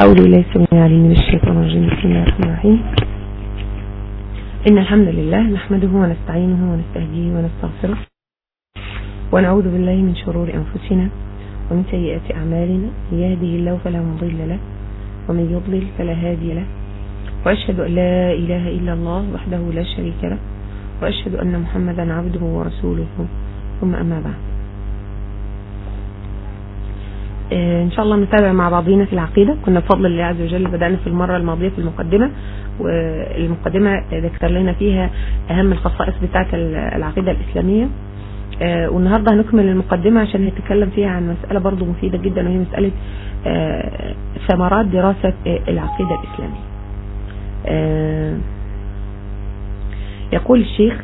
أعوذ بالله السميع العليم من الشيطان الرجيم. بسم الله الرحمن الرحيم. إن الحمد لله نحمده ونستعينه ونستهديه ونستغفره ونعوذ بالله من شرور أنفسنا ومن سيئات أعمالنا. من يهده الله فلا مضل له ومن يضلل فلا هادي له. وأشهد أن لا إله إلا الله وحده لا شريك له. وأشهد أن محمدا عبده ورسوله. ثم أما بعد. آه، إن شاء الله نتابع مع بعضينا في العقيدة. كنا بفضل الله عز وجل بدأنا في المرة الماضية في المقدمة والمقدمة ذكر لنا فيها أهم الخصائص بتاعة العقيدة الإسلامية. آه، والنهاردة هنكمل المقدمة عشان نتكلم فيها عن مسألة برضو مفيدة جدا وهي مسألة آه، ثمرات دراسة العقيدة الإسلامية. يقول الشيخ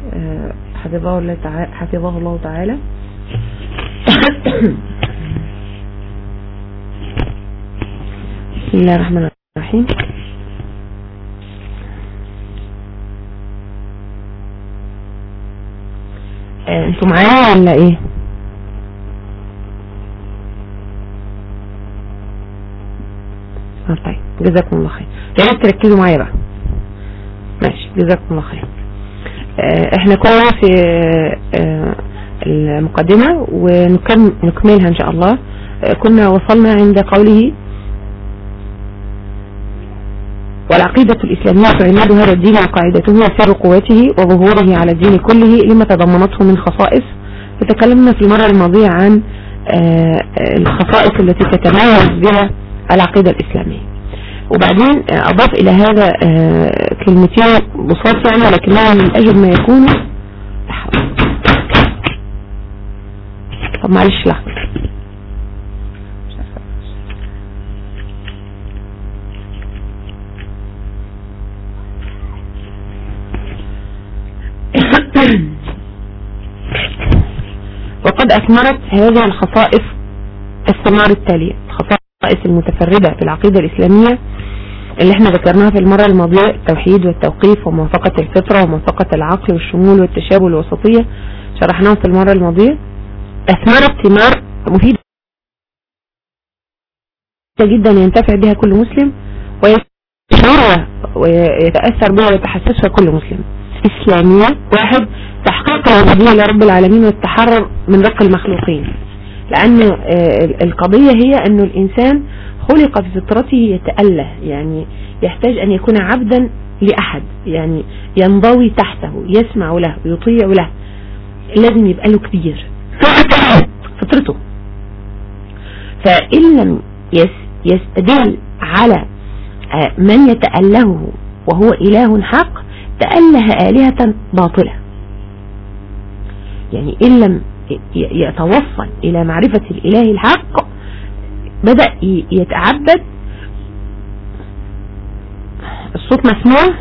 حفظه الله تعالى, حفظه الله تعالى. بسم الله الرحمن الرحيم أنتوا معايا ولا إيه طيب جزاكم الله خير ريت تركزوا معايا بقى ماشي جزاكم الله خير إحنا كنا في المقدمة ونكملها إن شاء الله. كنا وصلنا عند قوله والعقيدة الإسلامية عماد هذا الدين وقاعدته وسر قوته وظهوره على الدين كله لما تضمنته من خصائص. وتكلمنا في المرة الماضية عن آه، الخصائص التي تتميز بها العقيدة الإسلامية. وبعدين أضاف إلى هذا آه، كلمتين بصوت يعني ولكنها من أجل ما يكون. طب معلش لحظة وقد أثمرت هذه الخصائص الثمار التالية الخصائص المتفردة في العقيدة الإسلامية اللي إحنا ذكرناها في المرة الماضية التوحيد والتوقيف وموافقة الفطرة وموافقة العقل والشمول والتشابه والوسطية شرحناهم في المرة الماضية. أثمرت ثمار مفيدة جدا ينتفع بها كل مسلم ويتأثر بها ويتحسسها كل مسلم. إسلامية. واحد تحقيق العبودية لرب العالمين والتحرر من رق المخلوقين. لأن آه، القضية هي أن الإنسان خلق في فطرته يتأله يعني يحتاج أن يكون عبدا لأحد يعني ينضوي تحته يسمع له يطيع له. لازم يبقى له كبير. فطرته. فإن لم يستدل على آه، من يتألهه وهو إله حق تأله آلهة باطلة. يعني إن لم يتوصل إلى معرفة الإله الحق بدأ يتعبد. الصوت مسموع؟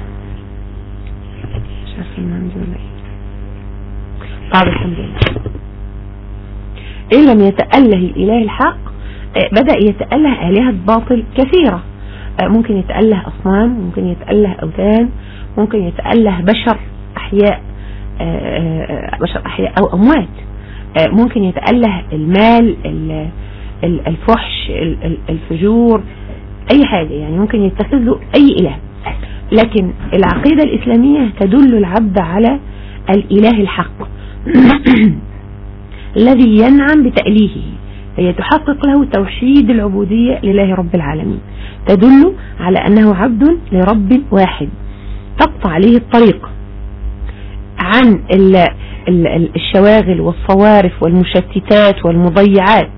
مش إيه. طيب الحمد لله. إن لم يتأله الإله الحق بدأ يتأله آلهة باطل كثيرة. ممكن يتأله أصنام ممكن يتأله أوثان ممكن يتأله بشر أحياء آه، آه، بشر أحياء أو أموات. آه، ممكن يتأله المال الفحش الفجور أي حاجة يعني ممكن يتخذ له أي إله. لكن العقيدة الإسلامية تدل العبد على الإله الحق. الذي ينعم بتأليهه هي تحقق له توحيد العبودية لله رب العالمين. تدل على أنه عبد لرب واحد. تقطع عليه الطريق عن الشواغل والصوارف والمشتتات والمضيعات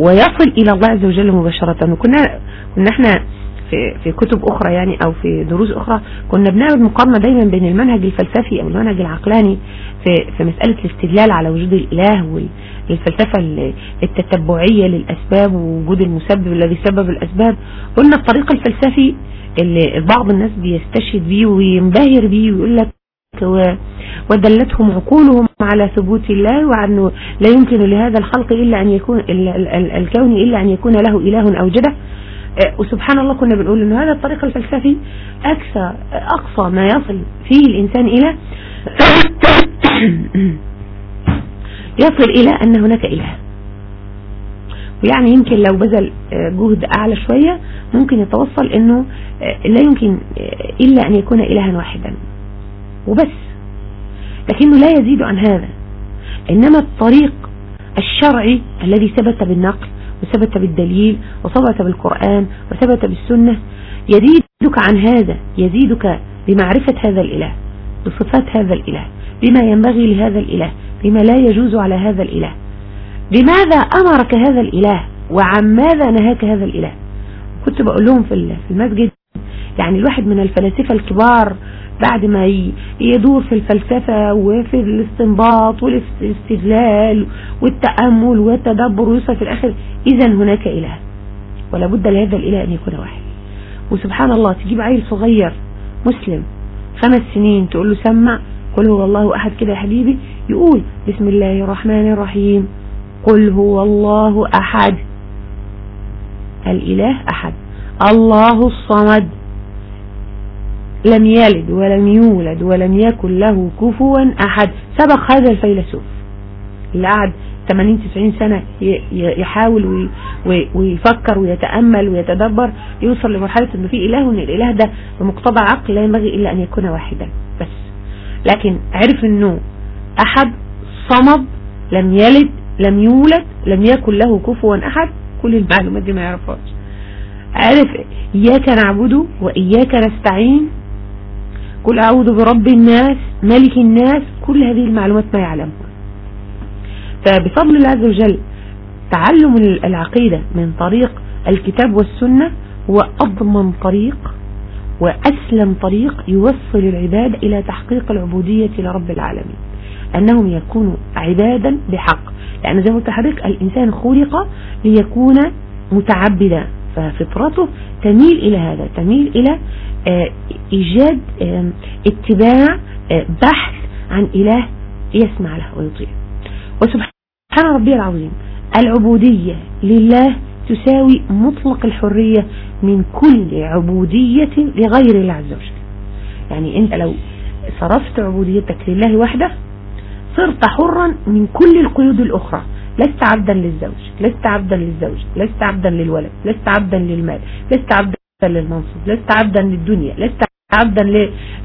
ويصل إلى الله عز وجل مباشرة. وكنا كنا إحنا في, في كتب أخرى يعني أو في دروس أخرى كنا بنعمل مقارنة دايما بين المنهج الفلسفي أو المنهج العقلاني في, في مسألة الاستدلال على وجود الإله والفلسفة التتبعية للأسباب ووجود المسبب الذي سبب الأسباب. قلنا الطريق الفلسفي اللي بعض الناس بيستشهد بيه وينبهر بيه ويقول لك ودلتهم عقولهم على ثبوت الله وأنه لا يمكن لهذا الخلق إلا أن يكون الكون إلا أن يكون له إله أوجده آه، وسبحان الله كنا بنقول أن هذا الطريق الفلسفي أكثر أقصى ما يصل فيه الإنسان إلى يصل إلى أن هناك إله. ويعني يمكن لو بذل جهد أعلى شوية ممكن يتوصل أنه لا يمكن إلا أن يكون إلها واحدا. وبس. لكنه لا يزيد عن هذا. إنما الطريق الشرعي الذي ثبت بالنقل وثبت بالدليل وثبت بالقرآن وثبت بالسنة يزيدك عن هذا يزيدك بمعرفة هذا الإله بصفات هذا الإله بما ينبغي لهذا الإله بما لا يجوز على هذا الإله. بماذا أمرك هذا الإله؟ وعن ماذا نهاك هذا الإله؟ كنت بقول لهم في المسجد يعني الواحد من الفلاسفة الكبار بعد ما يدور في الفلسفة وفي الاستنباط والاستدلال والتأمل والتدبر ويوصل في الآخر إذا هناك إله. ولا بد لهذا الإله أن يكون واحد. وسبحان الله تجيب عيل صغير مسلم خمس سنين تقول له سمع قل هو الله أحد كده يا حبيبي يقول بسم الله الرحمن الرحيم. قل هو الله أحد. الإله أحد. الله الصمد. لم يلد ولم يولد ولم يكن له كفوا أحد. سبق هذا الفيلسوف. اللي قعد 80 90 سنة يحاول ويفكر ويتأمل ويتدبر يوصل لمرحلة إنه في إله وإن الإله ده بمقتضى عقل لا ينبغي إلا أن يكون واحدا بس. لكن عرف إنه أحد صمد لم يلد لم يولد لم يكن له كفوا أحد. كل المعلومات دي ما يعرفهاش. عرف إياك نعبده وإياك نستعين. قل أعوذ برب الناس ملك الناس. كل هذه المعلومات ما يعلمها. فبفضل الله عز وجل تعلم العقيدة من طريق الكتاب والسنة هو أضمن طريق وأسلم طريق يوصل العباد إلى تحقيق العبودية لرب العالمين. أنهم يكونوا عبادا بحق. لأن زي ما قلت الإنسان خلق ليكون متعبدا. ففطرته تميل إلى هذا تميل إلى آه، إيجاد اتباع آه، بحث عن إله يسمع له ويطيع. وسبحان ربي العظيم العبودية لله تساوي مطلق الحرية من كل عبودية لغير الله عز وجل. يعني أنت لو صرفت عبوديتك لله وحده صرت حرا من كل القيود الأخرى لست عبدا للزوج لست عبدا للزوج لست عبدا للولد لست عبدا للمال لست عبدا للمنصب لست عبدا للدنيا لست عبدا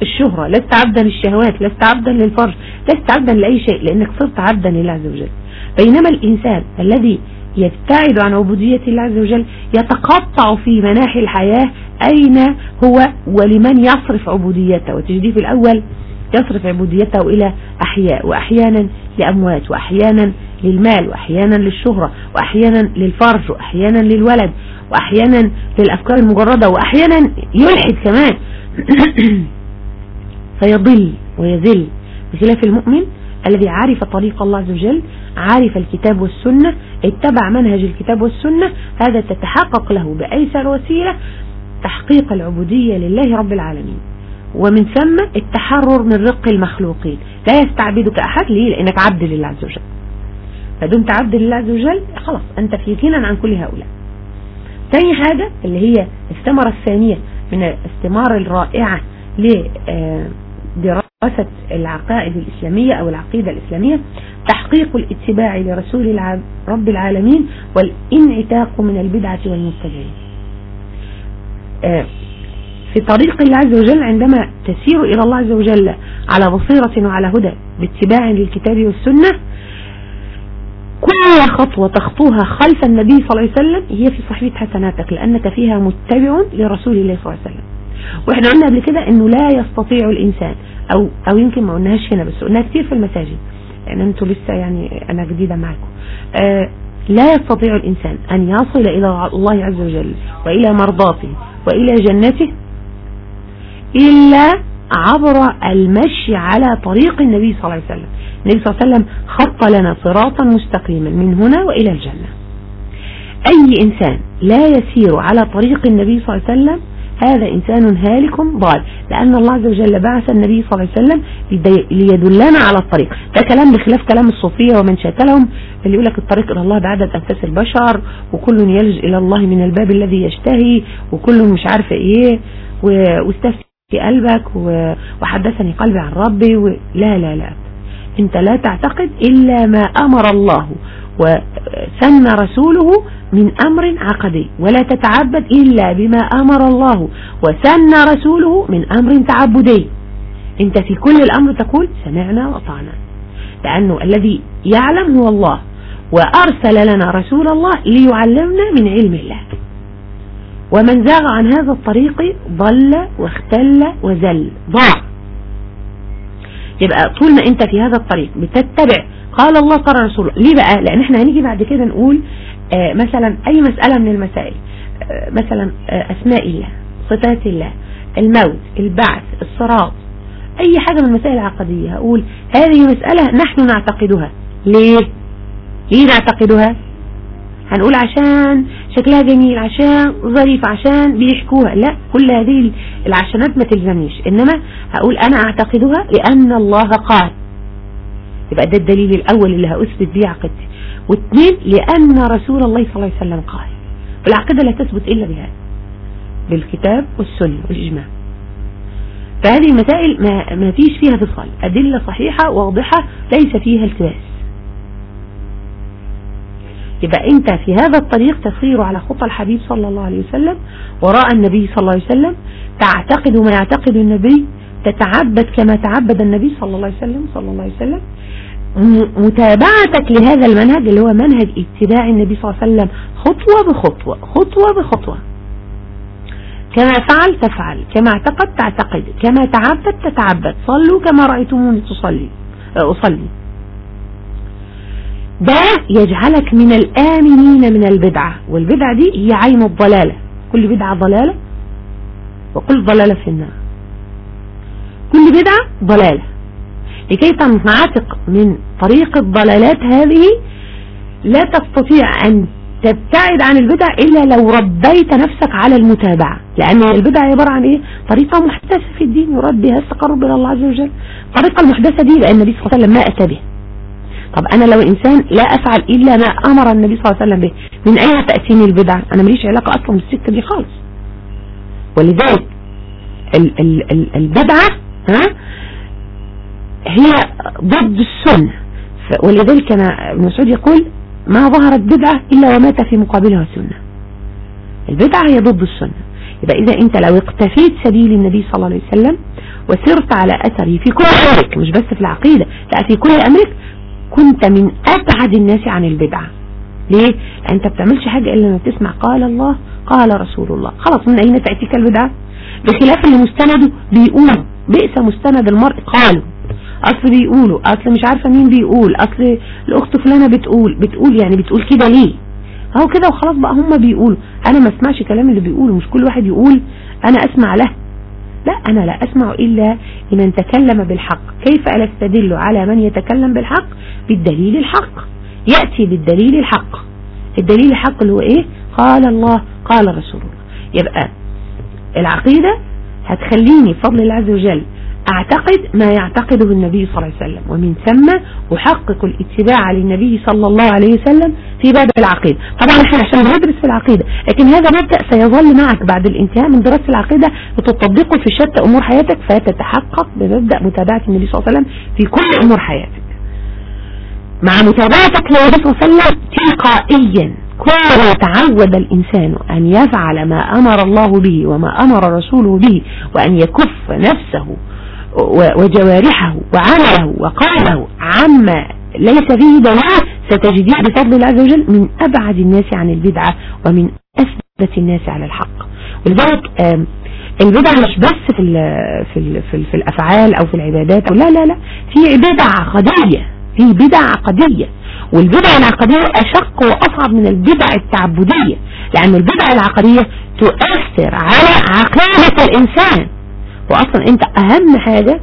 للشهرة لست عبدا للشهوات لست عبدا للفرج لست عبدا لأي شيء لأنك صرت عبدا لله عز وجل بينما الإنسان الذي يبتعد عن عبودية الله عز وجل يتقطع في مناحي الحياة أين هو ولمن يصرف عبوديته وتجديه في الأول يصرف عبوديته إلى أحياء وأحيانا لأموات وأحيانا للمال وأحيانا للشهرة وأحيانا للفرج وأحيانا للولد وأحيانا للأفكار المجردة وأحيانا يلحد كمان. فيضل ويذل بخلاف المؤمن الذي عرف طريق الله عز وجل عرف الكتاب والسنة اتبع منهج الكتاب والسنة هذا تتحقق له بأيسر وسيلة تحقيق العبودية لله رب العالمين. ومن ثم التحرر من رق المخلوقين. لا يستعبدك أحد ليه؟ لأنك عبد لله عز وجل. فدمت عبد لله عز وجل خلاص أنت في يقينا عن كل هؤلاء. ثاني حاجة اللي هي الثمرة الثانية من الثمار الرائعة لدراسة العقائد الإسلامية أو العقيدة الإسلامية تحقيق الاتباع لرسول رب العالمين والانعتاق من البدعة والمبتدعين آه، في طريق الله عز وجل عندما تسير إلى الله عز وجل على بصيرة وعلى هدى باتباع للكتاب والسنة كل خطوة تخطوها خلف النبي صلى الله عليه وسلم هي في صحيفة حسناتك لأنك فيها متبع لرسول الله صلى الله عليه وسلم. وإحنا قلنا قبل كده إنه لا يستطيع الإنسان أو أو يمكن ما قلناهاش هنا بس قلناها كتير في المساجد. يعني أنتوا لسه يعني أنا جديدة معاكم آه لا يستطيع الإنسان أن يصل إلى الله عز وجل وإلى مرضاته وإلى جنته إلا عبر المشي على طريق النبي صلى الله عليه وسلم. النبي صلى الله عليه وسلم خط لنا صراطا مستقيما من هنا وإلى الجنة. أي إنسان لا يسير على طريق النبي صلى الله عليه وسلم هذا إنسان هالك ضال. لأن الله عز وجل بعث النبي صلى الله عليه وسلم ليدلنا على الطريق. ده كلام بخلاف كلام الصوفية ومن شاكلهم اللي يقول لك الطريق إلى الله بعدد أنفاس البشر وكل يلج إلى الله من الباب الذي يشتهي وكل مش عارفة إيه واستفتي قلبك وحدثني قلبي عن ربي لا لا لا. انت لا تعتقد إلا ما أمر الله وسن رسوله من أمر عقدي. ولا تتعبد إلا بما أمر الله وسن رسوله من أمر تعبدي. انت في كل الأمر تقول سمعنا وطعنا. لأنه الذي يعلم هو الله وأرسل لنا رسول الله ليعلمنا من علم الله. ومن زاغ عن هذا الطريق ضل واختل وزل. ضاع. يبقى طول ما انت في هذا الطريق بتتبع قال الله قال رسوله ليه بقى؟ لأن إحنا هنيجي بعد كده نقول آه مثلا أي مسألة من المسائل آه مثلا آه أسماء الله صفات الله الموت البعث الصراط أي حاجة من المسائل العقدية. هقول هذه مسألة نحن نعتقدها. ليه؟ ليه نعتقدها؟ هنقول عشان شكلها جميل عشان ظريف عشان بيحكوها. لا كل هذه العشانات ما تلزمنيش. إنما هقول أنا أعتقدها لأن الله قال. يبقى ده الدليل الأول اللي هأثبت بيه عقيدتي. واثنين لأن رسول الله صلى الله عليه وسلم قال. والعقيدة لا تثبت إلا بهذا بالكتاب والسنة والإجماع. فهذه المسائل ما, فيش فيها فصال. أدلة صحيحة واضحة ليس فيها التباس. يبقى انت في هذا الطريق تسير على خطى الحبيب صلى الله عليه وسلم وراء النبي صلى الله عليه وسلم تعتقد ما يعتقد النبي تتعبد كما تعبد النبي صلى الله عليه وسلم صلى الله عليه وسلم. متابعتك لهذا المنهج اللي هو منهج اتباع النبي صلى الله عليه وسلم خطوة بخطوة خطوة بخطوة. كما فعل تفعل كما اعتقد تعتقد كما تعبد تتعبد صلوا كما رأيتموني تصلي أصلي. ده يجعلك من الآمنين من البدعة والبدعة دي هي عين الضلالة. كل بدعة ضلالة وكل ضلالة في النار. كل بدعة ضلالة. لكي تنعتق من طريق الضلالات هذه لا تستطيع أن تبتعد عن البدع إلا لو ربيت نفسك على المتابعة. لأن البدع عبارة عن إيه؟ طريقة محدثة في الدين يرد بها التقرب إلى الله عز وجل. الطريقة المحدثة دي لأن النبي صلى الله عليه وسلم ما أتى بها. طب أنا لو إنسان لا أفعل إلا ما أمر النبي صلى الله عليه وسلم به من أين تأتيني البدع؟ أنا ماليش علاقة أصلا بالسكة دي خالص. ولذلك ال ال ال البدعة ها هي ضد السنة. ولذلك أنا ابن مسعود يقول ما ظهرت بدعة إلا ومات في مقابلها سنة. البدعة هي ضد السنة. يبقى إذا أنت لو اقتفيت سبيل النبي صلى الله عليه وسلم وسرت على اثره في كل أمرك مش بس في العقيدة لا في كل أمرك كنت من أبعد الناس عن البدعة ليه؟ أنت بتعملش حاجة إلا لما تسمع قال الله قال رسول الله. خلاص من أين تأتيك البدعة بخلاف اللي مستنده بيقولوا بئس مستند المرء قالوا. أصل بيقولوا أصل مش عارفة مين بيقول أصل الأخت فلانة بتقول. بتقول يعني بتقول كده ليه؟ أهو كده وخلاص بقى هم بيقولوا. أنا ما أسمعش كلام اللي بيقولوا مش كل واحد يقول. أنا أسمع له. لا أنا لا أسمع إلا لمن تكلم بالحق. كيف ألا استدل على من يتكلم بالحق؟ بالدليل الحق. يأتي بالدليل الحق. الدليل الحق اللي هو إيه؟ قال الله قال رسول الله. يبقى العقيدة هتخليني بفضل الله عز وجل أعتقد ما يعتقده النبي صلى الله عليه وسلم. ومن ثم أحقق الاتباع للنبي صلى الله عليه وسلم في باب العقيدة. طبعا إحنا عشان ندرس في العقيدة لكن هذا مبدأ سيظل معك بعد الانتهاء من دراسة العقيدة وتطبقه في شتى أمور حياتك فتتحقق بمبدأ متابعة النبي صلى الله عليه وسلم في كل أمور حياتك. مع متابعتك للنبي صلى الله عليه وسلم تلقائيا كلما تعود الإنسان أن يفعل ما أمر الله به وما أمر رسوله به وأن يكف نفسه وجوارحه وعمله وقاله عما ليس فيه دواء ستجديه بفضل الله عز وجل من أبعد الناس عن البدعة ومن أثبت الناس على الحق. ولذلك البدع مش بس في ال في ال في, ال في الأفعال أو في العبادات أو لا لا لا في بدع عقدية في بدع عقدية والبدع العقدية أشق وأصعب من البدع التعبدية لأن البدع العقدية تؤثر على عقيدة الإنسان. واصلا أنت أهم حاجة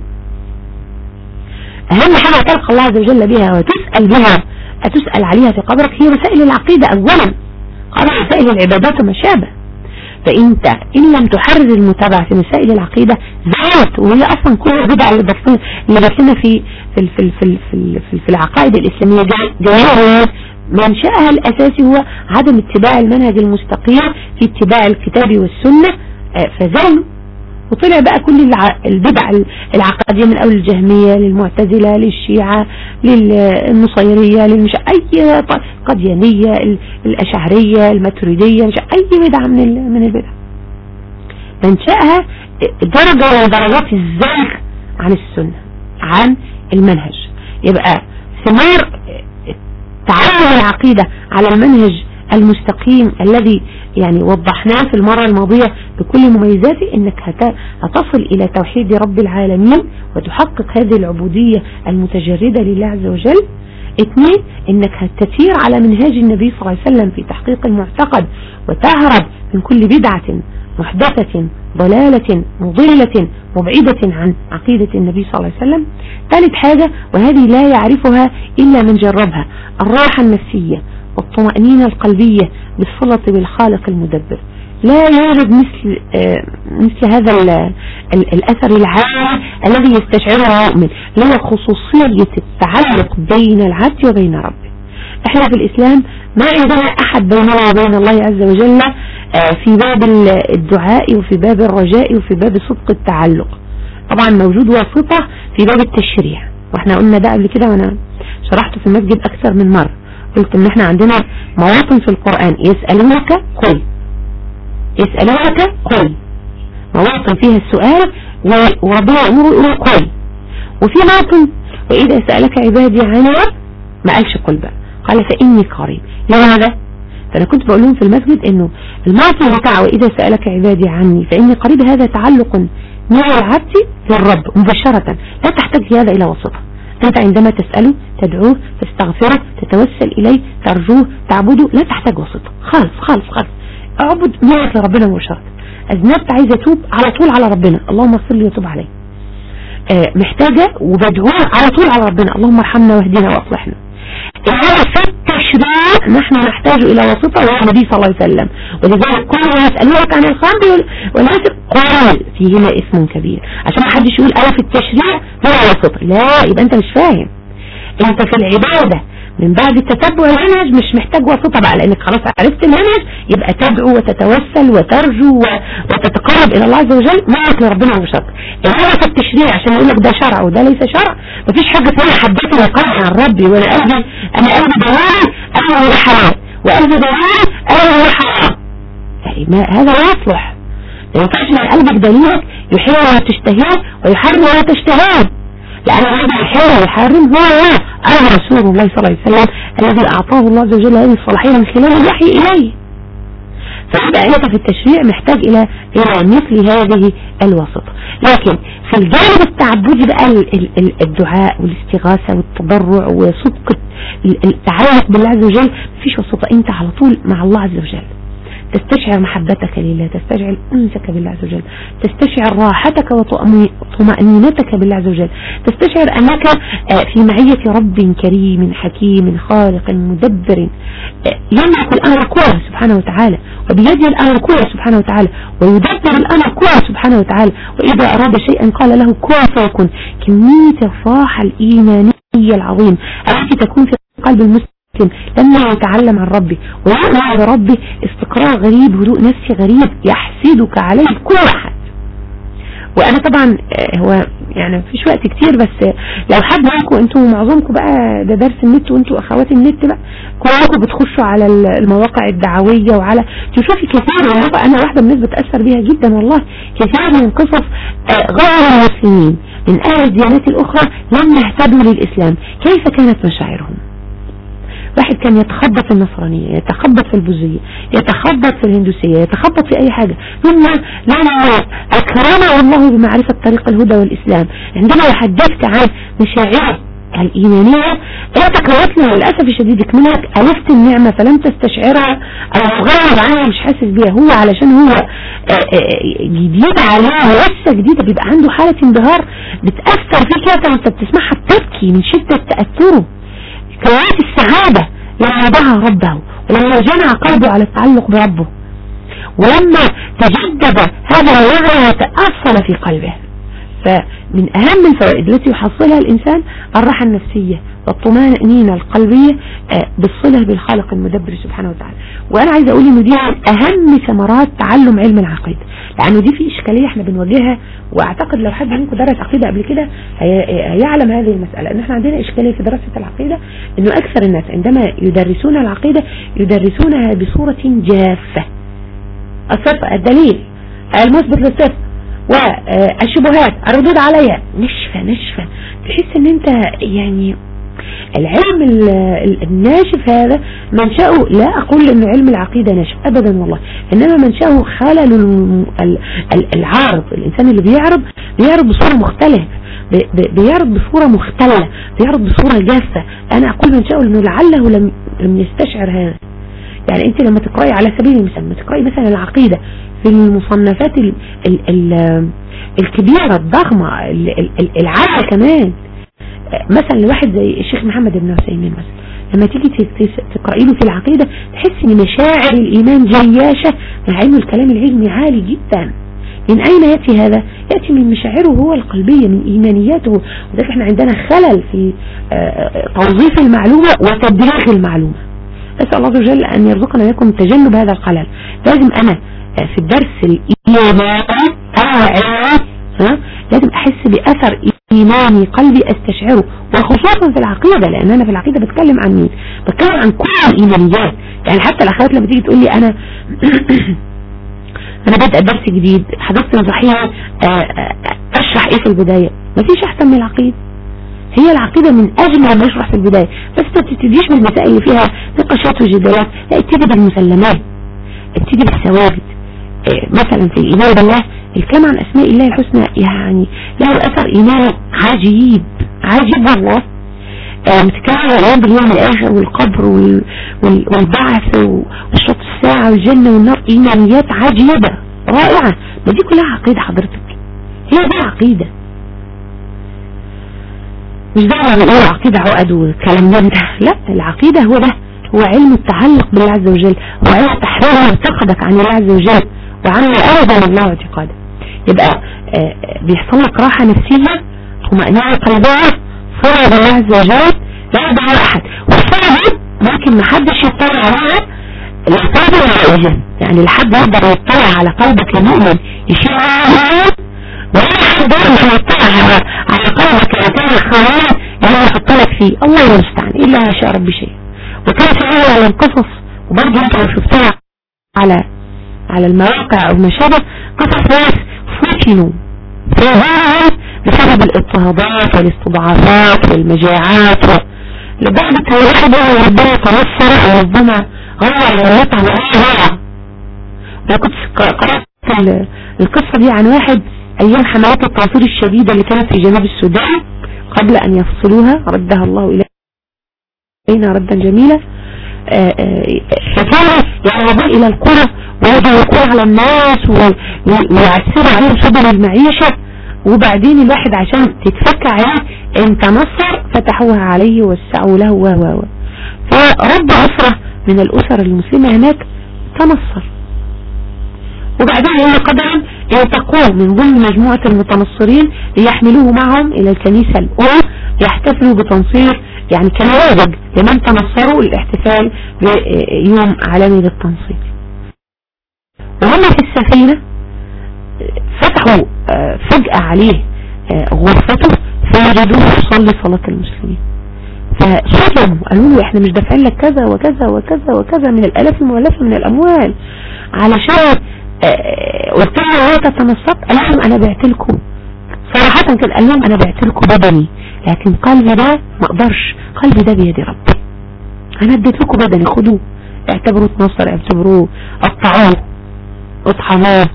أهم حاجة تلقى الله عز وجل بها وتسأل بها أتسأل عليها في قبرك هي مسائل العقيدة اولا قال مسائل العبادات وما شابه فانت إن لم تحرر المتابعة في مسائل العقيدة زعلت وهي أصلا كل البدع اللي بطلنا اللي بطلنا في في في في في, في, في العقائد الإسلامية جاية منشأها الأساسي هو عدم اتباع المنهج المستقيم في اتباع الكتاب والسنة فزالوا وطلع بقى كل البدع العقدية من أول الجهمية للمعتزلة للشيعة للنصيرية للمش أي قديانية الأشعرية الماتريدية مش أي بدعة من من البدع. منشأها درجة من درجات الزيغ عن السنة عن المنهج. يبقى ثمار تعلم العقيدة على المنهج المستقيم الذي يعني وضحناه في المرة الماضية بكل مميزاته إنك هتصل إلى توحيد رب العالمين وتحقق هذه العبودية المتجردة لله عز وجل. اثنين إنك هتسير على منهاج النبي صلى الله عليه وسلم في تحقيق المعتقد وتهرب من كل بدعة محدثة ضلالة مضلة مبعدة عن عقيدة النبي صلى الله عليه وسلم. ثالث حاجة وهذه لا يعرفها إلا من جربها الراحة النفسية. والطمأنينة القلبية بالصلة بالخالق المدبر. لا يوجد مثل آه مثل هذا الأثر العام الذي يستشعره المؤمن هو خصوصية التعلق بين العبد وبين ربه. إحنا في الإسلام ما عندنا أحد بيننا وبين الله عز وجل آه في باب الدعاء وفي باب الرجاء وفي باب صدق التعلق. طبعا موجود واسطة في باب التشريع. وإحنا قلنا ده قبل كده وأنا شرحته في المسجد أكثر من مرة. قلت إن إحنا عندنا مواطن في القرآن يسألونك قل. يسألونك قل. مواطن فيها السؤال وربنا يقول قل. وفي موطن وإذا سألك عبادي عني ما قالش قل بقى. قال فإني قريب. لماذا؟ فأنا كنت بقول لهم في المسجد إنه الموطن بتاع وإذا سألك عبادي عني فإني قريب هذا تعلق من العبد للرب مباشرة. لا تحتاج هذا إلى وسطة. أنت عندما تسأله تدعوه تستغفره تتوسل إليه ترجوه تعبده لا تحتاج وسطه خالص خالص خالص. أعبد نعمة لربنا مباشرة أذنبت عايز أتوب على طول على ربنا. اللهم اغفر لي وتوب علي آه محتاجة وبدعوه على طول على ربنا. اللهم ارحمنا واهدنا وأصلحنا. في التشريع نحن نحتاج إلى وسطة وهو النبي صلى الله عليه وسلم. ولذلك كل ما يسألونك عن الخمر والعسر قال فيهما اسم كبير. عشان ما حدش يقول أنا في التشريع هو وسطة لا يبقى أنت مش فاهم. أنت في العبادة من بعد التتبع المنهج مش محتاج وسطة بقى لأنك خلاص عرفت المنهج يبقى تدعو وتتوسل وترجو وتتقرب إلى الله عز وجل معك لربنا وشرط انما في التشريع عشان يقول لك ده شرع وده ليس شرع. مفيش حاجة ثانية حدثني وقال عن ربي وأنا قلبي أنا قلبي دواري أنا هو حرام. وقلبي دواري أنا هو حرام. يعني ما هذا لا يصلح. ما ينفعش ان قلبك دليلك يحل ولا تشتهيه ويحرم ولا تشتهيه. لأن هذا الحيرة والحارم هو أنا رسول الله صلى الله عليه وسلم الذي أعطاه الله عز وجل هذه الصلاحية من خلال الوحي إليه. فيبقى أنت في التشريع محتاج إلى إلى مثل هذه الوسط. لكن في الجانب التعبدي بقى الدعاء والاستغاثة والتضرع وصدق التعلق بالله عز وجل مفيش وسطة أنت على طول مع الله عز وجل. تستشعر محبتك لله تستشعر أنسك بالله عز وجل تستشعر راحتك وطمأنينتك بالله عز وجل تستشعر أنك آه، في معية رب كريم حكيم خالق مدبر آه، يملك الأمر كله سبحانه وتعالى وبيده الأمر كله سبحانه وتعالى ويدبر الأمر كله سبحانه وتعالى وإذا أراد شيئا قال له كن فيكون. كمية الراحة الإيمانية العظيم التي تكون في قلب المسلم لما يتعلم عن ربي. ويؤمن بربي استقرار غريب هدوء نفسي غريب يحسدك عليه كل أحد وأنا طبعا آه، هو يعني مفيش وقت كتير بس لو حد منكم أنتوا معظمكم بقى ده درس النت وانتوا اخوات النت بقى كلكم بتخشوا على المواقع الدعوية وعلى تشوفي كثير والله أنا واحدة من الناس بتأثر بيها جدا والله. كثير من قصص آه، غير المسلمين. من أهل الديانات الأخرى لم يهتدوا للإسلام. كيف كانت مشاعرهم؟ واحد كان يتخبط في النصرانية يتخبط في البوذية يتخبط في الهندوسية يتخبط في أي حاجة. ثم لا لا الله بمعرفة طريق الهدى والإسلام. عندما يحدثك عن مشاعره الإيمانية انت كوتنا للأسف الشديد كمنك ألفت النعمة فلم تستشعرها. أو غير عنها مش حاسس بيها هو علشان هو آه، آه، جديد عليها لسه جديدة بيبقى عنده حالة انبهار بتأثر فيك انت بتسمعها بتبكي من شدة تأثره. كوات السعادة لما دعا ربه ولما جمع قلبه على التعلق بربه ولما تجدد هذا الوعي وتأصل في قلبه. فمن أهم الفوائد التي يحصلها الإنسان الراحة النفسية والطمأنينة القلبية آه، بالصلة بالخالق المدبر سبحانه وتعالى. وأنا عايز أقول ان دي أهم ثمرات تعلم علم العقيدة لأنه دي في إشكالية إحنا بنواجهها وأعتقد لو حد منكم درس عقيدة قبل كده هيعلم هذه المسألة. إن إحنا عندنا إشكالية في دراسة العقيدة إنه أكثر الناس عندما يدرسون العقيدة يدرسونها بصورة جافة. الصفة الدليل المثبت للصفة والشبهات الردود عليها. نشفة نشفة. تحس إن أنت يعني العلم الناشف هذا منشأه لا أقول أنه علم العقيدة ناشف أبدا والله. إنما منشأه خلل العارض الإنسان اللي بيعرض بيعرض بصورة مختلفة بيعرض بصورة مختلة بيعرض بصورة جافة. أنا أقول منشأه أنه لعله لم, لم يستشعر هذا. يعني أنت لما تقرأي على سبيل المثال لما تقرأي مثلا العقيدة في المصنفات ال ال ال الكبيرة الضخمة العالية كمان. مثلا لواحد زي الشيخ محمد بن عثيمين مثلا لما تيجي تقرأي له في العقيدة تحس إن مشاعر الإيمان جياشة مع إنه الكلام العلمي عالي جدا. من أين يأتي هذا؟ يأتي من مشاعره هو القلبية من إيمانياته. وذلك إحنا عندنا خلل في آه، آه، توظيف المعلومة وتبليغ المعلومة. أسأل الله عز وجل أن يرزقنا لكم تجنب هذا الخلل. لازم أنا آه، في الدرس الإيماني ها لازم أحس بأثر إيماني قلبي أستشعره وخصوصا في العقيدة لأن أنا في العقيدة بتكلم عن مين؟ بتكلم عن كل الإيمانيات. يعني حتى الأخوات لما تيجي تقول لي أنا أنا بدأ درس جديد حضرت نصحيها آه، آه، أشرح إيه في البداية؟ مفيش أحسن من العقيدة. هي العقيدة من أجمل ما يشرح في البداية. بس ما تبتديش بالمسائل اللي فيها نقاشات وجدالات لا ابتدي بالمسلمات ابتدي بالثوابت. آه، مثلا في الإيمان بالله الكلام عن أسماء الله الحسنى يعني له أثر إيمان عجيب عجيب والله. آه، متكلم الإيمان باليوم الآخر والقبر والبعث وشرط الساعة والجنة والنار إيمانيات عجيبة رائعة. ما دي كلها عقيدة حضرتك. هي دي عقيدة. مش دعوة نقول عقيدة عقد وكلام ده. لا العقيدة هو ده. هو علم التعلق بالله عز وجل هو علم تحرير معتقدك عن الله عز وجل وعن أرض الله اعتقاده يبقى آه، بيحصل لك راحة نفسية طمأنينة قلبية فرع بالله عز وجل لا يدعى أحد والفرع دي ممكن محدش يطلع عليها الأفراد ولا يعني لحد يقدر يطلع على قلبك المؤمن يشير ولا حد يقدر يطلع على على قلبك كان الخوان يعني يحط لك فيه. الله المستعان إلا ما شاء ربي شيء. وكان في على القصص؟ وبرضه أنت لو شفتها على على المواقع أو ما قصص ناس فتنوا فهذا بسبب الاضطهادات والاستضعافات والمجاعات. لدرجة الواحد ربنا تنصر وربنا غير غيرتها وأشهرها أنا كنت قرأت القصة دي عن واحد أيام حملات التعصير الشديدة اللي كانت في جنوب السودان قبل أن يفصلوها ردها الله إلينا ردا جميلا آه، آه، فكان يعرضون إلى القرى ويضيقون على الناس ويعسروا عليهم سبل المعيشة. وبعدين الواحد عشان تتفك عليه انت نصر فتحوها عليه ووسعوا له و و فرب أسرة من الأسر المسلمة هناك تنصر. وبعدين هي قدرا تقوم من ضمن مجموعة المتنصرين ليحملوه معهم إلى الكنيسة الأولى يحتفلوا بتنصير. يعني كنموذج لمن تنصروا الاحتفال بيوم عالمي للتنصير. وهم في السفينة فتحوا آه، فجأة عليه آه، غرفته فوجدوه يصلي صلاة المسلمين. فصدموا قالوا له إحنا مش دافعين لك كذا وكذا وكذا وكذا من الألاف المؤلفة من الأموال. علشان آه، قلت له لا تتنصت. قال لهم أنا بعت لكم. صراحة قال لهم أنا بعت لكم بدني. لكن قلبي ده ما أقدرش قلبي ده بيد ربي. أنا اديت لكم بدني خدوه اعتبروه اتنصر اعتبروه قطعوه. اطحنوه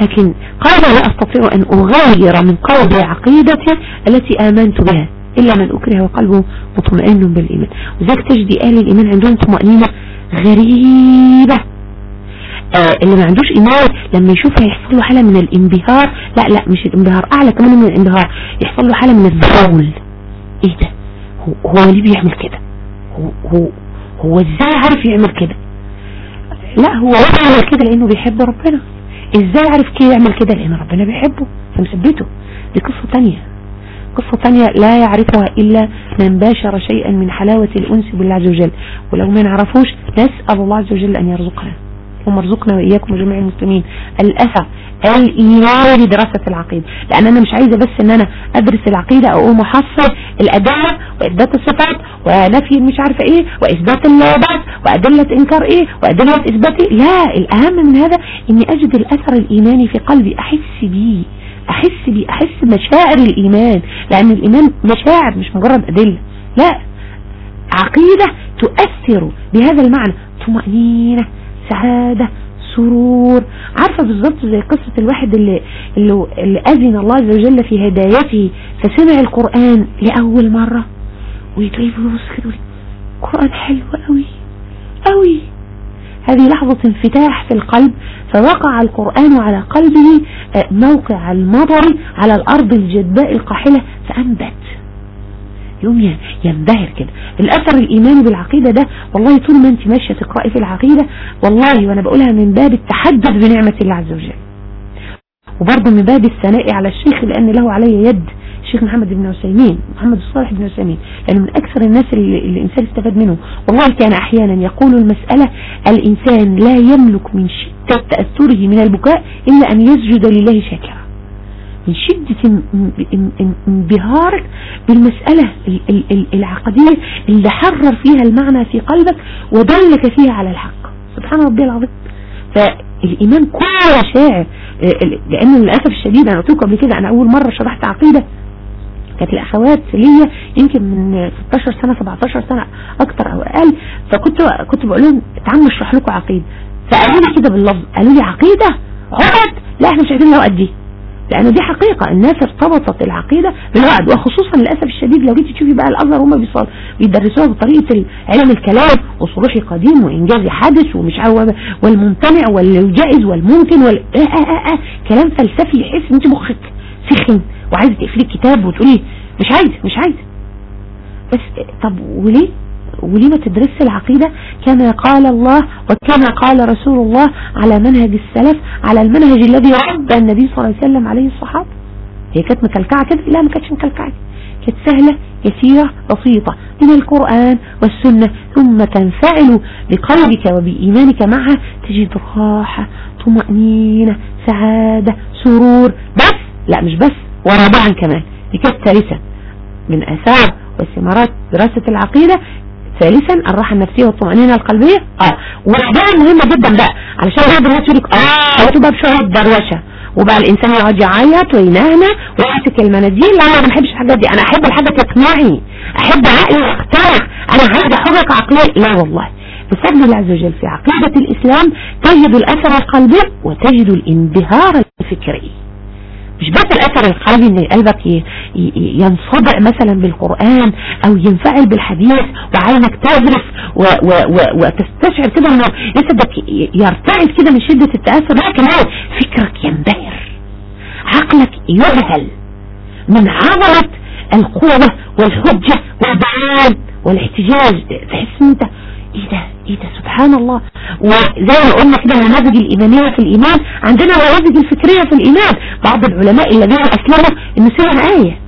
لكن قال لا أستطيع أن اغير من قلبي عقيدتي التي آمنت بها إلا من أكره وقلبه مطمئن بالإيمان. وذلك تجدي أهل الإيمان عندهم طمأنينة غريبة. آه اللي ما عندوش إيمان لما يشوف هيحصل له حالة من الانبهار. لا لا مش الانبهار أعلى كمان من الانبهار. يحصل له حالة من الذهول إيه ده؟ هو, هو ليه بيعمل كده؟ هو هو هو إزاي عارف يعمل كده؟ لا هو يعمل كده لأنه بيحب ربنا. إزاي عارف كده يعمل كده؟ لأن ربنا بيحبه. فمثبته دي قصة تانية. قصة تانية لا يعرفها إلا من باشر شيئا من حلاوة الأنس بالله عز وجل. ولو ما نعرفوش نسأل الله عز وجل أن يرزقنا. اللهم ارزقنا وإياكم وجميع المسلمين. الأثر الإيمان بدراسة العقيدة. لأن أنا مش عايزة بس أن أنا أدرس العقيدة أو محصل الأدلة وإثبات الصفات ونفي مش عارفة إيه وإثبات اللابات وأدلة إنكار إيه وأدلة إثبات إيه. لا الأهم من هذا إني أجد الأثر الإيماني في قلبي. أحس بيه. أحس بيه. أحس مشاعر الإيمان. لأن الإيمان مشاعر مش مجرد أدلة. لا. عقيدة تؤثر بهذا المعنى. طمأنينة. سعادة سرور. عارفة بالظبط زي قصة الواحد اللي, اللي, اللي أذن الله عز وجل في هدايته فسمع القرآن لأول مرة. ويتلاقيه بيبص كده القرآن حلو قوي قوي هذه لحظة انفتاح في القلب فوقع القرآن على قلبه آه، موقع المطر على الأرض الجداء القاحلة فأنبت. يوم ينبهر كده. الأثر الايماني بالعقيدة ده والله طول ما أنت ماشية تقرأي في العقيدة والله وأنا بقولها من باب التحدث بنعمة الله عز وجل. وبرضه من باب الثناء على الشيخ لأن له علي يد الشيخ محمد بن عثيمين محمد الصالح بن عثيمين. لأنه من أكثر الناس اللي الإنسان استفاد منه. والله كان أحيانا يقول المسألة الإنسان لا يملك من شدة تأثره من البكاء إلا أن يسجد لله شاكرا. من شدة انبهارك بالمسألة العقدية اللي حرر فيها المعنى في قلبك ودلك فيها على الحق. سبحان ربي العظيم. فالإيمان كله شاعر لأنه للأسف الشديد أنا قلت قبل كده أنا أول مرة شرحت عقيدة كانت الأخوات ليا يمكن من 16 سنة 17 سنة أكتر أو أقل فكنت كنت بقول لهم تعالوا نشرح لكم عقيدة. فقالوا لي كده باللفظ قالوا لي عقيدة عقد لا إحنا مش عايزين العقد دي. لأن دي حقيقة الناس ارتبطت العقيدة بالوعد وخصوصا للأسف الشديد لو جيتي تشوفي بقى الأزهر هم بيدرسوها بطريقة علم الكلام وصروحي قديم وإنجازي حادث ومش والممتنع والجائز والممكن وال آه آه آه آه كلام فلسفي يحس انت مخك سخن وعايزة تقفلي الكتاب وتقولي مش عايزة مش عايزة. بس طب وليه؟ وليه ما تدرس العقيدة كما قال الله وكما قال رسول الله على منهج السلف على المنهج الذي رد النبي صلى الله عليه وسلم عليه الصحابة. هي كانت مكلكعة كده؟ لا ما كانتش مكلكعة. كانت سهلة يسيرة بسيطة. من القرآن والسنة. ثم تنفعل بقلبك وبإيمانك معها تجد راحة طمأنينة سعادة سرور. بس! لا مش بس ورابعا كمان. دي كانت ثالثا من أثار وثمرات دراسة العقيدة ثالثا الراحة النفسية والطمأنينة القلبية؟ آه. وحدها مهمة جدا بقى. علشان بعض الناس يقول لك آه هاتوا بقى بشوية دروشة. وبقى الإنسان يقعد يعيط وينهنى ويمسك المناديل. لا أنا ما بحبش الحاجات دي. أنا أحب الحاجة تقنعي أحب عقلي يقتنع. أنا عايزة حجة عقلية. لا والله. بفضل الله عز وجل في عقيدة الإسلام تجد الأثر القلبي وتجد الانبهار الفكري. مش بس الاثر القلبي ان قلبك ينصدع مثلا بالقرآن أو ينفعل بالحديث وعينك تذرف وتستشعر كده إنه جسدك يرتعد كده من شدة التأثر. لا كمان فكرك ينبهر. عقلك يذهل من عظمة القوة والحجة والبيان والاحتجاج. تحس أنت إيه ده؟ إيه ده سبحان الله وزي ما قلنا كده النماذج الإيمانية في الإيمان. عندنا نماذج الفكرية في الإيمان. بعض العلماء الذين أسلموا ان سمع آية.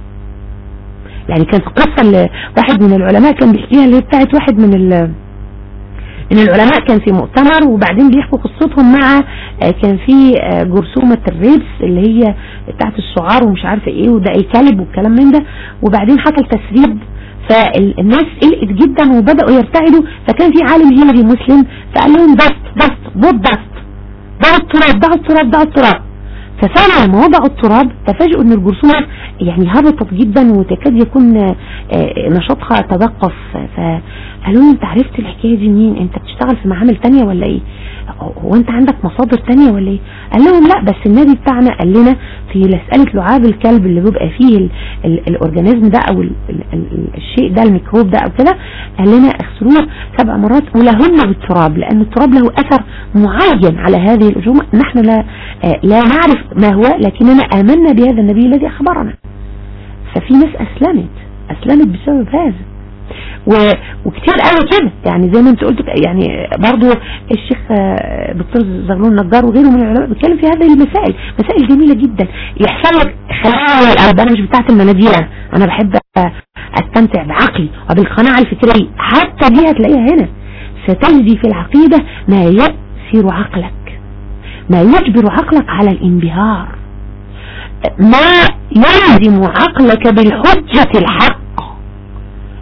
يعني كانت قصة واحد من العلماء كان بيحكيها اللي بتاعت واحد من ال ان العلماء كان في مؤتمر وبعدين بيحكوا قصتهم مع آه، كان في آه، جرثومة الريبس اللي هي بتاعت السعار ومش عارفة إيه وده الكلب والكلام من ده. وبعدين حصل تسريب فالناس قلقت جدا وبدأوا يرتعدوا فكان في عالم هنري مسلم فقال لهم dust dust put dust ضعوا التراب ضعوا التراب ضعوا التراب. ففعلا لما وضعوا التراب تفاجئوا إن الجرثومة يعني هبطت جدا وتكاد يكون آه، نشاطها توقف فقالوا لي انت عرفت الحكاية دي منين؟ انت بتشتغل في معامل تانية ولا إيه؟ هو انت عندك مصادر تانية ولا إيه؟ قال لهم لا بس النبي بتاعنا قال لنا في مسألة لعاب الكلب اللي بيبقى فيه ال ال ال organism ده أو ال ال الشيء ده الميكروب ده أو كده قال لنا اغسلوه سبع مرات ولهن بالتراب لأن التراب له أثر معين على هذه الأجومة. نحن لا, آه لا نعرف ما هو لكننا آمنا بهذا النبي الذي أخبرنا. ففي ناس أسلمت أسلمت بسبب هذا. وكتير قوي كده. يعني زي ما انت قلت يعني برضو الشيخ آه، دكتور زغلول النجار وغيره من العلماء بيتكلم في هذه المسائل مسائل جميلة جدا. يحصل لك خلايا أنا مش بتاعت المناديل أنا بحب أستمتع بعقلي وبالقناعة الفكرية. حتى دي هتلاقيها هنا. ستجدي في العقيدة ما يأسر عقلك. ما يجبر عقلك على الانبهار. ما يلزم عقلك بالحجة الحق.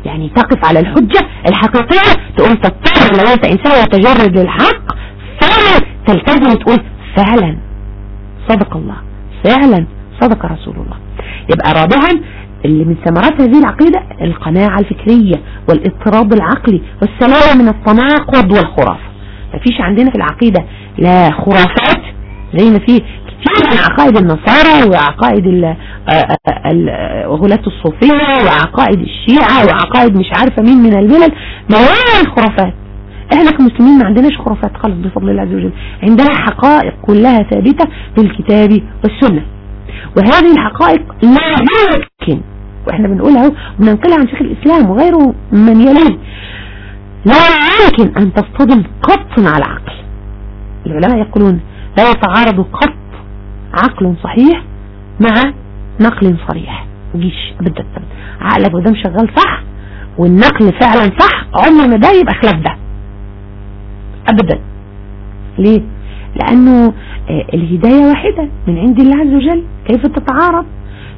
يعني تقف على الحجة الحقيقية تقوم تضطر لو انت انسان يتجرد للحق فعلا تلتزم وتقول فعلا صدق الله فعلا صدق رسول الله. يبقى رابعا اللي من ثمرات هذه العقيدة القناعة الفكرية والاضطراب العقلي والسلامة من التناقض والخرافة. مفيش عندنا في العقيدة لا خرافات زي ما في من عقائد النصارى وعقائد غلاة الصوفية وعقائد الشيعة وعقائد مش عارفة مين من الملل مواعي الخرافات. إحنا كمسلمين ما عندناش خرافات خالص بفضل الله عز وجل. عندنا حقائق كلها ثابتة في الكتاب والسنة. وهذه الحقائق لا يمكن وإحنا بنقولها وبننقلها عن شيخ الإسلام وغيره من يليه. لا يمكن أن تصطدم قط مع العقل. العلماء يقولون لا يتعارض قط عقل صحيح مع نقل صريح. مجيش ابدا عقلك ودام شغال صح والنقل فعلا صح عمر ما ده يبقى خلاف ده. ابدا. ليه؟ لأنه آه، الهداية واحدة من عند الله عز وجل. كيف تتعارض؟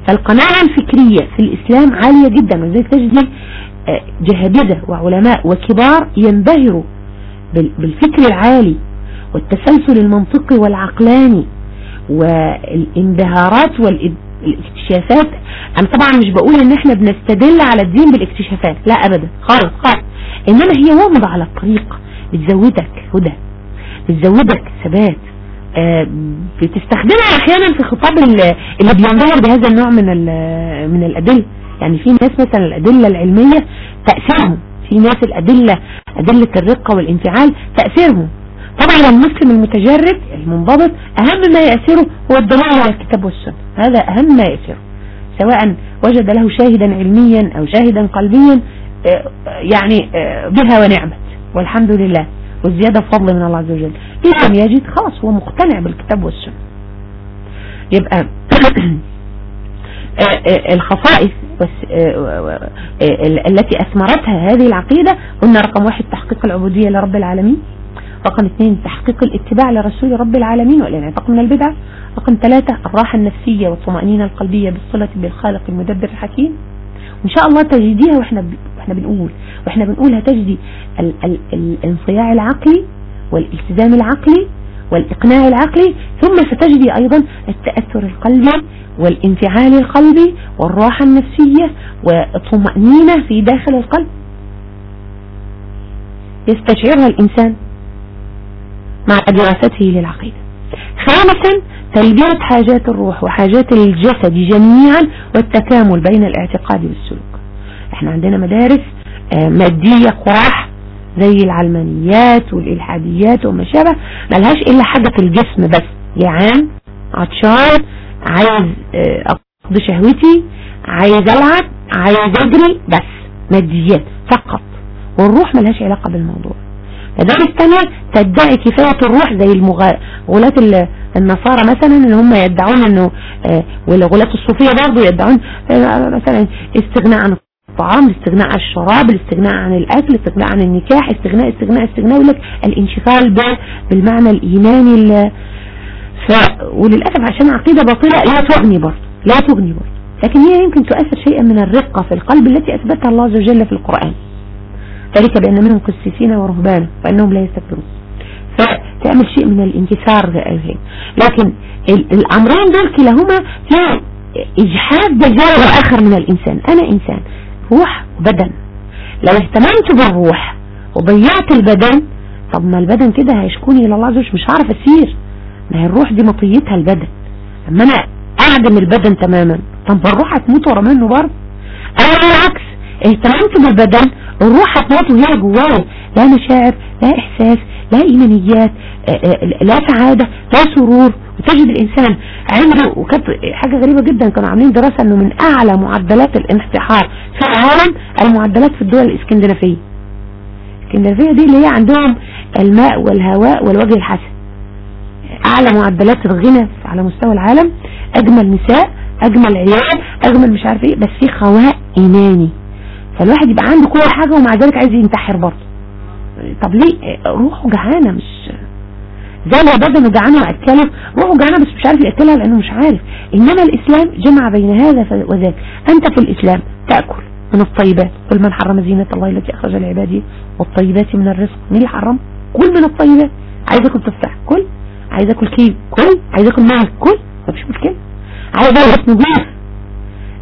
فالقناعة الفكرية في الإسلام عالية جدا وزي تجد آه، جهابذة وعلماء وكبار ينبهروا بالفكر العالي والتسلسل المنطقي والعقلاني. والانبهارات والاكتشافات. أنا طبعا مش بقول إن إحنا بنستدل على الدين بالاكتشافات لا ابدا خالص خالص. إنما هي ومضة على الطريق بتزودك هدى بتزودك ثبات. آه، بتستخدمها أحيانا في خطاب اللي بينبهر بهذا النوع من من الأدلة. يعني في ناس مثلا الأدلة العلمية تأثيرهم في ناس الأدلة أدلة الرقة والانفعال تأثيرهم. طبعا المسلم المتجرد المنضبط أهم ما يأثره هو الدلالة على الكتاب والسنة. هذا أهم ما يأثره. سواء وجد له شاهدا علميا أو شاهدا قلبيا آه، يعني آه، بها ونعمت. والحمد لله. والزيادة فضل من الله عز وجل. إن لم يجد خلاص هو مقتنع بالكتاب والسنة. يبقى آه، الخصائص التي أثمرتها هذه العقيدة قلنا رقم واحد تحقيق العبودية لرب العالمين. رقم اثنين تحقيق الاتباع لرسول رب العالمين والانعتاق من البدع. رقم ثلاثة الراحة النفسية والطمأنينة القلبية بالصلة بالخالق المدبر الحكيم. وإن شاء الله تجديها وإحنا وإحنا بنقول وإحنا بنقول هتجدي ال ال الانصياع العقلي والالتزام العقلي والإقناع العقلي ثم ستجدي أيضا التأثر القلبي والانفعال القلبي والراحة النفسية والطمأنينة في داخل القلب. يستشعرها الإنسان. مع دراسته للعقيدة. خامسا تلبية حاجات الروح وحاجات الجسد جميعا والتكامل بين الاعتقاد والسلوك. إحنا عندنا مدارس آه، مادية قراح زي العلمانيات والإلحاديات وما شابه ملهاش إلا حاجة الجسم بس. جعان عطشان عايز آه، أقضي شهوتي عايز ألعب عايز أجري بس. ماديات فقط. والروح ملهاش علاقة بالموضوع. المدارس الثانية تدعي كفاية الروح زي غلاة النصارى مثلا ان هم يدعون إنه آه، والغلاة الصوفية برضه يدعون آه، مثلا استغناء عن الطعام الاستغناء عن الشراب الاستغناء عن الأكل الاستغناء عن النكاح استغناء استغناء استغناء لك الانشغال بالمعنى الإيماني ف وللأسف عشان عقيدة باطلة لا تغني برضه لا تغني برضه لكن هي يمكن تؤثر شيئا من الرقة في القلب التي أثبتها الله عز وجل في القرآن. ذلك بأن منهم قسيسين ورهبانا وأنهم لا يستكبرون. فتعمل شيء من الانكسار لكن الأمرين دول كلاهما في إجحاد جزء آخر من الإنسان. أنا إنسان روح وبدن. لو اهتممت بالروح وضيعت البدن طب ما البدن كده هيشكوني إلى الله عز وجل مش عارف أسير. ما هي الروح دي مطيتها البدن. أما أنا أعدم البدن تماما طب الروح هتموت ورا منه برضه. أنا بالعكس اهتممت بالبدن الروح هتموت وهي جواه لا مشاعر لا إحساس لا إيمانيات لا سعادة لا سرور. وتجد الإنسان عنده وكانت حاجة غريبة جدا كانوا عاملين دراسة إنه من أعلى معدلات الانتحار في العالم المعدلات في الدول الإسكندنافية. الإسكندنافية دي اللي هي عندهم الماء والهواء والوجه الحسن أعلى معدلات الغنى على مستوى العالم. أجمل نساء أجمل عيال أجمل مش عارف إيه بس في خواء إيماني. فالواحد يبقى عنده كل حاجة ومع ذلك عايز ينتحر برضه. طب ليه؟ روحه جعانة مش زي ما بدنه جعانة وأكله. روحه جعانة بس مش عارف يأكلها لأنه مش عارف. إنما الإسلام جمع بين هذا وذاك. أنت في الإسلام تأكل من الطيبات. كل من حرم زينة الله التي أخرج لعباده والطيبات من الرزق. مين اللي حرم؟ كل من الطيبات. عايز أكل تفاح كل. عايز أكل كيف كل. عايز أكل معك كل. مفيش مشكلة. عايز ألبس نظيف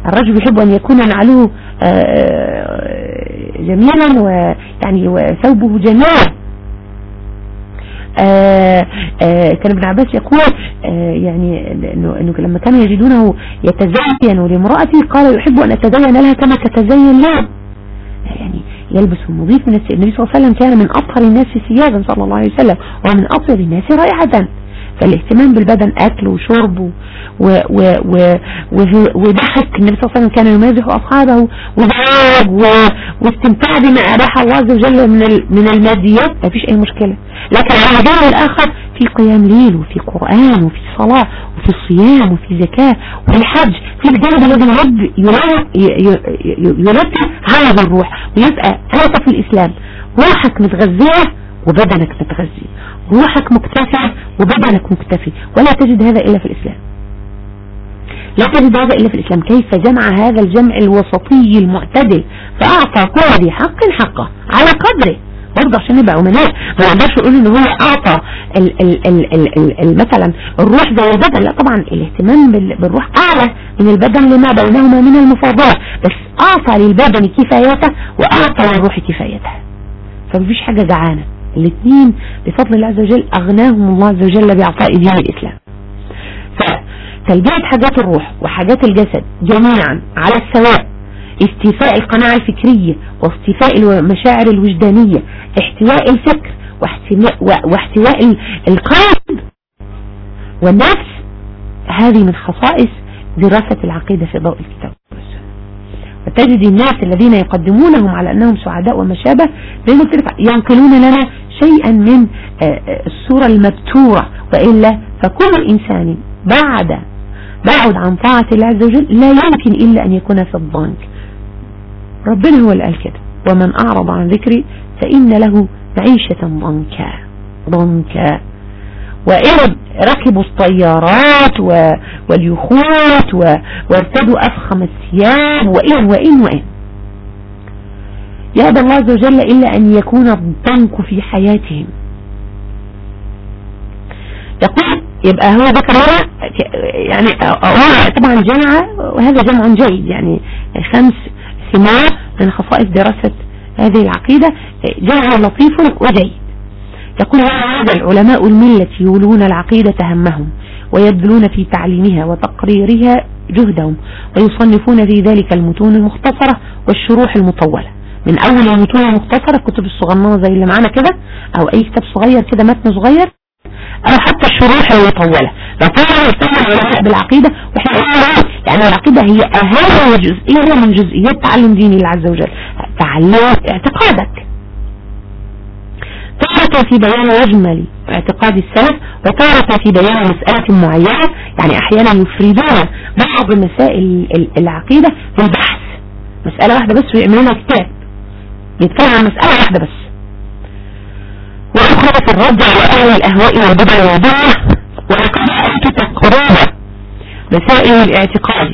الرجل يحب أن يكون نعله جميلا ويعني وثوبه جميل آه آه كان ابن عباس يقول آه يعني انه لما كانوا يجدونه يتزين لامرأته قال يحب أن أتزين لها كما تتزين له يعني يلبس النظيف من النبي صلى الله عليه وسلم كان من أطهر الناس ثيابا صلى الله عليه وسلم ومن أطيب الناس رائحة فالاهتمام بالبدن أكل وشرب وضحك النبي صلى الله عليه وسلم كان يمازح أصحابه وزواج واستمتاع بما أباح الله عز وجل من من الماديات. ما فيش أي مشكلة. لكن على الجانب الآخر في قيام ليل وفي قرآن وفي صلاة وفي صيام وفي زكاة وفي حج في الجانب الذي يرد يرتب هذا الروح. ويبقى في الإسلام؟ روحك متغذية؟ وبدنك متغذي روحك مكتفي وبدنك مكتفي. ولا تجد هذا إلا في الإسلام. لا تجد هذا إلا في الإسلام. كيف جمع هذا الجمع الوسطي المعتدل؟ فأعطى كل ذي حق حقه على قدره. برضه عشان نبقى أمناء ما نقدرش نقول ان هو أعطى ال ال ال ال ال مثلا الروح زي البدن. لا طبعا الاهتمام بالروح أعلى من البدن لما بينهما من المفاضلات. بس أعطى للبدن كفايته وأعطى للروح كفايتها فمفيش حاجة جعانة. الاثنين بفضل الله عز وجل أغناهم الله عز وجل بإعطاء دين الإسلام. فتلبية حاجات الروح وحاجات الجسد جميعا على السواء استيفاء القناعة الفكرية واستيفاء المشاعر الوجدانية احتواء الفكر واحتواء القلب والنفس. هذه من خصائص دراسة العقيدة في ضوء الكتاب وتجد الناس الذين يقدمونهم على أنهم سعداء وما شابه ينقلون لنا شيئا من آه، آه، الصورة المبتورة وإلا فكل إنسان بعد بعد عن طاعة الله عز وجل لا يمكن إلا أن يكون في الضنك. ربنا هو اللي قال كده ومن أعرض عن ذكري فإن له معيشة ضنكا ضنكا. وإن ركبوا الطيارات واليخوت وارتدوا أفخم الثياب وإن وإن وإن. يأبى الله عز وجل إلا أن يكون الضنك في حياتهم. يقول يبقى هو ذكر هنا يعني هو طبعا جمع وهذا جمع جيد يعني خمس ثمار من خصائص دراسة هذه العقيدة جمع لطيف وجيد. يقول هذا العلماء الملة يولون العقيدة همهم ويبذلون في تعليمها وتقريرها جهدهم ويصنفون في ذلك المتون المختصرة والشروح المطولة. من أول المتون المختصرة الكتب الصغننة زي اللي معانا كده أو أي كتاب صغير كده متن صغير أو حتى الشروح المطولة فطبعا يستمع العلماء بالعقيدة وإحنا يعني العقيدة هي أهم جزئية من جزئيات تعلم دين الله عز وجل. تعلم اعتقادك. تارة في بيان مجمل اعتقاد السلف وتارة في بيان مسألة معينة يعني أحيانا يفردون بعض مسائل العقيدة بالبحث مسألة واحدة بس ويعملون كتاب. يتكلم عن مسألة واحدة بس. وأخرى في الرد على أهل الأهواء والبدع والبدع وعقائد تقريبا مسائل الاعتقاد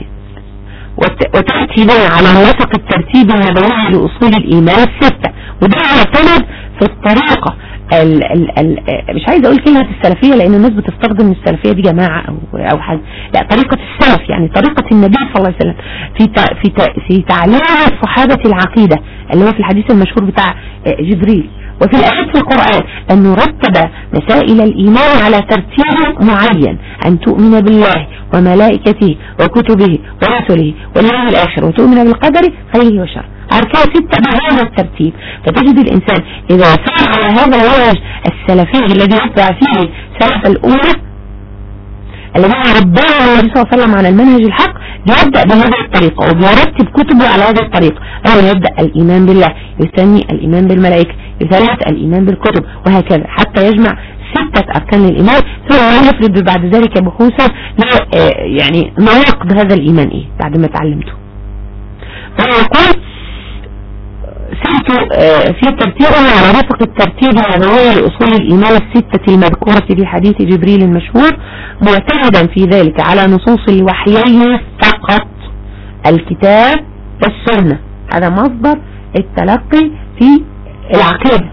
وتأتي بنا على نسق الترتيب النبوي لأصول الإيمان الستة. وده يعتمد في الطريقة ال ال ال مش عايز أقول كلمة السلفية لأن الناس بتستخدم السلفية دي جماعة أو أو حاجة لا طريقة السلف يعني طريقة النبي صلى الله عليه وسلم في في في تعليم الصحابة العقيدة اللي هو في الحديث المشهور بتاع آه، جبريل. وفي الآيات في القرآن أن نرتب مسائل الإيمان على ترتيب معين أن تؤمن بالله وملائكته وكتبه ورسله واليوم الآخر وتؤمن بالقدر خيره وشره. أركان ستة بهذا الترتيب. فتجد الإنسان إذا سار على هذا الوجه السلفي الذي يتبع فيه سلف الأمة الذين ربنا النبي صلى الله عليه وسلم على المنهج الحق يبدأ بهذه الطريقة وبيرتب كتبه على هذه الطريقة. أولا يبدأ الإيمان بالله يثني الإيمان بالملائكة يثلث الإيمان بالكتب وهكذا. حتى يجمع ستة أركان للإيمان ثم يفرد بعد ذلك بحوثا آه، يعني نواقض هذا الإيمان إيه بعد ما تعلمته. فيقول سمت آه، في ترتيبه على رفق الترتيب النبوي لأصول الإيمان الستة المذكورة في حديث جبريل المشهور معتمدا في ذلك على نصوص الوحيين فقط الكتاب والسنة. هذا مصدر التلقي في العقيدة.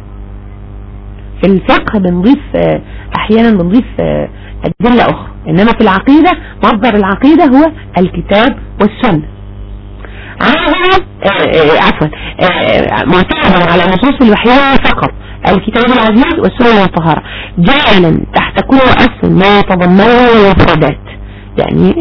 في الفقه بنضيف آه، أحيانا بنضيف آه، أدلة أخرى. إنما في العقيدة مصدر العقيدة هو الكتاب والسنة. آه، عفوا معتمدا على نصوص الوحيين فقط الكتاب العزيز والسنة والطهارة جعلا تحت كل أصل ما يتضمنه مفردات يعني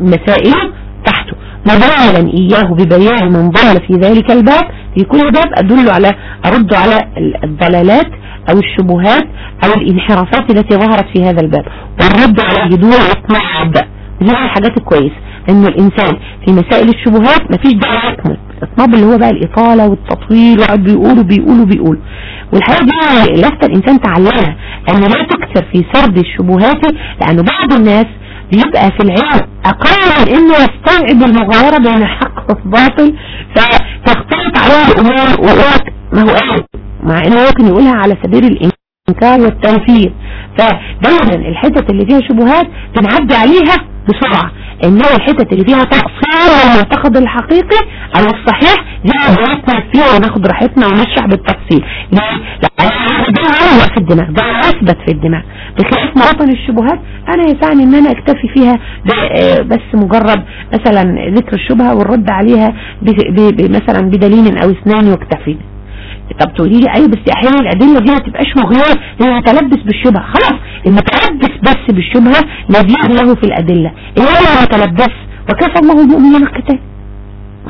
مسائل تحته. مبالا إياه ببيان من ضل في ذلك الباب في كل باب أدل على أرد على الضلالات أو الشبهات أو الانحرافات التي ظهرت في هذا الباب. والرد على دون اطناب دي الحاجات الكويسة. إن الإنسان في مسائل الشبهات مفيش دعوة يكمل الاطناب اللي هو بقى الاطالة والتطويل وقعد بيقولوا بيقولوا بيقولوا والحقيقة دي لفت الإنسان تعلمها أن لا تكثر في سرد الشبهات لأن بعض الناس بيبقى في العلم أقل من إنه يستوعب المغايرة بين الحق والباطل فتختلط عليه الأمور ويقول ما هو قال مع إنه ممكن يقولها على سبيل الإنكار والتنفير. فدايما الحتت اللي فيها شبهات بنعدي عليها بسرعة. انما الحتت اللي فيها تقصير المعتقد الحقيقي أو الصحيح دي بنركز فيها وناخد راحتنا ونشرح بالتفصيل. ليه؟ لأن ده هو في الدماغ ده أثبت في الدماغ. بخلاف مواطن الشبهات أنا يسعني إن أنا أكتفي فيها بس مجرد مثلا ذكر الشبهة والرد عليها مثلا بدليل أو اثنان واكتفي طب تقولي لي أيوه بس أحيانا الأدلة دي ما تبقاش مغيرة هي متلبس بالشبهه خلاص المتلبس بس بالشبهه نزيد له في الأدلة. انما متلبس وكفى الله المؤمنين القتال.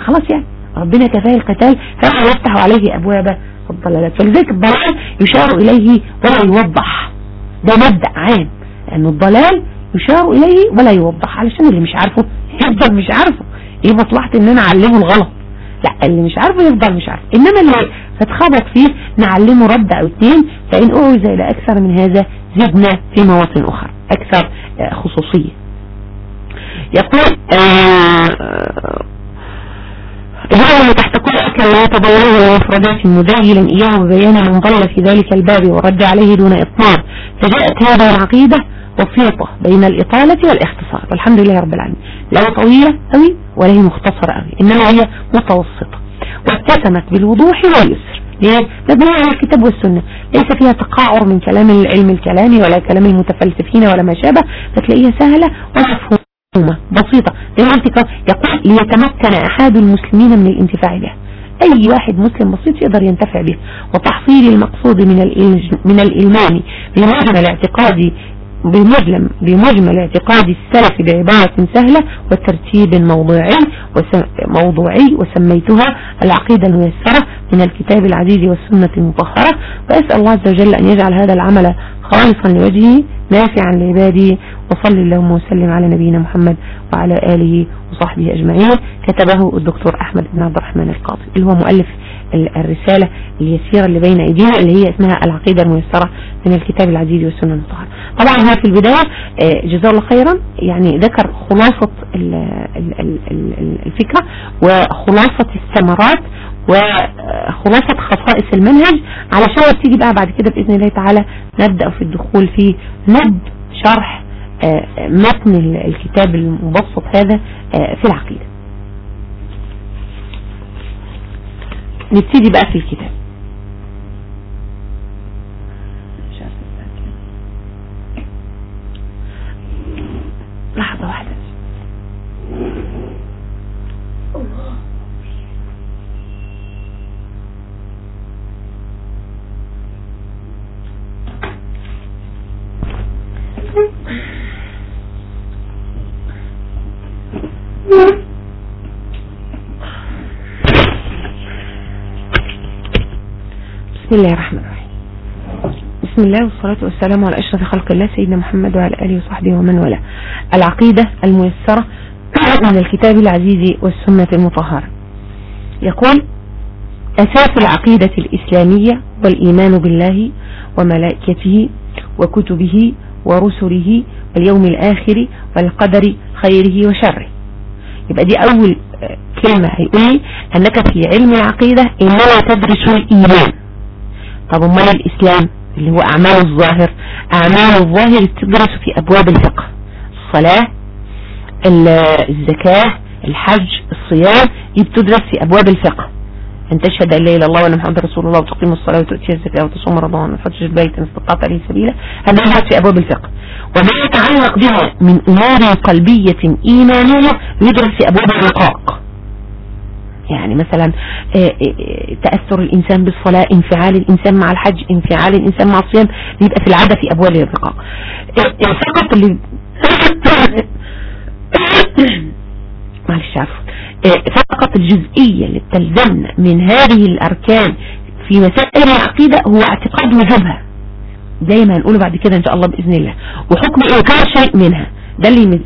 خلاص يعني ربنا كفاه القتال فلا يفتح عليه ابواب الضلالات. فلذلك الضلال يشار إليه ولا يوضح. ده مبدأ عام لأن الضلال يشار إليه ولا يوضح علشان اللي مش عارفه يفضل مش عارفه. إيه مصلحة إن أنا أعلمه الغلط؟ لا اللي مش عارفه يفضل مش عارف. إنما اللي فتخبط فيه نعلمه رد أو اثنين فإن اعوز إلى أكثر من هذا زدنا في مواطن أخرى أكثر آه، خصوصية. يقول جعل تحت كل أكل لا يتضوره ومفردات مداهلا إياه وبيان من ضل في ذلك الباب ورد عليه دون إطمار فجاءت هذه العقيدة وسيطة بين الإطالة والاختصار والحمد لله رب العالمين. لا طويلة قوي ولا هي مختصرة قوي إنما هي متوسطة. واتسمت بالوضوح واليسر؟ مبنية على الكتاب والسنة. ليس فيها تقاعر من كلام العلم الكلامي ولا كلام المتفلسفين ولا ما شابه فتلاقيها سهلة ومفهومة بسيطة. يقول ليتمكن أحد المسلمين من الانتفاع بها. أي واحد مسلم بسيط يقدر ينتفع به وتحصيل المقصود من من الإلمام بمعنى الاعتقادي بمجمل, بمجمل اعتقاد السلف بعبارة سهلة وترتيب موضوعي موضوعي وسميتها العقيدة الميسرة من الكتاب العزيز والسنة المطهرة. وأسأل الله عز وجل أن يجعل هذا العمل خالصا لوجهه نافعا لعباده وصل اللهم وسلم على نبينا محمد وعلى آله وصحبه أجمعين. كتبه الدكتور أحمد بن عبد الرحمن القاضي اللي هو مؤلف الرسالة اليسيرة اللي بين أيدينا اللي هي اسمها العقيدة الميسرة من الكتاب العزيز والسنة المطهرة. طبعا هو في البداية آه، جزاه الله خيرا يعني ذكر خلاصة الفكرة وخلاصة الثمرات وخلاصة خصائص المنهج. علشان تيجي بقى بعد كده بإذن الله تعالى نبدأ في الدخول في نب شرح آه، متن الكتاب المبسط هذا آه، في العقيدة. نبتدي بقى في الكتاب. لحظة واحدة. الله الرحمن الرحيم. بسم الله والصلاة والسلام على أشرف خلق الله سيدنا محمد وعلى آله وصحبه ومن والاه. العقيدة الميسرة من الكتاب العزيز والسنة المطهرة. يقول أساس العقيدة الإسلامية والإيمان بالله وملائكته وكتبه ورسله واليوم الآخر والقدر خيره وشره. يبقى دي أول كلمة هيقول لي أنك في علم العقيدة إنما تدرس الإيمان. طب امال الإسلام اللي هو أعمال الظاهر. أعمال الظاهر تدرس في أبواب الفقه. الصلاة الزكاة الحج الصيام دي بتدرس في أبواب الفقه. أن تشهد أن لا إله إلا الله وأن محمد رسول الله وتقيم الصلاة وتؤتي الزكاة وتصوم رمضان وتحج البيت إن استطعت عليه سبيلا هذا يدرس في أبواب الفقه. وما يتعلق بها من أمور قلبية إيمانية يدرس في أبواب الرقاق. يعني مثلا آه، آه، آه، تأثر الإنسان بالصلاة انفعال الإنسان مع الحج انفعال الإنسان مع الصيام يبقى في العادة في أبواب الرقاق فقط اللي معلش عفوا. فقط الجزئية اللي بتلزمنا من هذه الأركان في مسائل العقيدة هو اعتقاد مذهبها. زي ما هنقوله بعد كده إن شاء الله بإذن الله. وحكم إنكار شيء منها. ده اللي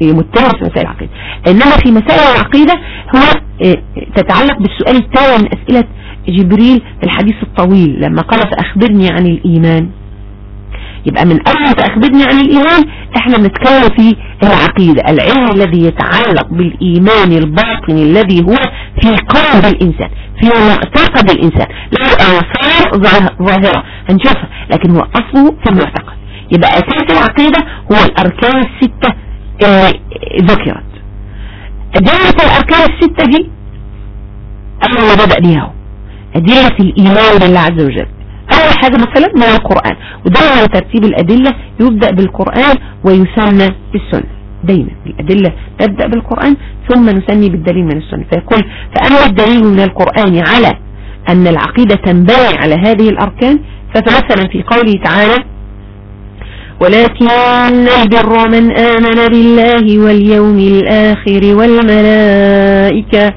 يمتنا في مسائل العقيدة. إنما في مسائل العقيدة هو تتعلق بالسؤال التالي من أسئلة جبريل في الحديث الطويل لما قال فأخبرني عن الإيمان. يبقى من أول فأخبرني عن الإيمان إحنا بنتكلم في العقيدة العلم الذي يتعلق بالإيمان الباطن الذي هو في قلب الإنسان في معتقد الإنسان. له آثار ظاهرة هنشوفها لكن هو أصله في المعتقد. يبقى أساس العقيدة هو الأركان الستة ذكرت أدلة الأركان الستة دي؟ أول ما بدأ بيها أدلة الإيمان بالله عز وجل. أول حاجة مثلا من القرآن. ودايما ترتيب الأدلة يبدأ بالقرآن ويسمى بالسنة. دايما الأدلة تبدأ بالقرآن ثم نسمي بالدليل من السنة. فيقول فأما الدليل من القرآن على أن العقيدة تنبني على هذه الأركان فمثلا في قوله تعالى ولكن البر من آمن بالله واليوم الآخر والملائكة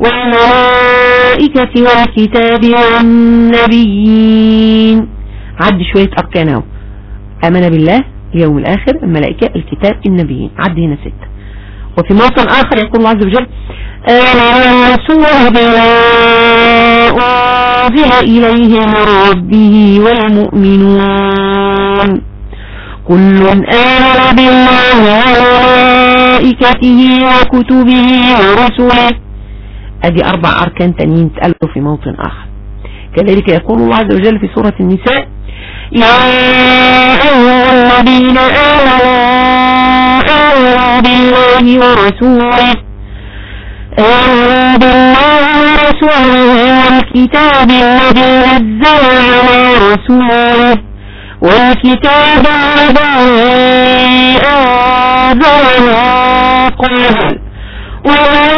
والملائكة والكتاب والنبيين. عد شوية أركانه آمن بالله اليوم الآخر الملائكة الكتاب النبيين عد هنا ستة وفي موطن آخر يقول الله عز وجل آمن رسول بما أنزل إليه من ربه والمؤمنون. كل آمن بالله وملائكته وكتبه ورسله. أدي أربع أركان تانيين تقالوا في موطن آخر. كذلك يقول الله عز وجل في سورة النساء يا أيها الذين آمنوا بالله ورسوله آمنوا بالله ورسوله والكتاب الذي نزل على رسوله. والكتاب الذي أنزل قبل ومن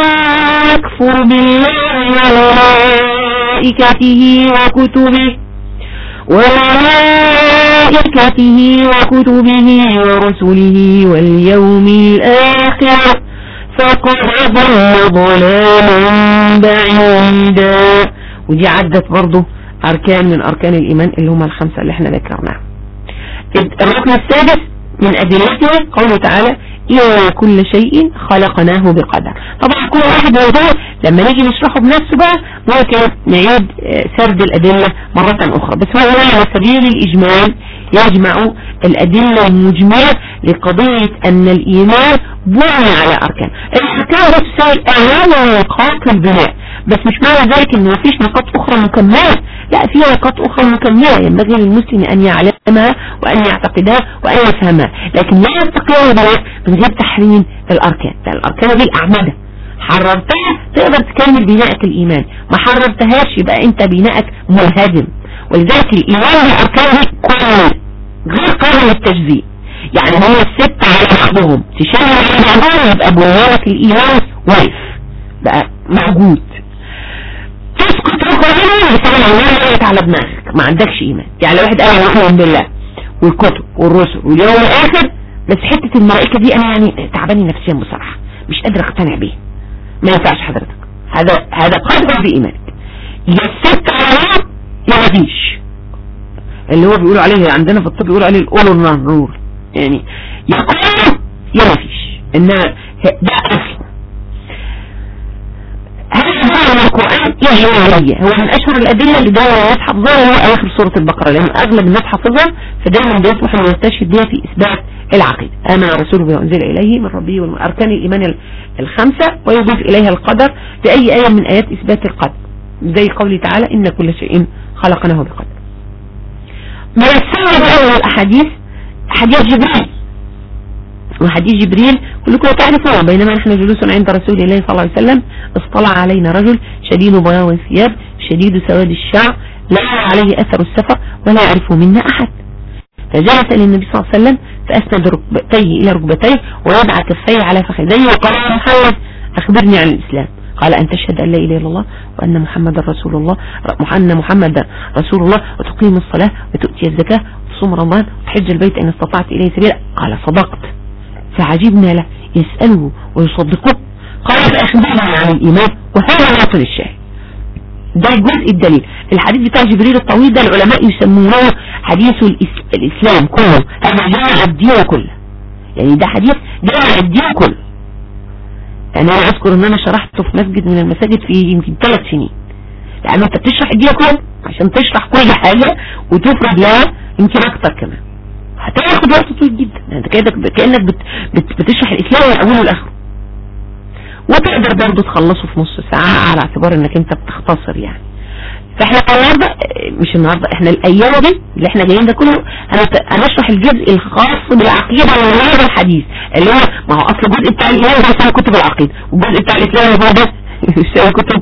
يكفر بالله وملائكته وكتبه وملائكته وكتبه ورسله واليوم الآخر فقد ضل ضلالا بعيدا. ودي عدت برضه أركان من أركان الإيمان اللي هم الخمسة اللي إحنا ذكرناها. الركن السادس من أدلته قوله تعالى إن كل شيء خلقناه بقدر. طبعا كل واحد موضوع لما نيجي نشرحه بنفسه بقى ممكن نعيد آه، سرد الأدلة مرة أخرى. بس هو على سبيل الإجمال يجمع الأدلة المجملة لقضية أن الإيمان بني على أركان. الأركان تساوي أعلى نقاط البناء. بس مش معنى ذلك أن مفيش نقاط أخرى مكملة. لا في نقاط أخرى مكملة ينبغي للمسلم أن يعلمها وأن يعتقدها وأن يفهمها. لكن لا يستقيم البناء من غير تحريم الأركان. الأركان دي الأعمدة حررتها تقدر تكمل بناءك الإيمان. ما حررتهاش يبقى أنت بناءك منهدم ولذلك الإيمان بالأركان دي كله غير قابل للتجزيء. يعني هم الست على بعضهم تشغل على بعضهم يبقى بنيانك الإيمان واقف بقى موجود. تسقط القرآن يسأل على دماغك ما عندكش إيمان. يعني لو واحد قال أؤمن بالله والكتب والرسل واليوم الآخر بس حتة الملائكة دي أنا يعني تعباني نفسيا بصراحة. مش قادر أقتنع بيه ما ينفعش حضرتك. هذا هذا قدر في إيمانك. يا الست على ما مفيش. اللي هو بيقولوا عليه عندنا في الطب بيقولوا عليه الاولو نور يعني يا يا مفيش انها ده أصل. هذا القرآن هو من أشهر الأدلة اللي دايما الناس حافظها هو أواخر سورة البقرة. لأن أغلب الناس حافظها فدايما بيسمح أن يستشهد بها في إثبات العقيدة. آمن الرسول بما أنزل إليه من ربه وأركان الإيمان الخمسة ويضيف إليها القدر بأي آية من آيات إثبات القدر. زي قوله تعالى إن كل شيء خلقناه بقدر. ما يسمى بقى الأحاديث أحاديث جبريل. وحديث جبريل كلكم تعرفون بينما نحن جلوس عند رسول الله صلى الله عليه وسلم اصطلع علينا رجل شديد بياض الثياب شديد سواد الشعر لا عليه أثر السفر ولا يعرف منا أحد. فجلس للنبي صلى الله عليه وسلم فأسند ركبتيه إلى ركبتيه ووضع كفيه على فخذيه وقال محمد أخبرني عن الإسلام. قال أن تشهد أن لا إله إلا الله وأن محمد رسول الله أن محمد رسول الله وتقيم الصلاة وتؤتي الزكاة وتصوم رمضان وتحج البيت إن استطعت إليه سبيلا. قال صدقت. فعجبنا له يسأله ويصدقه. قال فأخبرنا عن الإيمان وهذا باطل الشاهد ده جزء الدليل. الحديث بتاع جبريل الطويل ده العلماء يسمونه حديث الإسلام كله هذا جامع الدين كله. يعني ده حديث جامع الدين كله. يعني أنا أذكر أن أنا شرحته في مسجد من المساجد في يمكن ثلاث سنين. لأنه أنت بتشرح الدين كله عشان تشرح كل حاجة وتفرد لها يمكن أكتر كمان. هتاخد وقت طويل جدا. أنت كأنك كأنك بت بت بتشرح الإسلام من أوله لآخره. وتقدر برضه تخلصه في نص ساعة على اعتبار إنك أنت بتختصر يعني. فاحنا النهارده مش النهارده إحنا الأيام دي اللي إحنا جايين ده كله أنا هنشرح الجزء الخاص بالعقيدة هذا الحديث اللي هو ما هو أصل الجزء بتاع الإيمان ده كتب العقيده والجزء بتاع الإسلام هو ده كتب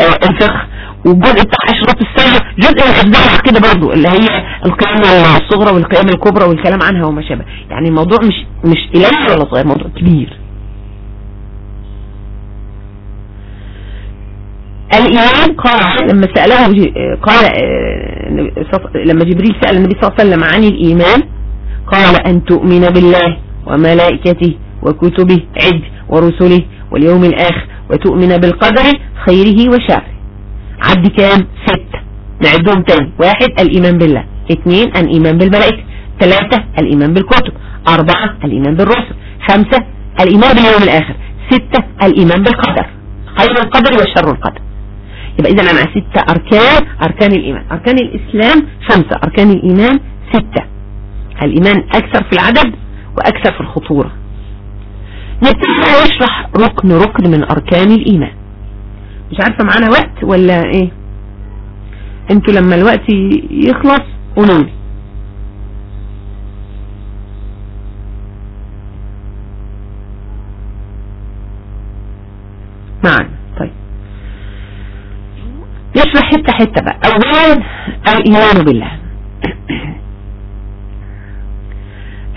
آه، الفقه والجزء بتاع اشراط الساعة جزء من اجزاء العقيدة برضه اللي هي القيامه الصغرى والقيامه الكبرى والكلام عنها وما شابه. يعني الموضوع مش مش قليل ولا صغير موضوع كبير. الإيمان قال لما سأله قال آه، لما جبريل سأل النبي صلى الله عليه وسلم عن الإيمان قال أن تؤمن بالله وملائكته وكتبه عد ورسله واليوم الآخر وتؤمن بالقدر خيره وشره. عد كام؟ ستة نعدهم تاني. واحد الإيمان بالله. اثنين الإيمان بالملائكة. ثلاثة الإيمان بالكتب. أربعة الإيمان بالرسل. خمسة الإيمان باليوم الآخر. ستة الإيمان بالقدر. خير القدر وشر القدر. يبقى إذا أنا ستة أركان. أركان الإيمان. أركان الإسلام خمسة. أركان الإيمان ستة. الإيمان أكثر في العدد وأكثر في الخطورة. نبتدي نشرح ركن ركن من أركان الإيمان. مش عارفة معانا وقت ولا إيه؟ أنتوا لما الوقت يخلص قولوا معنا طيب نشرح حتة حتة بقى. اولا الإيمان بالله.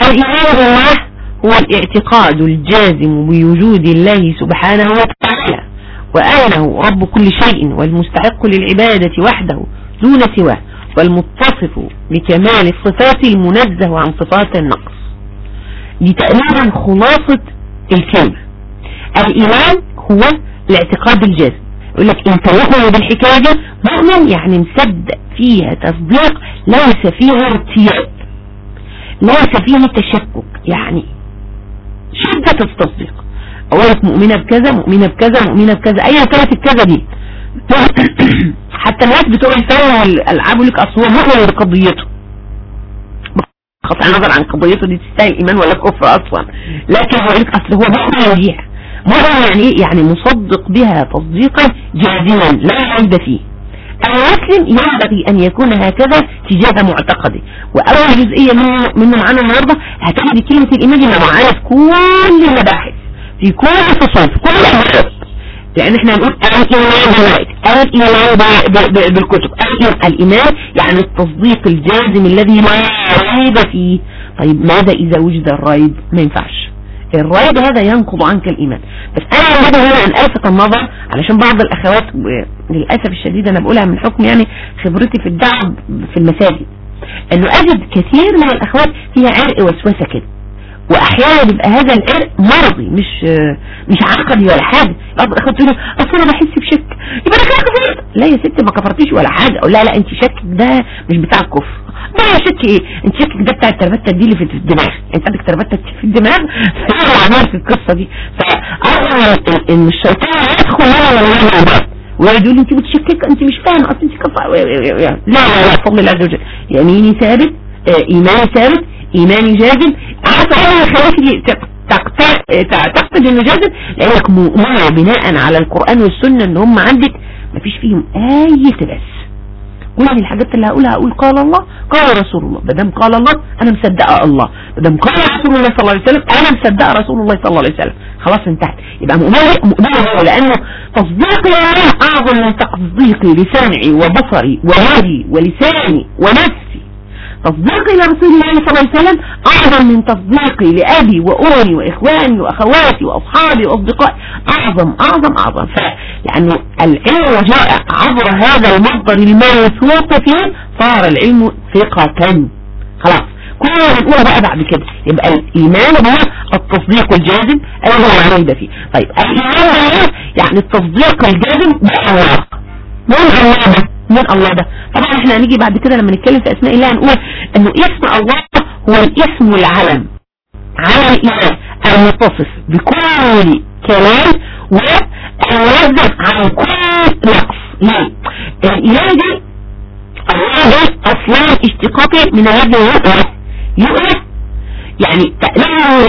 الإيمان بالله هو الاعتقاد الجازم بوجود الله سبحانه وتعالى وأنه رب كل شيء والمستحق للعبادة وحده دون سواه والمتصف بكمال الصفات المنزه عن صفات النقص. دي تقريبا خلاصة الكلمة. الإيمان هو الاعتقاد الجازم. يقول لك انت مؤمن بالحكاية مؤمن يعني مصدق فيها تصديق ليس فيها ارتياب ليس فيها تشكك يعني شدة التصديق. اقولك مؤمنة بكذا مؤمنة بكذا مؤمنة بكذا ايا كانت الكذا دي. حتى الناس بتوع الفن والألعاب يقول لك أصل هو مؤمن بقضيته بغض النظر عن قضيته دي تستاهل إيمان ولا كفر أصلا. لكن هو يقول لك أصل هو مؤمن بيها مؤمن يعني إيه؟ يعني مصدق بها تصديقا جازما لا عيب فيه. المسلم ينبغي أن يكون هكذا تجاه معتقده. وأول جزئية منه, منه معانا النهاردة هتجد كلمة الإيمان إنه معانا في كل المباحث في كل الفصول في كل الأمراض لأن إحنا هنقول الإيمان الإيمان بالكتب الإيمان يعني التصديق الجازم الذي لا ريب فيه. طيب ماذا إذا وجد الريب؟ ما ينفعش. الريب هذا ينقض عنك الإيمان. بس أنا أريد هنا أن ألفت النظر علشان بعض الأخوات للأسف الشديد أنا بقولها من حكم يعني خبرتي في الدعم في المساجد. أنه أجد كثير من الأخوات فيها عرق وسوسة كده. وأحيانا بيبقى هذا العرق مرضي مش مش عقدي ولا حاجة. اخدت له أصل أنا بحس بشك. يبقى أنا كفرت. لا يا ستي ما كفرتيش ولا حاجة. أقول لا لا أنت شكك ده مش بتاع الكفر ده يا شك إيه؟ أنت شكك ده بتاع التربتة دي اللي في الدماغ. أنت عندك تربتة في الدماغ؟ فهو عمال في القصة دي. فأنا إن الشيطان يدخل هنا ولا لا ويقعد يقول أنت متشككه أنت مش فاهمة. أصل أنت كفر. لا لا لا فضل الله عز وجل. يميني ثابت إيماني ثابت إيماني جازم. هو يخليك تعتقد إنه جازم لأنك مؤمنة بناء على القرآن والسنة إن هم عندك مفيش فيهم أي تبس كل الحاجات اللي هقولها هقول قال الله قال رسول الله. بدم قال الله أنا مصدقة الله. بدم قال رسول الله صلى الله عليه وسلم أنا مصدقة رسول الله صلى الله عليه وسلم. خلاص انتهت. يبقى مؤمنه مؤمنه لأنه تصديقي أعظم من تصديقي لسمعي وبصري ويدي ولساني ونفسي. تصديقي لرسول الله صلى الله عليه وسلم أعظم من تصديقي لأبي وأمي وإخواني وأخواتي وأصحابي وأصدقائي. أعظم أعظم أعظم. لأنه العلم جاء عبر هذا المصدر الموثوق فيه صار العلم ثقة. خلاص. كل ما هنقولها بقى بعد كده يبقى الإيمان هو التصديق الجازم الذي لا ريب فيه. طيب الإيمان هو يعني التصديق الجازم بالله من الله من الله ده. طبعا إحنا هنيجي بعد كده لما نتكلم في أسماء الله هنقول إنه اسم الله هو الاسم العلم. على الإله المتصف بكل كلام والمنزه عن كل نقص. ليه؟ الإله دي الله ده أصلا اشتقاقه من الذي يؤله يؤله. يعني تأله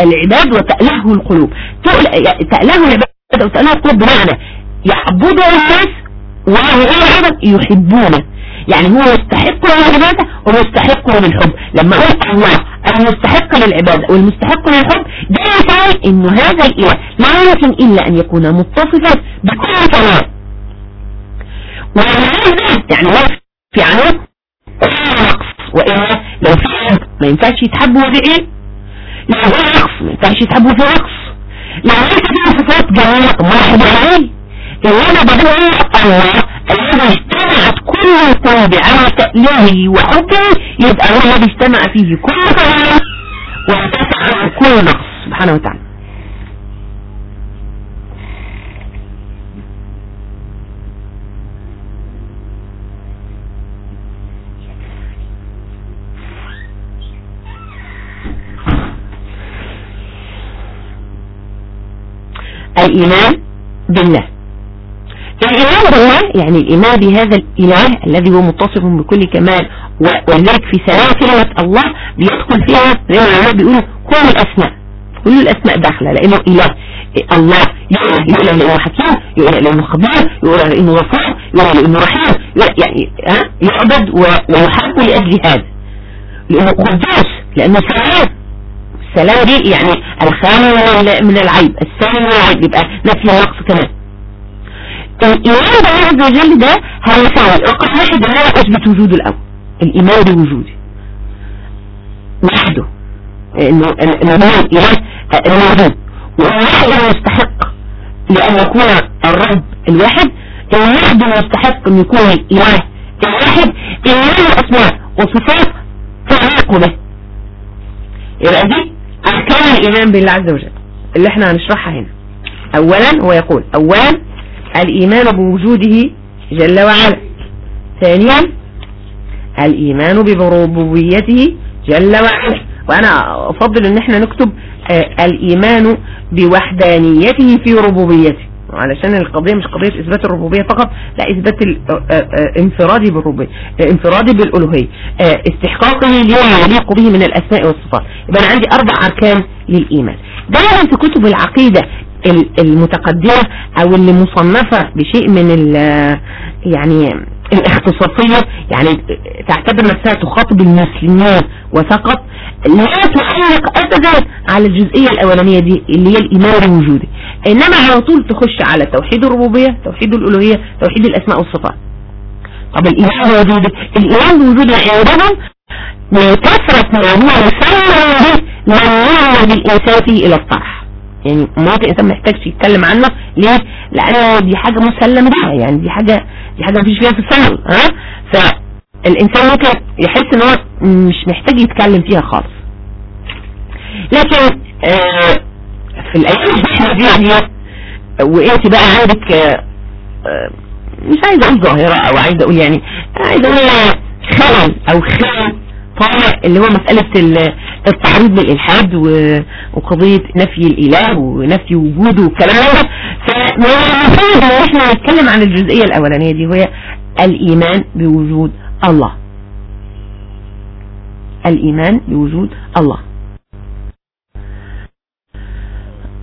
العباد وتأله القلوب. تأله العباد وتأله القلوب. بمعنى يعبدها الناس وهو أيضا يحبونه. يعني هو يستحق للعبادة ومستحق للحب لما قلت الله المستحق للعبادة والمستحق للحب ده يعني انه هذا الإله لا يمكن إلا أن يكون متصفا بكل كمال يعني هو في عنه نقص وإلا لو في ما ينفعش يتحب وفي إيه؟ لو هو نقص ما ينفعش يتحب وفي نقص لو هو في صفات جميلة ما يحب عليه وأنا بدور الله الذي اجتمعت كل القلوب على تأليهه وحبه يبقى هو الذي اجتمع فيه كل كلام وارتفع كل نقص. سبحانه وتعالى. الإيمان بالله. الإيمان بالله يعني الإيمان بهذا الإله الذي هو متصف بكل كمال ولذلك في سلام كلمة الله بيدخل فيها زي ما بيقولوا كل الأسماء كل الأسماء داخلة لأنه إله. الله يقول لأنه حكيم يقول لأنه خبير يقول لأنه غفور يقول لأنه رحيم يعني ها يعبد ويحب لأجل هذا. لأنه قدوس لأنه سلام. السلام دي يعني الخالي من العيب السلام من العيب يبقى نفي النقص كمان. الإيمان بالله عز وجل ده هيساوي رقم واحد إن أنا أثبت وجوده الأول. الإيمان بوجوده وحده. انه إنه هو الاله الموجود والواحد يستحق لأن يكون الرب الواحد. الواحد يستحق إن يكون الإله الواحد. اله الاسماء وصفات تعلق به. يبقى دي أركان الإيمان بالله عز وجل. اللي إحنا هنشرحها هنا. اولا هو يقول اولا الإيمان بوجوده جل وعلا. ثانيا الإيمان بربوبيته جل وعلا. وأنا أفضل أن إحنا نكتب آه الإيمان بوحدانيته في ربوبيته. علشان القضية مش قضية إثبات الربوبية فقط لا إثبات انفرادي بالربوبية انفرادي بالألوهية. استحقاقه لما يليق به من الأسماء والصفات. يبقى أنا عندي أربع أركان للإيمان. دائما في كتب العقيدة المتقدمة أو اللي مصنفة بشيء من يعني الاختصاصية. يعني تعتبر نفسها تخاطب المسلمين وفقط لا تعلق ابدا على الجزئية الأولانية دي اللي هي الإيمان الوجودي. إنما على طول تخش على توحيد الربوبية توحيد الألوهية توحيد الأسماء والصفات. طب الإيمان الوجودي الإيمان الوجودي عندهم من كثرة ما هو مسمى به من بالانسان فيه إلى الطرح. يعني مناطق الإنسان محتاجش يتكلم عنها ليه؟ لأن دي حاجة مسلم بها يعني دي حاجة دي حاجة مفيش فيها تساهل ها؟ فالإنسان ممكن يحس إن هو مش محتاج يتكلم فيها خالص. لكن آه في الأيام دي يعني وإنت بقى عندك آه آه مش عايز أقول ظاهرة أو عايز أقول يعني عايز أقول خلل أو خلل طالع اللي هو مسألة التعريض بالإلحاد وقضية نفي الإله ونفي وجوده والكلام ده. فالمفروض ان إحنا نتكلم عن الجزئية الأولانية دي وهي الإيمان بوجود الله. الإيمان بوجود الله.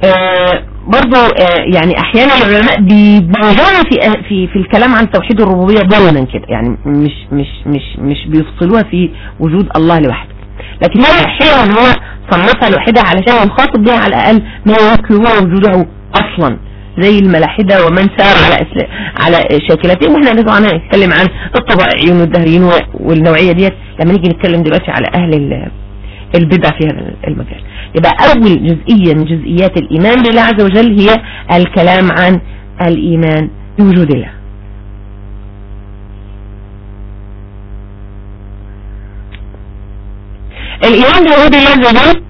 آه برضو آه يعني أحيانا العلماء بيبالغوا في في في الكلام عن توحيد الربوبية ضمنا كده. يعني مش مش مش مش بيفصلوها في وجود الله لوحده. لكن هي أحيانا هو صنفها لوحدها علشان يخاطب بها على الأقل ما يمكن وجوده أصلا زي الملاحدة ومن سار على على شاكلتهم وإحنا طبعا هنتكلم عن الطبائعيين والدهريين والنوعية ديت. لما نيجي نتكلم دلوقتي على أهل البدع في هذا المجال. يبقى أول جزئية من جزئيات الإيمان بالله عز وجل هي الكلام عن الإيمان بوجود الله. بوجود الله عز وجل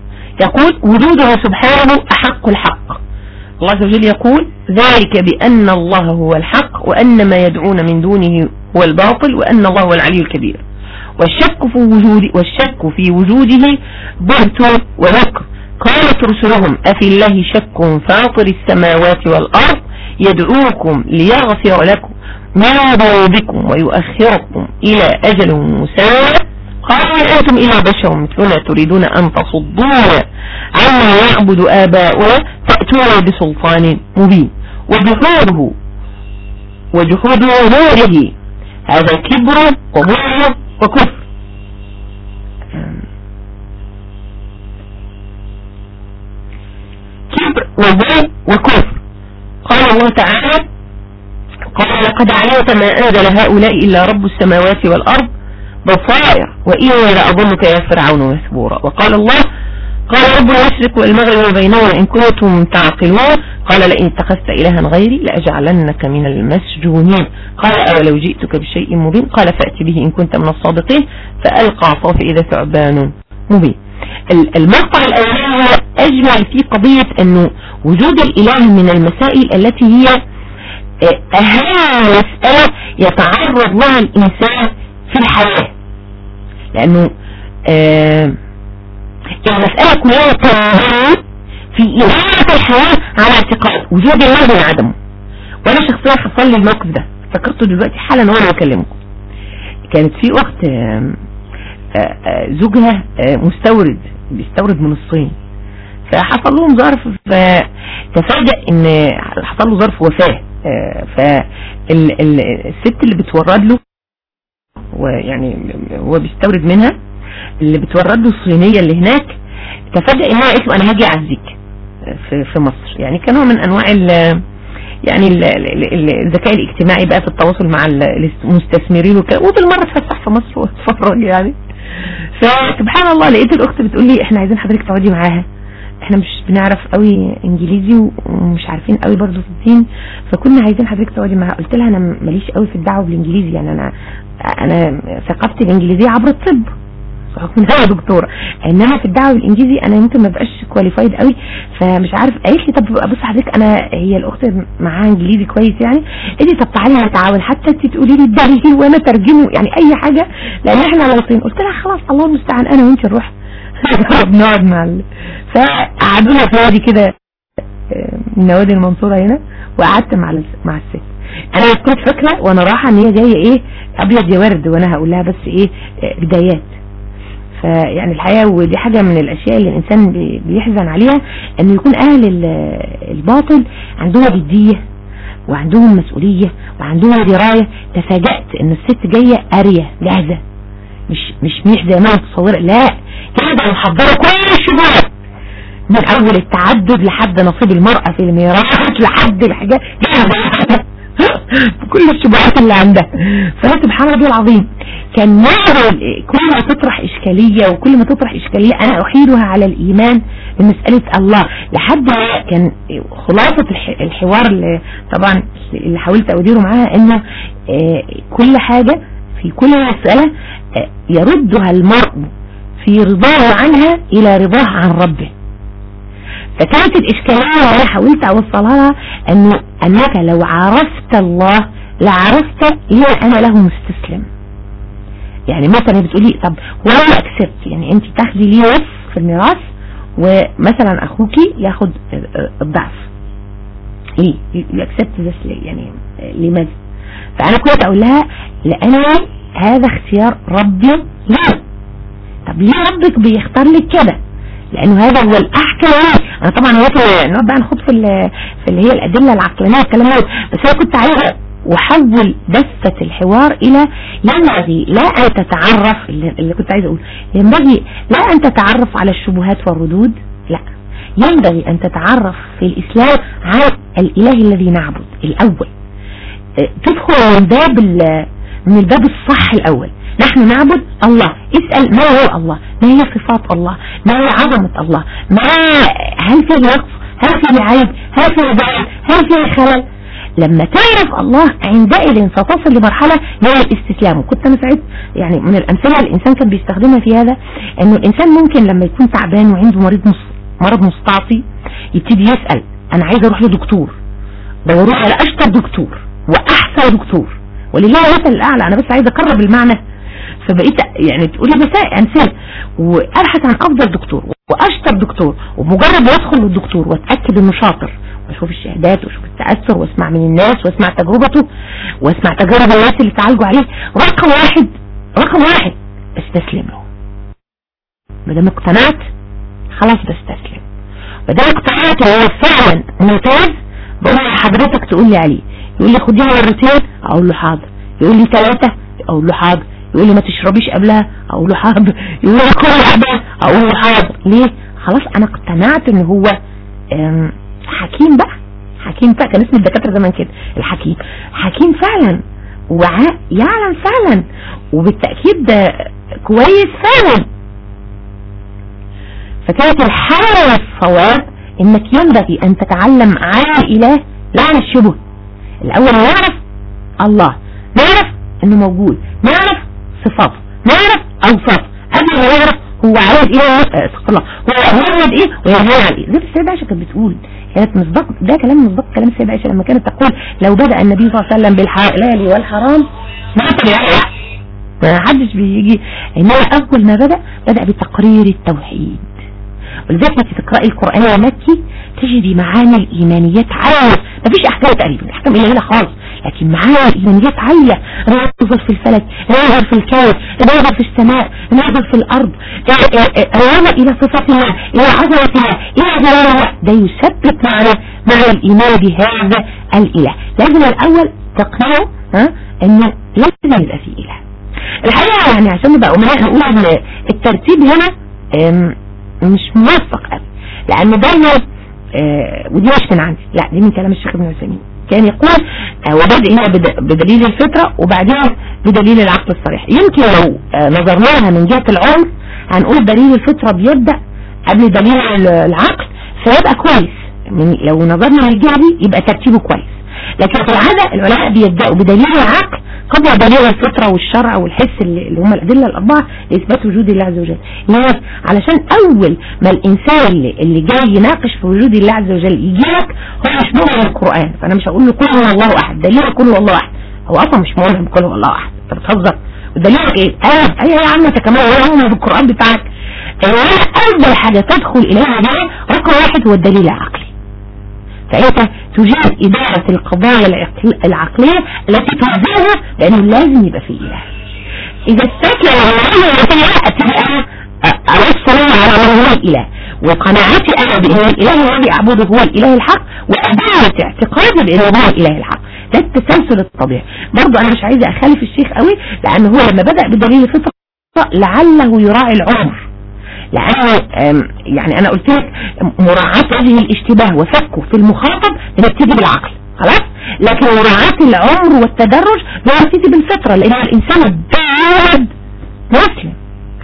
يقول وجوده سبحانه أحق الحق. الله عز وجل يقول ذلك بأن الله هو الحق وأن ما يدعون من دونه هو الباطل وأن الله هو العلي الكبير. والشك في وجود والشك في وجوده بهت ونكر قالت رسلهم أفي الله شك فاطر السماوات والأرض يدعوكم ليغفر لكم. ما ذنوبكم ويؤخركم إلى أجل مسمى؟ قالوا أنتم إلى بشر مثلنا تريدون أن تصدونا عما يعبد آباؤنا تأتون بسلطان مبين. وجحوده وجحود نوره. هذا كبر وظلم وكفر. كبر وظلم وكفر. قال الله تعالى قال لقد علمت ما أنزل هؤلاء إلا رب السماوات والأرض بصائر وإني لأظنك يا فرعون مسبورا وقال الله قال رب المشرق والمغرب وبينهما إن كنتم تعقلون قال لئن اتخذت إلها غيري لأجعلنك من المسجونين. قال أولو جئتك بشيء مبين؟ قال فأتي به إن كنت من الصادقين. فألقى عصاه إذا ثعبان مبين. المقطع الأولاني هو أجمل في قضية أنه وجود الإله من المسائل التي هي أهم مسألة يتعرض لها الإنسان في الحياة. لأنه آه المسألة كلها تنظر في إدارة الحياة على اعتقاد وجود الله من عدمه وأنا شخصيا حصل لي الموقف ده. فكرته دلوقتي حالا وأنا بكلمكم. كانت في أخت زوجها مستورد بيستورد من الصين. فحصل لهم ظرف فتفاجأ إن حصل له ظرف وفاة. فالست اللي بتورد له ويعني هو بيستورد منها اللي بتورد له الصينية اللي هناك تفاجئ انها قالت له أنا هاجي أعزيك في في مصر. يعني كنوع من أنواع يعني الذكاء الاجتماعي بقى في التواصل مع المستثمرين وكده. وبالمرة اتفسح في مصر واتفرج يعني. فسبحان الله لقيت الأخت بتقول لي إحنا عايزين حضرتك تقعدي معاها. إحنا مش بنعرف قوي انجليزي ومش عارفين قوي برضو في الدين فكنا عايزين حضرتك تقعدي معاها. قلت لها أنا ماليش قوي في الدعوة بالإنجليزي يعني أنا أنا ثقافتي الإنجليزية عبر الطب بحكم ان دكتورة. إنما في الدعوة بالإنجليزي أنا يمكن ما بقاش كواليفايد قوي فمش عارف. قالت لي طب بص حضرتك أنا هي الأخت معاها إنجليزي كويس يعني. قالت لي طب تعالي نتعاون حتى انت تقولي لي الدرجي وأنا ترجمه يعني أي حاجة لأن إحنا لوطين قلت لها خلاص الله المستعان أنا وانت نروح. بنقعد مع. فقعدونا في وادي كده من نوادي المنصورة هنا وقعدت مع مع الست. أنا كنت فاكره وأنا رايحة إن هي جاية إيه أبيض يا ورد وأنا هقول لها بس إيه بدايات. فيعني الحقيقة ودي حاجة من الأشياء اللي الإنسان بيحزن عليها أنه يكون أهل الباطل عندهم جدية وعندهم مسؤولية وعندهم دراية. تفاجأت أن الست جاية قارية جاهزة. مش مش ميح زي ما أنا متصوره لا كده محضرة كل الشبهات من أول التعدد لحد نصيب المرأة في الميراث لحد الحاجات. بكل الشبهات اللي عندها. فسبحان الله العظيم كان نهر كل ما تطرح إشكالية وكل ما تطرح إشكالية أنا أحيلها على الإيمان بمسألة الله. لحد كان خلاصة الحوار اللي طبعا اللي حاولت أديره معاها إنه كل حاجة في كل مسألة يردها المرء في رضاه عنها إلى رضاه عن ربه. فكانت الإشكالية اللي حاولت أوصلها لها أنك لو عرفت الله لعرفت ليه أنا له مستسلم. يعني مثلا بتقولي طب وأنا اكسبت يعني أنت تاخدي ليه نص في الميراث ومثلا أخوكي ياخد الضعف. ليه يكسبت ذس ليه؟ يعني لماذا؟ فانا كنت أقول لها لأن هذا اختيار ربي لا طب ليه ربك بيختار لك كده؟ لأنه هذا هو الاحكم أنا طبعا نقعد بقى نخوض في في اللي هي الأدلة العقلانية والكلام ده. بس أنا كنت عايزة وحول دفة الحوار إلى ينبغي لا أن تتعرف اللي كنت عايزة أقول ينبغي لا أن تتعرف على الشبهات والردود. لا. ينبغي أن تتعرف في الإسلام على الإله الذي نعبد الأول. تدخل من باب من الباب الصح الأول. نحن نعبد الله. اسأل ما هو الله؟ ما هي صفات الله؟ ما هي عظمة الله؟ ما هل في نقص؟ هل في عيب هل في ضعف هل في خلل؟ لما تعرف الله عندئذ ستصل لمرحلة من الاستسلام. وكنت أنا سعيد يعني من الأمثلة الإنسان كان بيستخدمها في هذا إنه الإنسان ممكن لما يكون تعبان وعنده مريض مص... مرض مستعصي يبتدي يسأل أنا عايز أروح لدكتور. بروح على أشطر دكتور. وأحسن دكتور. ولله المثل الأعلى. أنا بس عايز أقرب المعنى. فبقيت يعني تقولي مسائل امثله وأبحث عن أفضل دكتور وأشطر دكتور ومجرد ما ادخل للدكتور وأتأكد إنه شاطر. وأشوف الشهادات وأشوف التأثر وأسمع من الناس وأسمع تجربته وأسمع تجارب الناس اللي تعالجوا عليه. رقم واحد رقم واحد استسلم له ما دام اقتنعت خلاص بستسلم. ما دام اقتنعت هو فعلا ممتاز بقول لحضرتك تقول لي عليه. يقول لي خديها مرتين أقول له حاضر. يقول لي ثلاثة أقول له حاضر. يقول لي ما تشربيش قبلها أقول له حاضر. يقول لي كل واحدة أقول له حاضر. ليه؟ خلاص أنا اقتنعت إن هو حكيم بقى. حكيم بقى كان اسم الدكاترة زمان كده الحكيم. حكيم فعلا وعاء يعلم فعلا وبالتأكيد ده كويس فعلا. فكانت الحالة الصواب إنك ينبغي أن تتعلم عن الاله لا عن الشبه الأول نعرف الله نعرف إنه موجود نعرف صفاته نعرف اوصافه قبل ما نعرف هو عايز إيه؟ استغفر الله. هو عايز إيه؟ وينهى عن إيه؟ زي السيدة عائشة كانت بتقول كانت مصداق ده كلام مصداق كلام السيدة عائشة لما كانت تقول لو بدأ النبي صلى الله عليه وسلم بالحلال والحرام ما ما حدش بيجي. إنما أول ما بدأ بدأ بتقرير التوحيد. ولذلك ما تقرأي القرآن المكي تجدي معاني الإيمانيات عالية. مفيش أحكام تقريبا أحكام إلهية خالص. لكن معاني الإيمانيات عالية. ننظر في الفلك ننظر في الكون ننظر في السماء ننظر في الأرض. الرغم إلى صفات الله إلى عظمة الله إلى جلال الله. ده يثبت معنا مع الإيمان بهذا الإله. لازم الأول تقنعه ها إنه لازم يبقى في إله. الحقيقة يعني عشان نبقى أمناء نقول إن الترتيب هنا مش موفق قوي. لأن دايما آه ودي مش من عندي. لا دي من كلام الشيخ ابن عثيمين. كان يقول آه وبدأ هنا بدليل الفطرة وبعدين بدليل العقل الصريح. يمكن لو آه نظرناها من جهة العمر هنقول دليل الفطرة بيبدأ قبل دليل العقل فيبقى كويس. من لو نظرنا من الجهة دي يبقى ترتيبه كويس. لكن في العادة العلماء بيبدأوا بدليل العقل قبل دليل الفطرة والشرع والحس اللي هم الأدلة الأربعة لإثبات وجود الله عز وجل. ليه؟ علشان أول ما الإنسان اللي, اللي جاي يناقش في وجود الله عز وجل يجي لك هو مش مؤمن بالقرآن. فأنا مش هقول له كل هو الله أحد. دليل كل هو الله أحد. هو أصلا مش مؤمن بكل هو الله أحد. أنت بتهزر. ودليلك إيه؟ آه أي يا عم أنت كمان هو مؤمن بالقرآن بتاعك. أول حاجة تدخل إليها رقم واحد هو الدليل العقلي. فأنت تجيب إدارة القضايا العقلية التي تنزلها لأنه لازم يبقى فيه إله إذا استكلم على أوصل على من هو الإله. وقناعتي أنا بأن الإله الذي أعبده هو الإله الحق وأدلة اعتقادي بأنه هو الإله الحق. ده التسلسل الطبيعي. برضو أنا مش عايزة أخالف الشيخ قوي لأنه هو لما بدأ بدليل الفطرة لعله يراعي العمر. لأنه يعني أنا قلت لك مراعاة وجه الاشتباه وفكه في المخاطب بنبتدي بالعقل خلاص؟ لكن مراعاة العمر والتدرج بنبتدي بالفطرة لأن الإنسان الداد مسلم.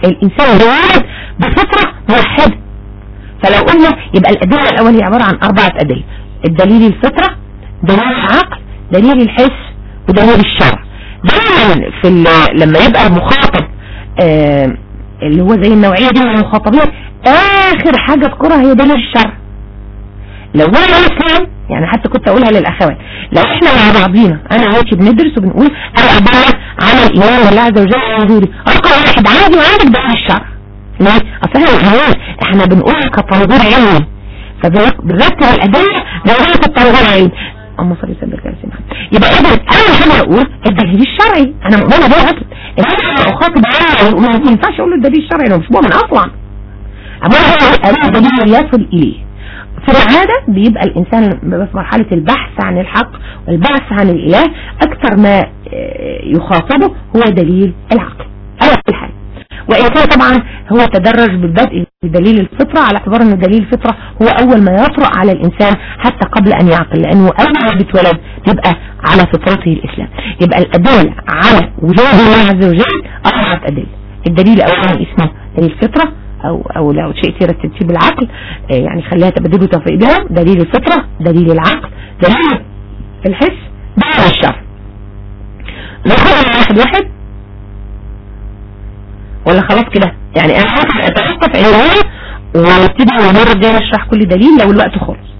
الإنسان الداد بفطرة موحدة. فلو قلنا يبقى الأدلة الأول هي عبارة عن أربعة أدلة الدليل الفطرة دليل العقل دليل الحس ودليل الشرع. دايما في لما يبقى المخاطب اللي هو زي النوعية دي من المخاطبين. آخر حاجة أذكرها هي دليل الشرع لو أنا مثلا يعني حتى كنت أقولها للأخوات لو إحنا مع بعضينا أنا وانت بندرس وبنقول أنا ادور على الايمان بالله عز وجل وجوده رقم واحد عادي وعندك دليل الشرع ليه؟ أصل إحنا إحنا بنقول كتنظير علمي. فبنرتب الأدلة بنقول كتنظير علمي. اللهم صل وسلم وبارك على سيدنا يبقى اذا أول حاجة أقول الدليل الشرعي. أنا مؤمنة بيه أصلا أنا اخاطب عالم ما ينفعش أقول له الدليل الشرعي لو مش مؤمن أصلا. اما أنا الدليل يصل إليه. في العادة بيبقى الإنسان في مرحلة البحث عن الحق والبحث عن الإله. أكثر ما يخاطبه هو دليل العقل. وإن كان طبعا هو تدرج بالبدء بدليل الفطرة على اعتبار أن دليل الفطرة هو أول ما يطرأ على الإنسان حتى قبل أن يعقل لأنه أول ما بيتولد بيبقى على فطرته الإسلام. يبقى الأدلة على وجود الله عز وجل أربعة أدلة. الدليل الأولاني اسمه دليل الفطرة أو أو لو شئت رتبتيه بالعقل يعني خليها تبدل بها. دليل الفطرة دليل العقل دليل الحس دليل الشرع ناخدها واحد واحد ولا خلاص كده؟ يعني أنا هاخد اتوقف عنوان ونبتدي المرة الجاية نشرح كل دليل لو الوقت خلص.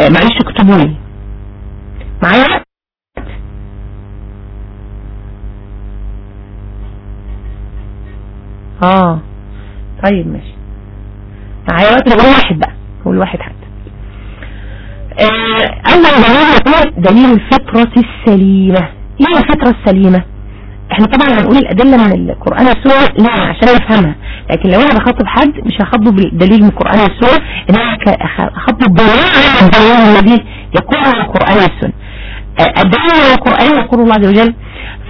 آه معلش اكتبوا لي معايا آه. طيب ماشي. معايا وقت؟ نقول واحد بقى. نقول واحد حتى. أول دليل يقول دليل الفطرة السليمة. إيه الفطرة السليمة؟ إحنا طبعا هنقول الأدلة من القرآن والسورة لا عشان نفهمها. لكن لو أنا بخاطب حد مش هخاطبه بالدليل من القرآن والسورة انما هخاطبه بالدليل الدليل الذي يقول عن القرآن والسنة. الدليل من القرآن يقول الله عز وجل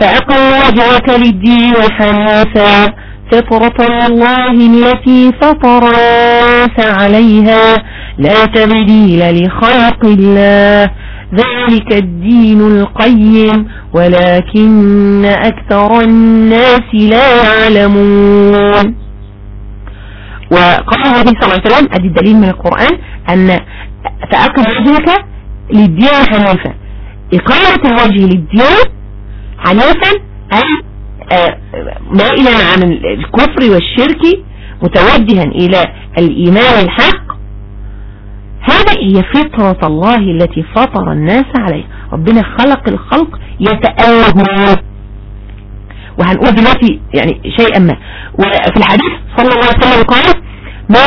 فأقل وجهك للدين حنيفا فطرة الله التي فطر عليها لا تبديل لخلق الله. ذلك الدين القيم ولكن أكثر الناس لا يعلمون. وقال النبي صلى الله عليه وسلم أدي الدليل من القرآن أن تأكد وجهك للدين حنيفا. إقامة الوجه للدين حنيفا أي مائلا عن الكفر والشرك متوجها إلى الإيمان الحق هذا هي فطرة الله التي فطر الناس عليها. ربنا خلق الخلق يتأله وهنقول دلوقتي يعني شيئا ما. وفي الحديث صلى الله عليه وسلم قال ما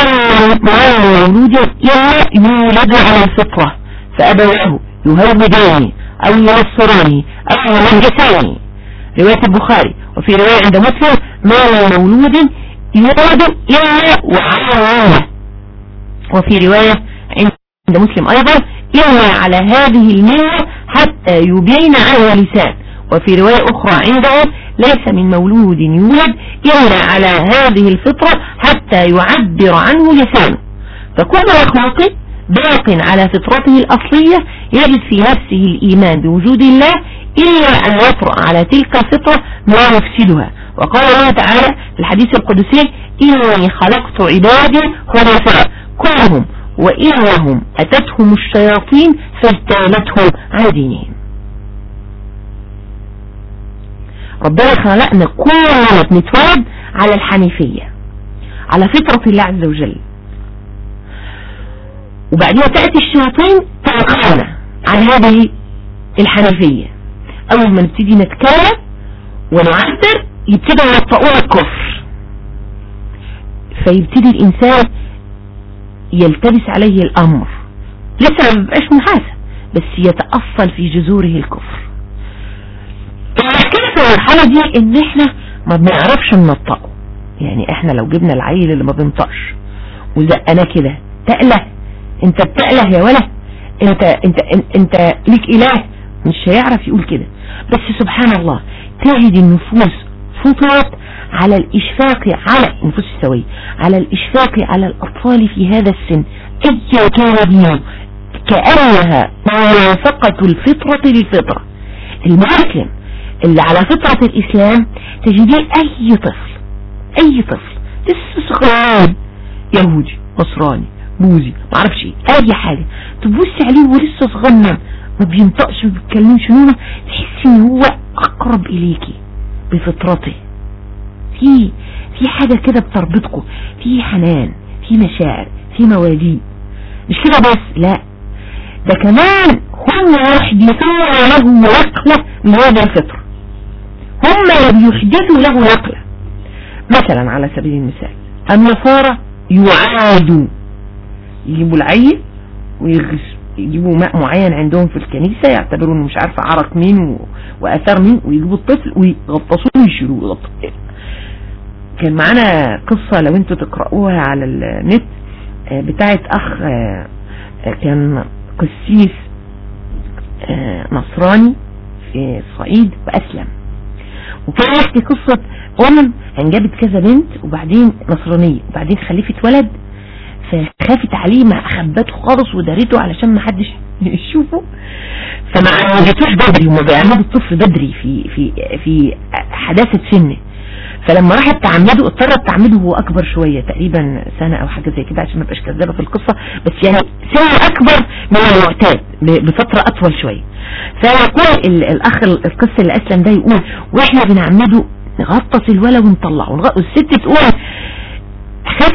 مولود إلا يولد على الفطرة فأبواه يهوداني أو ينصراني أو ينجساني رواية البخاري. وفي رواية عند مسلم ما مولود يولد إلا وعلى وفي رواية عند مسلم أيضا إلا على هذه الملة حتى يبين عنه لسان وفي رواية أخرى عنده ليس من مولود يولد إلا على هذه الفطرة حتى يعبر عنه لسانه. فكل مخلوق باق على فطرته الأصلية يجد في نفسه الإيمان بوجود الله إلا أن يطرأ على تلك الفطرة ما يفسدها. وقال الله تعالى في الحديث القدسي إني خلقت عبادي خلفاء كلهم وإنهم أتتهم الشياطين فاجتالتهم عن دينهم. ربنا خلقنا كلنا نتولد على الحنيفية على فطرة الله عز وجل. وبعدين تأتي الشياطين تنقلنا عن هذه الحنيفية. أول ما نبتدي نتكلم ونعبر يبتدوا يوطئونا الكفر. فيبتدي الإنسان يلتبس عليه الأمر. لسه ما بيبقاش محاسب بس يتأصل في جذوره الكفر. المشكلة في المرحلة دي إن إحنا ما بنعرفش ننطقه. يعني إحنا لو جبنا العيل اللي ما بينطقش وزقناه كده تقله أنت بتقله يا أنت أنت انت, أنت ليك إله. مش هيعرف يقول كده. بس سبحان الله تجد النفوس فطرت على الإشفاق على النفوس السوية على الإشفاق على الأطفال في هذا السن. أي كان كأنها موافقة الفطرة للفطرة. المسلم اللي على فطرة الإسلام تجديه أي طفل أي طفل لسه صغير يهودي نصراني بوذي معرفش إيه أي حاجة تبص عليه ولسه صغنن ما بينطقش ما بيتكلمش نونه تحس إن هو أقرب إليكي بفطرته. في في حاجة كده بتربطكم في حنان في مشاعر في مواليد. مش كده بس؟ لا. ده كمان هم يحدثون له نقلة من هذا الفطر. هم يحدثوا له نقلة. مثلا على سبيل المثال النصارى يعادوا. يجيبوا العيل ويجيبوا ماء معين عندهم في الكنيسة يعتبروا إنه مش عارفة عرق مين وآثار مين ويجيبوا الطفل ويغطسوه ويشيلوه. كان معانا قصة لو أنتوا تقرأوها على النت آه، بتاعت أخ آه، كان قسيس آه، نصراني في الصعيد واسلم وكان يحكي قصة ام انجبت كذا بنت وبعدين نصرانية وبعدين خلفت ولد فخافت عليه ما أخبته خالص ودارته علشان ما حدش يشوفه. فما عالجتوش بدري وما بيعملوا الطفل بدري في في في حداثة سنه فلما راحت تعمده اضطرت تعمده هو أكبر شوية تقريبا سنة أو حاجة زي كده عشان ما بقاش كذابة في القصة بس يعني سنة أكبر من المعتاد بفترة أطول شوية. فيقول الأخ القصة اللي أسلم ده يقول وإحنا بنعمده نغطس الولد ونطلعه. والست تقول خاف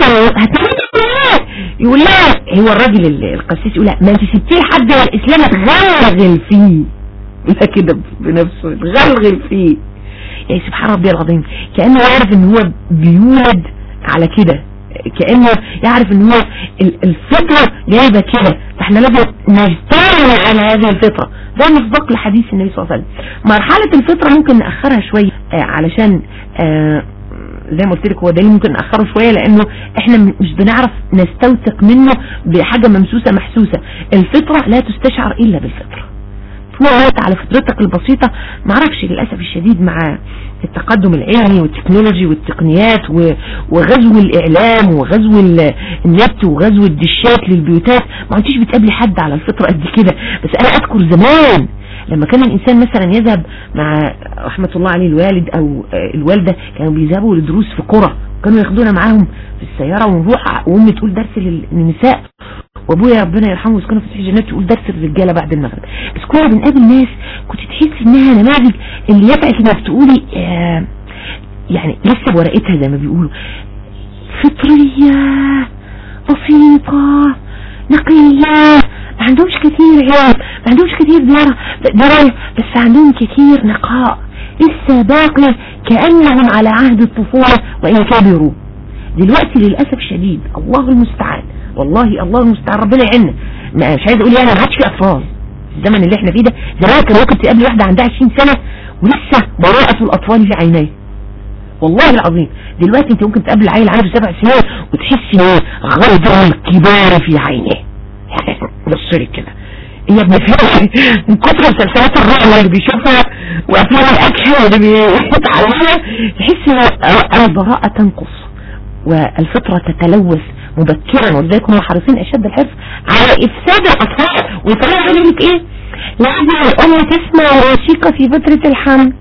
يقول لا هو الراجل القسيس يقول لا ما انت سبتيه لحد الإسلام اتغلغل فيه. لا كده بنفسه اتغلغل فيه. يعني سبحان ربي العظيم كأنه يعرف إن هو بيولد على كده كأنه يعرف إن هو الفطرة جايبة كده فإحنا لازم نجتمع على هذه الفطرة. ده مصداق لحديث النبي صلى الله عليه وسلم. مرحلة الفطرة ممكن نأخرها شوية آه علشان آه زي ما قلت لك هو دليل ممكن نأخره شوية لأنه إحنا مش بنعرف نستوثق منه بحاجة ممسوسة محسوسة. الفطرة لا تستشعر إلا بالفطرة. وقت على فطرتك البسيطة. معرفش للأسف الشديد مع التقدم العلمي والتكنولوجي والتقنيات وغزو الإعلام وغزو النت وغزو الدشات للبيوتات. ما عنديش بتقابلي حد على الفطرة قد كده. بس أنا أذكر زمان لما كان الإنسان مثلا يذهب مع رحمة الله عليه الوالد أو الوالدة كانوا بيذهبوا لدروس في قرى. كانوا ياخدونا معاهم في السيارة ونروح وأمي تقول درس للنساء. وأبويا ربنا يرحمه ويسكنه في الجنات تقول درس الرجالة بعد المغرب. بس كنا بنقابل ناس كنت تحس إنها نماذج اللي يبعث انك تقولي آه يعني لسه بورقتها زي ما بيقولوا. فطرية بسيطة نقية ما عندهمش كتير علم ما عندهمش كتير دراية بس عندهم كتير نقاء. لسه باقي كأنهم على عهد الطفولة وإن كبروا دلوقتي للأسف شديد الله المستعان. والله الله المستعان ربنا يعيننا. مش عايز أقول يعني ما عادش في أطفال. الزمن اللي إحنا فيه ده زمان كان ممكن تقابل واحدة عندها 20 سنة ولسه براءة الأطفال في عينيه والله العظيم. دلوقتي أنت ممكن تقابل عيل عنده سبع سنين وتحس ان غلط الكبار في عينيه. بصري كده. هي ابن من كتر مسلسلات الرعب اللي بيشوفها وأفلام الأكشن اللي بيتعلمها تحس ان البراءه تنقص. والفطرة تتلوث مبكرا. ولذلك هم حريصين أشد الحرص على إفساد الأطفال. ويطلعوا يقول لك إيه؟ لازم الام تسمع وثيقه في فترة الحمل.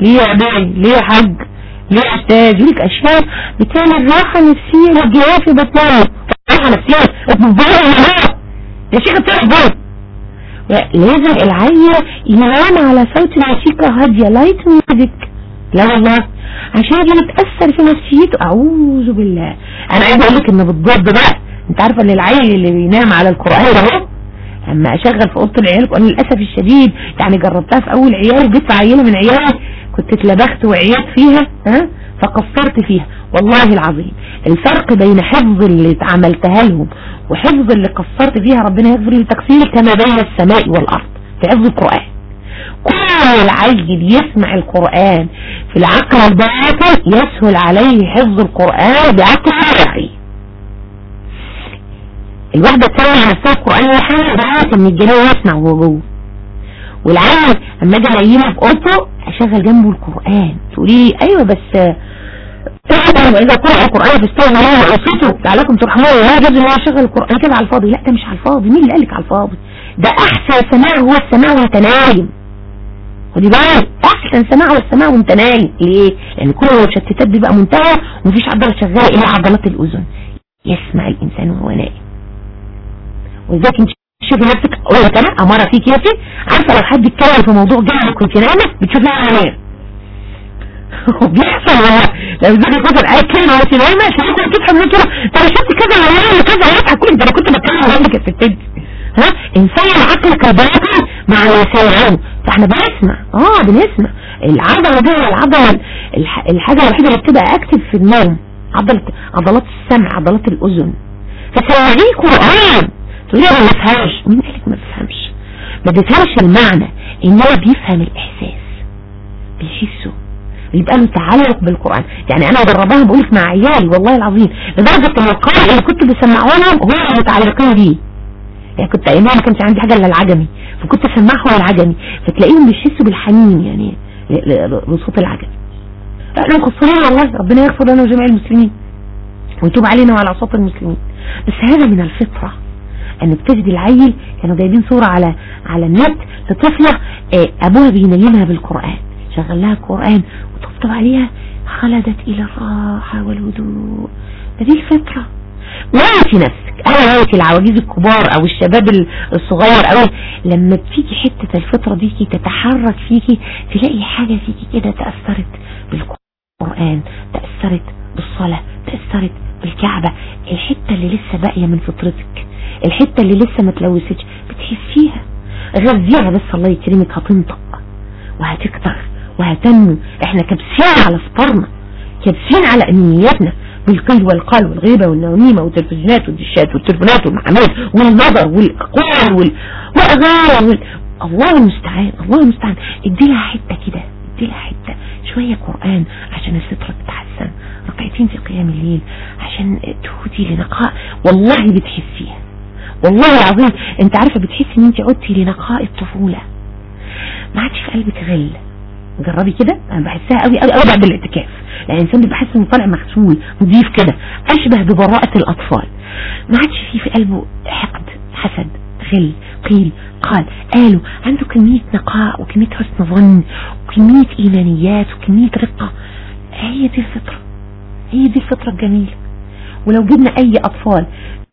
ليه يا ابني ليه يا حاج؟ ليه يا أستاذ؟ لك أشياء؟ بتعمل راحة نفسية للجهاز في بطنها. راحة نفسية يا شيخ بتحضر لازم العيل ينام على صوت موسيقى هادية light music لا والله. عشان يتأثر في نفسيته أعوذ بالله. أنا عايز أقول لك إن بالضبط بقى أنت عارفه إن العيل اللي بينام على القرآن ده اما أشغل في أوضة العيال وأنا للأسف الشديد يعني جربتها في أول عيال وجيت في عيلة من عيالي كنت اتلبخت وعيات فيها ها فقصرت فيها. والله العظيم. الفرق بين حفظ اللي عملتها لهم وحفظ اللي قصرت فيها ربنا يغفر لي تقصيري كما بين السماء والأرض في حفظ القرآن. كل العيل يسمع القرآن. في العقل الباطن يسهل عليه حفظ القرآن بعقل واعي الواحدة تسمع نفسها القرآن يحاول بعقل من الجنيه يسمع وهو جوه والعيل اما أجي انيمه في اوضته اشغل جنبه القرآن. تقولي لي أيوه بس واذا قرأ القرآن فاستوى الله وصيته لعلكم ترحمون لا جاز ان هو يشغل القرآن كده على الفاضي. لا ده مش على الفاضي. مين اللي قالك على الفاضي؟ ده أحسن سماع هو السماع وانت نايم. ودي بقى احسن سماع والسماع وانت نايم. ليه؟ لأن كل المشتتات دي بقى منتهى ومفيش عضلة شغالة إلا عضلات الأذن. يسمع الإنسان وهو نايم. ولذلك انت شوفي نفسك؟ لك أنا أمارة فيك يا عارفة لو حد اتكلم في موضوع جامد كنت نايمه بتشوفيها على وبيحصل والله. لو زي خاطر أي كلمة وأنت نايمة كنت بتصحى من كده طب شفت كذا ولا كذا يضحك ده أنا كنت بتكلم عندك يا ستات ها؟ إنسان عقلك باطل مع لسانه فاحنا بنسمع آه بنسمع. العضلة دي العضلة الحاجة الوحيدة اللي بتبقى اكتف في النوم عضلة عضلات السمع عضلات الأذن. فسمعيه قران تقولي أنا ما بفهمش. مين قالك ما بفهمش ما بيفهمش المعنى انما بيفهم الإحساس. بيحسه. يبقى له تعلق بالقرآن. يعني أنا بجربها بقولك مع عيالي والله العظيم. لدرجة إن القارئ اللي كنت بسمعه لهم هم متعلقين بيه. يعني كنت ايامها ما كانش عندي حاجة إلا العجمي. فكنت اسمعهم العجمي. فتلاقيهم بيحسوا بالحنين يعني لصوت العجمي. إحنا مقصرين والله ربنا يغفر لنا وجميع المسلمين. ويتوب علينا وعلى عصاة المسلمين. بس هذا من الفطرة أن بتجد العيل كانوا جايبين صورة على على النت لطفلة آه، أبوها بينيمها بالقرآن. شغل لها القرآن وتطبطب عليها خلدت إلى الراحة والهدوء. دي الفطرة. موتي نفسك أنا موتي العواجيز الكبار أو الشباب الصغير أو لما بتيجي حتة الفطرة دي تتحرك فيكي تلاقي حاجة فيكي كده تأثرت بالقرآن تأثرت بالصلاة تأثرت بالكعبة. الحتة اللي لسه باقية من فطرتك الحتة اللي لسه ما تلوثتش بتحسيها. غذيها بس الله يكرمك هتنطق وهتكتر وهتنمو. إحنا كبسين على فطرنا كبسين على امنياتنا بالقيل والقال والغيبة والنميمة والتلفزيونات والدشات والتلفونات والمحامات والنظر والقول وال... وال... الله المستعان الله المستعان. ادي لها حتة كده ادي لها حتة. شوية قرآن عشان الفطرة تتحسن. ركعتين في قيام الليل عشان تهدي لنقاء والله بتحسيها. والله العظيم. انت عارفة بتحسي ان انت عدتي لنقاء الطفولة. ما عادش في قلبك غل. جربي كده؟ أنا بحسها قوي قوي قوي بعد الاعتكاف يعني الإنسان بيبقى حاسس إنه طالع مغسول نظيف كده أشبه ببراءة الأطفال. ما عادش فيه في قلبه حقد حسد غل قيل قال قالوا عنده كمية نقاء وكمية حسن ظن وكمية إيمانيات وكمية رقة. هي دي الفطرة. هي دي الفطرة الجميلة. ولو جبنا أي أطفال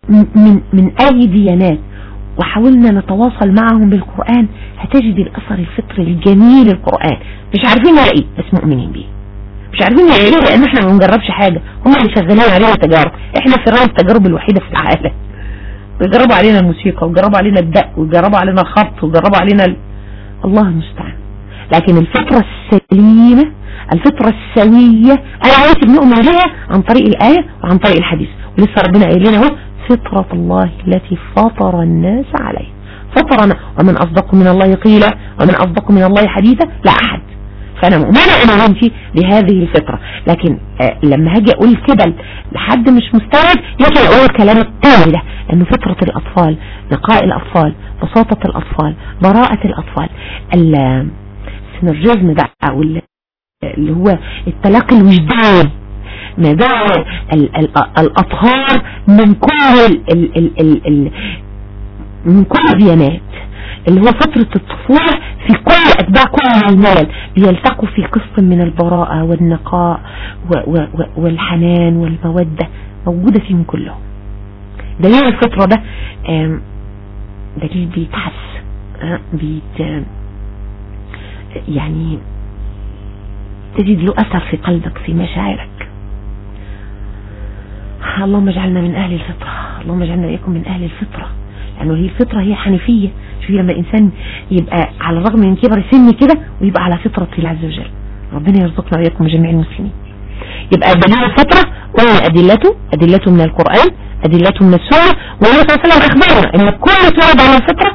من, من أي ديانات وحاولنا نتواصل معهم بالقرآن هتجد الأثر الفطري الجميل القرآن مش عارفين نلاقيه بس مؤمنين بيه. مش عارفين نلاقيه لأن إحنا ما بنجربش حاجة. هم اللي شغالين علينا تجارب. إحنا في رأي التجارب الوحيدة في العالم. بيجربوا علينا الموسيقى وجربوا علينا الدق وجربوا علينا الخط وجربوا علينا ال... الله المستعان. لكن الفطرة السليمة الفطرة السوية أنا عايز بنؤمن بها عن طريق الآية وعن طريق الحديث. ولسه ربنا قايل لنا أهو فطرة الله التي فطر الناس عليه. فطرنا. ومن أصدق من الله قيلا. ومن أصدق من الله حديثا. لا أحد. فأنا مؤمنة أنا وانتي بهذه الفطرة. لكن آه لما هاجي أقول كده لحد مش مستوعب يجي أقول الكلام التالي ده أنه فطرة الأطفال نقاء الأطفال بساطة الأطفال براءة الأطفال. السينرجيزم ده أو اللي هو التلاقي الوجداني مدار الأطهار من كل ال من كل الديانات. اللي هو فترة الطفولة في كل أتباع كل المال بيلتقوا في قسم من البراءة والنقاء والحنان والمودة. موجودة فيهم كلهم. دليل الفطرة ده دليل بيتحس بيت يعني تجد له أثر في قلبك في مشاعرك. اللهم اجعلنا من أهل الفطرة اللهم اجعلنا إياكم من أهل الفطرة لأنه هي الفطرة هي حنيفية شوفي لما الإنسان يبقى على الرغم من كبر سنه كده ويبقى على فطرة الله عز وجل ربنا يرزقنا وإياكم جميع المسلمين يبقى دليل الفطرة وهي أدلته أدلته من القرآن أدلته من السنة والنبي صلى الله عليه وسلم أخبرنا أن كل تولد على الفطرة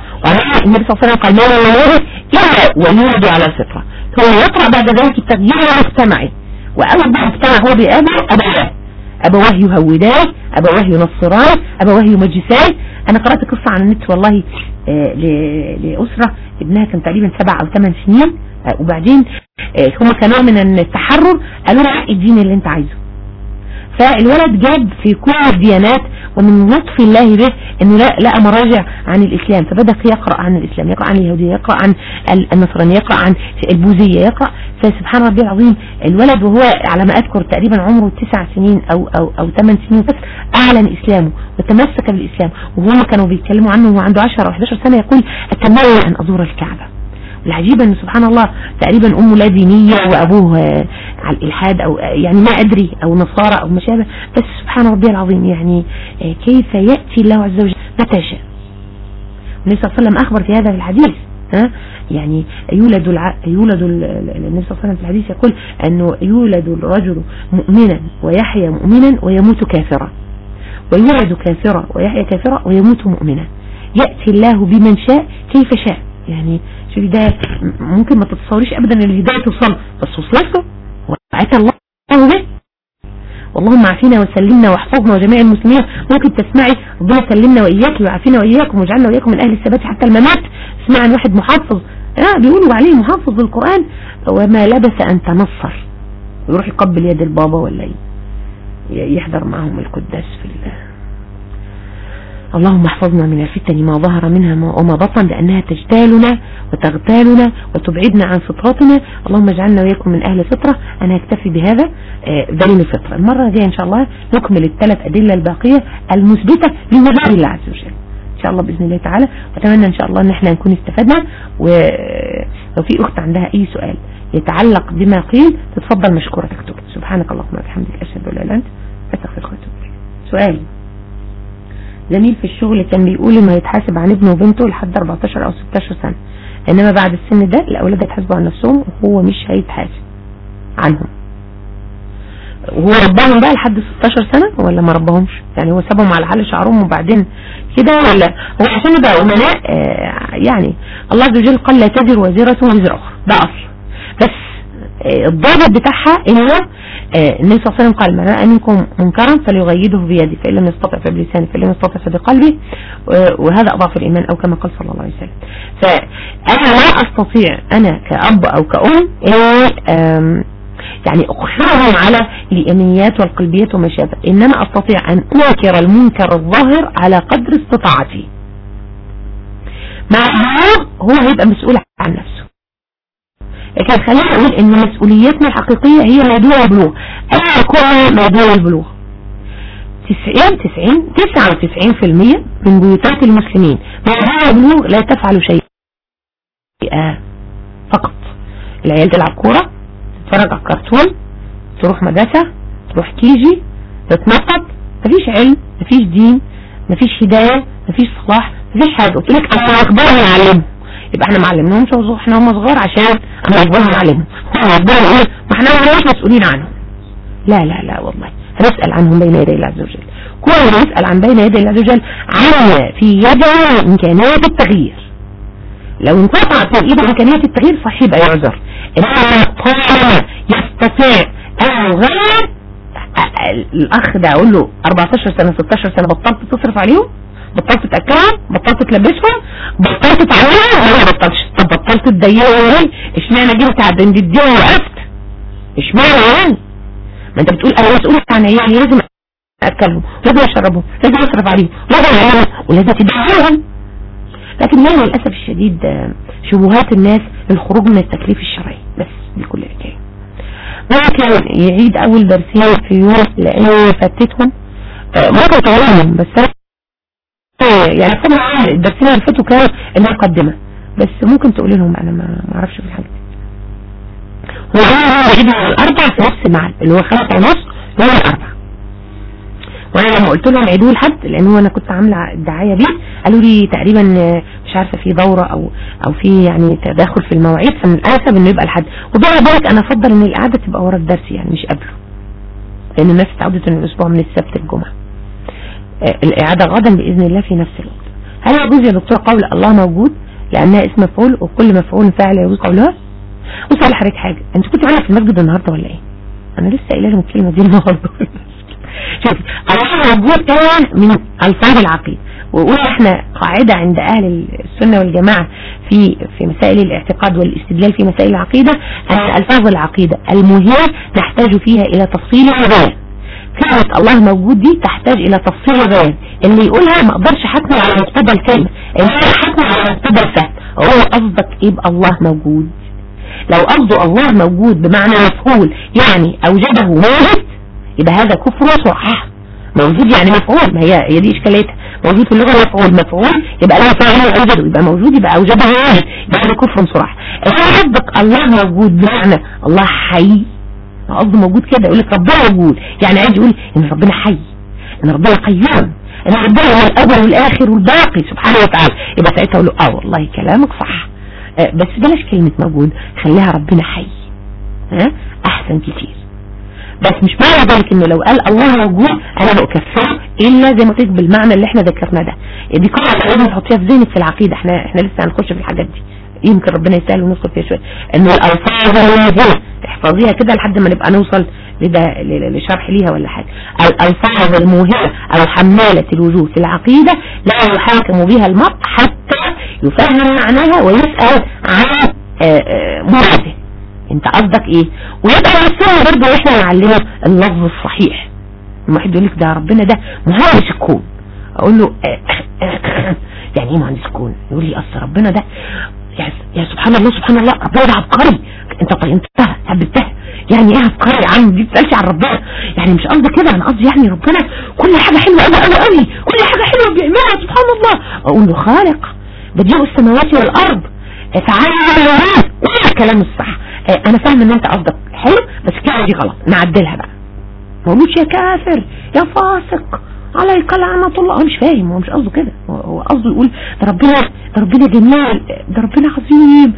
النبي صلى الله عليه وسلم قال ما لا إلا وليولد على الفطرة ثم يطرأ بعد ذلك التغيير المجتمعي وأول مجتمع هو بيقابل أبواه أبواه يهوداه أبواه ينصراه أبواه يمجساه أنا قرأت قصة عن النت والله آه، لأسرة ابنها كان تقريبا سبع أو ثمان سنين. آه، وبعدين آه، هم كانوا من التحرر. قالوا الدين اللي أنت عايزه. فالولد جاب في كل الديانات ومن لطف الله به إنه لقى مراجع عن الإسلام. فبدأ يقرأ عن الإسلام يقرأ عن اليهودية يقرأ عن النصرانية يقرأ عن البوذية يقرأ فسبحان ربي العظيم الولد وهو على ما أذكر تقريبا عمره تسع سنين أو أو أو ثمان سنين بس أعلن إسلامه وتمسك بالإسلام. وهم كانوا بيتكلموا عنه وهو عنده 10 أو 11 سنة يقول أتمنى أن أزور الكعبة. العجيب إن سبحان الله تقريبا امه لا دينية وأبوه آه، على الإلحاد أو آه، يعني ما أدري أو نصارى أو ما شابه بس سبحان ربي العظيم يعني آه، كيف يأتي الله عز وجل؟ متى شاء. النبي صلى الله عليه وسلم أخبر في هذا الحديث ها؟ يعني يولد الع... يولد النبي صلى الله عليه وسلم في الحديث يقول أنه يولد الرجل مؤمنا ويحيا مؤمنا ويموت كافرا. ويولد كافرا ويحيا كافرا ويموت مؤمنا. يأتي الله بمن شاء كيف شاء. يعني شوفي ده ممكن ما تتصوريش ابدا إن الهداية توصل. بس وصلت له. وعيت الله به. اللهم عافينا وسلمنا واحفظنا وجميع المسلمين. ممكن تسمعي ربنا سلمنا وإياك وعافينا وإياكم واجعلنا وإياكم من أهل الثبات حتى الممات. اسمع عن واحد محافظ. آه بيقولوا عليه محافظ القرآن وما لبس أن تنصر. يروح يقبل يد البابا ولا يحضر معهم القداس في الله. اللهم احفظنا من الفتن ما ظهر منها وما بطن لأنها تجتالنا وتغتالنا وتبعدنا عن فطرتنا اللهم اجعلنا وياكم من أهل فطرة أنا أكتفي بهذا آه، دليل الفطرة. المرة الجاية إن شاء الله نكمل الثلاث أدلة الباقية المثبتة لوجود الله عز وجل. إن شاء الله بإذن الله تعالى. وأتمنى إن شاء الله أن إحنا نكون استفدنا. ولو في أخت عندها أي سؤال يتعلق بما قيل تتفضل مشكورة تكتب سبحانك اللهم وبحمدك أشهد أن لا إله إلا أنت أستغفرك وأتوب سؤال. زميل في الشغل كان بيقول إنه هيتحاسب عن ابنه وبنته لحد 14 أو 16 سنة. إنما بعد السن ده الأولاد هيتحاسبوا عن نفسهم وهو مش هيتحاسب عنهم. وهو رباهم بقى لحد 16 سنة ولا ما رباهمش؟ يعني هو سابهم على حال شعرهم وبعدين كده ولا؟ هو عشان يبقى أمناء آه يعني الله عز وجل قال لا تزر وزيرة وزر أخرى ده أصل. بس الضابط بتاعها انه آه، النبي صلى الله عليه وسلم قال من رأى منكم منكرا فليغيده بيده فإن لم يستطع فبلسانه فإن لم يستطع فبقلبه. وهذا أضعف الإيمان أو كما قال صلى الله عليه وسلم. فأنا لا أستطيع أنا كأب أو كأم يعني أقحرهم على الإيمانيات والقلبيات وما شابه إنما أستطيع أن أنكر المنكر الظاهر على قدر استطاعتي. مع هو هيبقى مسؤول عن نفسه. لكن خلينا نقول إن مسؤوليتنا الحقيقية هي موضوع البلوغ. أنا كل موضوع البلوغ. 90 90 99% من بيوتات المسلمين. موضوع البلوغ لا تفعل شيء فقط. العيال تلعب كورة تتفرج على الكرتون تروح مدرسة تروح كيجي تتنطط. مفيش علم مفيش دين مفيش هداية مفيش صلاح مفيش حاجة. قلت لك أنا أخبار نعلمه يبقى إحنا ما علمناهمش إحنا هم صغار عشان أنا اكبرهم عليهم ربنا يقول ما إحنا مش مسؤولين عنهم لا لا لا والله. هنسأل عنهم بين يدي الله عز وجل. كل ما نسأل عن بين يدي الله عز وجل عن في يده إمكانيات التغيير. لو انقطعت من ايده إمكانيات التغيير صح يبقى يعذر إنما طالما يستطيع ان يغير الأخ ده أقول له 14 سنة 16 سنة بطلت تصرف عليهم؟ بطلت تأكلهم بطلت تلبسهم بطلت تعملها ولا بطلتش. طب بطلت تضيقها يعني اشمعنى جبت عند الدين وقفت اشمعنى يعني؟ ما انت بتقول أنا مسؤول عن عيالي لازم اكلهم لازم أشربهم لازم أصرف عليهم لازم اعملهم ولازم تدعمهم لكن يعني للأسف الشديد شبهات الناس للخروج من التكليف الشرعي. بس بكل حكايه ممكن يعيد أول درسين في يوم لأنه فاتتهم. ممكن تعلمهم بس يعني طبعا الدرسين اللي فاتوا كان المقدمة بس ممكن تقولي لهم أنا ما أعرفش في الحاجة هو ده الاربع في نفس الميعاد اللي هو خمسة ونص هو الاربع وأنا لما قلت لهم عيدوه الحد لأن هو أنا كنت عاملة الدعاية دي قالوا لي تقريبا مش عارفة في دورة أو أو في يعني تداخل في المواعيد فمن الانسب إنه يبقى الحد وبقى بالك أنا أفضل إن القعدة تبقى ورا الدرس يعني مش قبله. لأن الناس اتعودت إن الأسبوع من السبت الجمعه الإعادة غدا بإذن الله في نفس الوقت. هل يجوز يا دكتور قول الله موجود لأنها اسم مفعول وكل مفعول فاعل يجوز قولها وصل حضرتك حاجة. أنت كنت معانا في المسجد النهاردة ولا إيه؟ أنا لسه قايلة لهم الكلمة دي النهاردة. شوف الله موجود كمان من ألفاظ العقيدة. وقلنا إحنا قاعدة عند أهل السنة والجماعة في في مسائل الاعتقاد والاستدلال في مسائل العقيدة أن ألفاظ العقيدة المهمة نحتاج فيها إلى تفصيل وبيان كلمة الله موجود دي تحتاج إلى تفصيل وبيان اللي يقولها ما أقدرش حكم على مقتضى الكلمة. اللي حكم على مقتضى الفهم. هو قصدك إيه بالله موجود. لو قصده الله موجود بمعنى مفعول يعني أوجده موجود يبقى هذا كفر صحيح موجود يعني مفعول. ما هي هي دي إشكاليتها. موجود في اللغة مفعول. مفعول يبقى له فاعل اوجده يبقى موجود يبقى أوجده واحد. يبقى هذا كفر صراحة إذا قصدك الله موجود بمعنى الله حي. قصده موجود كده يقول لك ربنا موجود. يعني عايز يقول إن ربنا حي إن ربنا قيوم إن ربنا هو الأول والآخر والباقي سبحانه وتعالى. يبقى ساعتها أقول له آه والله كلامك صح. آه بس بلاش كلمة موجود خليها ربنا حي. ها؟ أحسن كتير. بس مش معنى ذلك إنه لو قال الله موجود أنا بكفره إلا زي ما قلت بالمعنى اللي إحنا ذكرناه ده. دي كلها لازم تحطيها في ذهنك في العقيدة. إحنا إحنا لسه هنخش في الحاجات دي. يمكن ربنا يسهل وندخل فيها شوية. انه الألفاظ الموجوده احفظيها كده لحد ما نبقى نوصل لده لشرح ليها ولا حاجة. الالفاظ الموهبة أو حمالة الوجوه في العقيدة لا يحاكم بها المرء حتى يفهم معناها ويسأل عن مراده أنت قصدك إيه؟ ويبقى السنة برضه إحنا نعلمه اللفظ الصحيح. الواحد يقول لك ده ربنا ده مهندس الكون. أقول له يعني إيه مهندس الكون؟ يقول لي أصل ربنا ده يا سبحان الله سبحان الله ربنا ده عبقري. انت طينتها ثبتها يعني إيه عبقري؟ يا عم دي بتسألش عن ربنا. يعني مش قصدي كده أنا قصدي يعني ربنا كل حاجة حلوة قوي قوي قوي. كل حاجة حلوة بيعملها سبحان الله. أقول له خالق بديع السماوات والأرض. تعالى كل الكلام الصح. أنا فاهم إن أنت قصدك حلو بس كده دي غلط. نعدلها بقى. ما يا كافر يا فاسق. عليك لعنة الله هو مش فاهم هو مش قصده كده. هو قصده يقول ده ربنا ده ربنا جميل ده ربنا عظيم